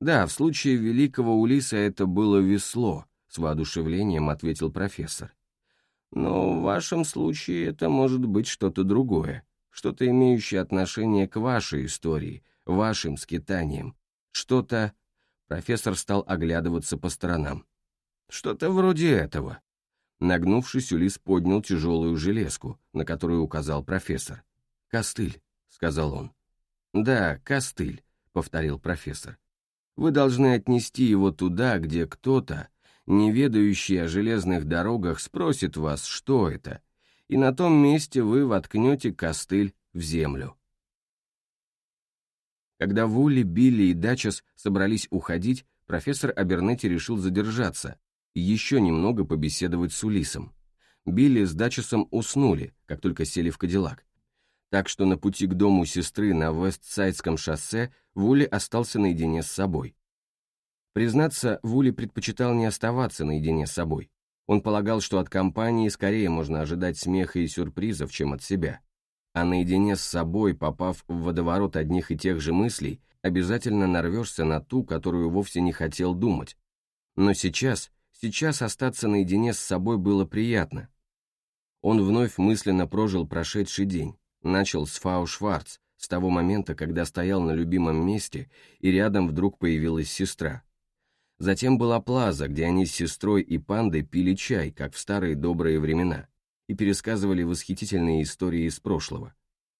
«Да, в случае великого Улиса это было весло», — с воодушевлением ответил профессор. «Но в вашем случае это может быть что-то другое, что-то имеющее отношение к вашей истории, вашим скитаниям, что-то...» Профессор стал оглядываться по сторонам. Что-то вроде этого. Нагнувшись, Улис поднял тяжелую железку, на которую указал профессор. «Костыль», — сказал он. «Да, костыль», — повторил профессор. «Вы должны отнести его туда, где кто-то, не ведающий о железных дорогах, спросит вас, что это, и на том месте вы воткнете костыль в землю». Когда Вулли, Билли и Дачес собрались уходить, профессор Абернетти решил задержаться, еще немного побеседовать с Улисом. Билли с Дачесом уснули, как только сели в Кадиллак. Так что на пути к дому сестры на Вестсайдском шоссе Вули остался наедине с собой. Признаться, Вули предпочитал не оставаться наедине с собой. Он полагал, что от компании скорее можно ожидать смеха и сюрпризов, чем от себя. А наедине с собой, попав в водоворот одних и тех же мыслей, обязательно нарвешься на ту, которую вовсе не хотел думать. Но сейчас Сейчас остаться наедине с собой было приятно. Он вновь мысленно прожил прошедший день, начал с Фау Шварц, с того момента, когда стоял на любимом месте, и рядом вдруг появилась сестра. Затем была Плаза, где они с сестрой и пандой пили чай, как в старые добрые времена, и пересказывали восхитительные истории из прошлого.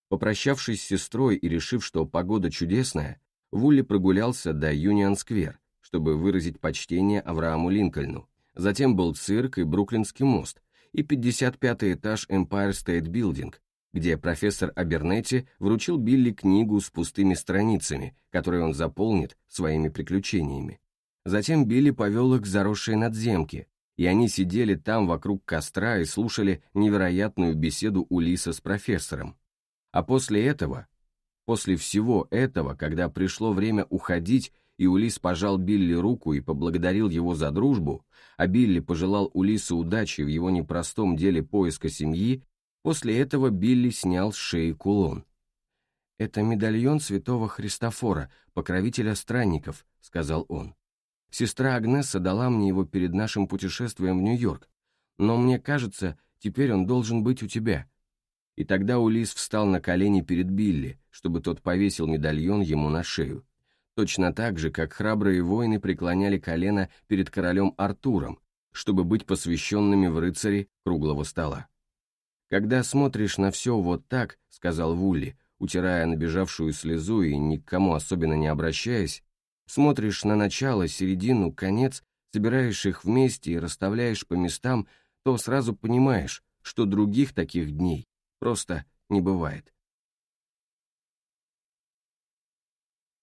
Попрощавшись с сестрой и решив, что погода чудесная, Вулли прогулялся до Юнион-сквер, чтобы выразить почтение Аврааму Линкольну, Затем был цирк и Бруклинский мост, и 55-й этаж Empire State Building, где профессор Абернетти вручил Билли книгу с пустыми страницами, которые он заполнит своими приключениями. Затем Билли повел их к заросшей надземке, и они сидели там вокруг костра и слушали невероятную беседу Улиса с профессором. А после этого, после всего этого, когда пришло время уходить, и Улис пожал Билли руку и поблагодарил его за дружбу, а Билли пожелал Улису удачи в его непростом деле поиска семьи, после этого Билли снял с шеи кулон. «Это медальон святого Христофора, покровителя странников», — сказал он. «Сестра Агнесса дала мне его перед нашим путешествием в Нью-Йорк, но мне кажется, теперь он должен быть у тебя». И тогда Улис встал на колени перед Билли, чтобы тот повесил медальон ему на шею. Точно так же, как храбрые воины преклоняли колено перед королем Артуром, чтобы быть посвященными в рыцари круглого стола. «Когда смотришь на все вот так», — сказал Вулли, утирая набежавшую слезу и никому особенно не обращаясь, смотришь на начало, середину, конец, собираешь их вместе и расставляешь по местам, то сразу понимаешь, что других таких дней просто не бывает.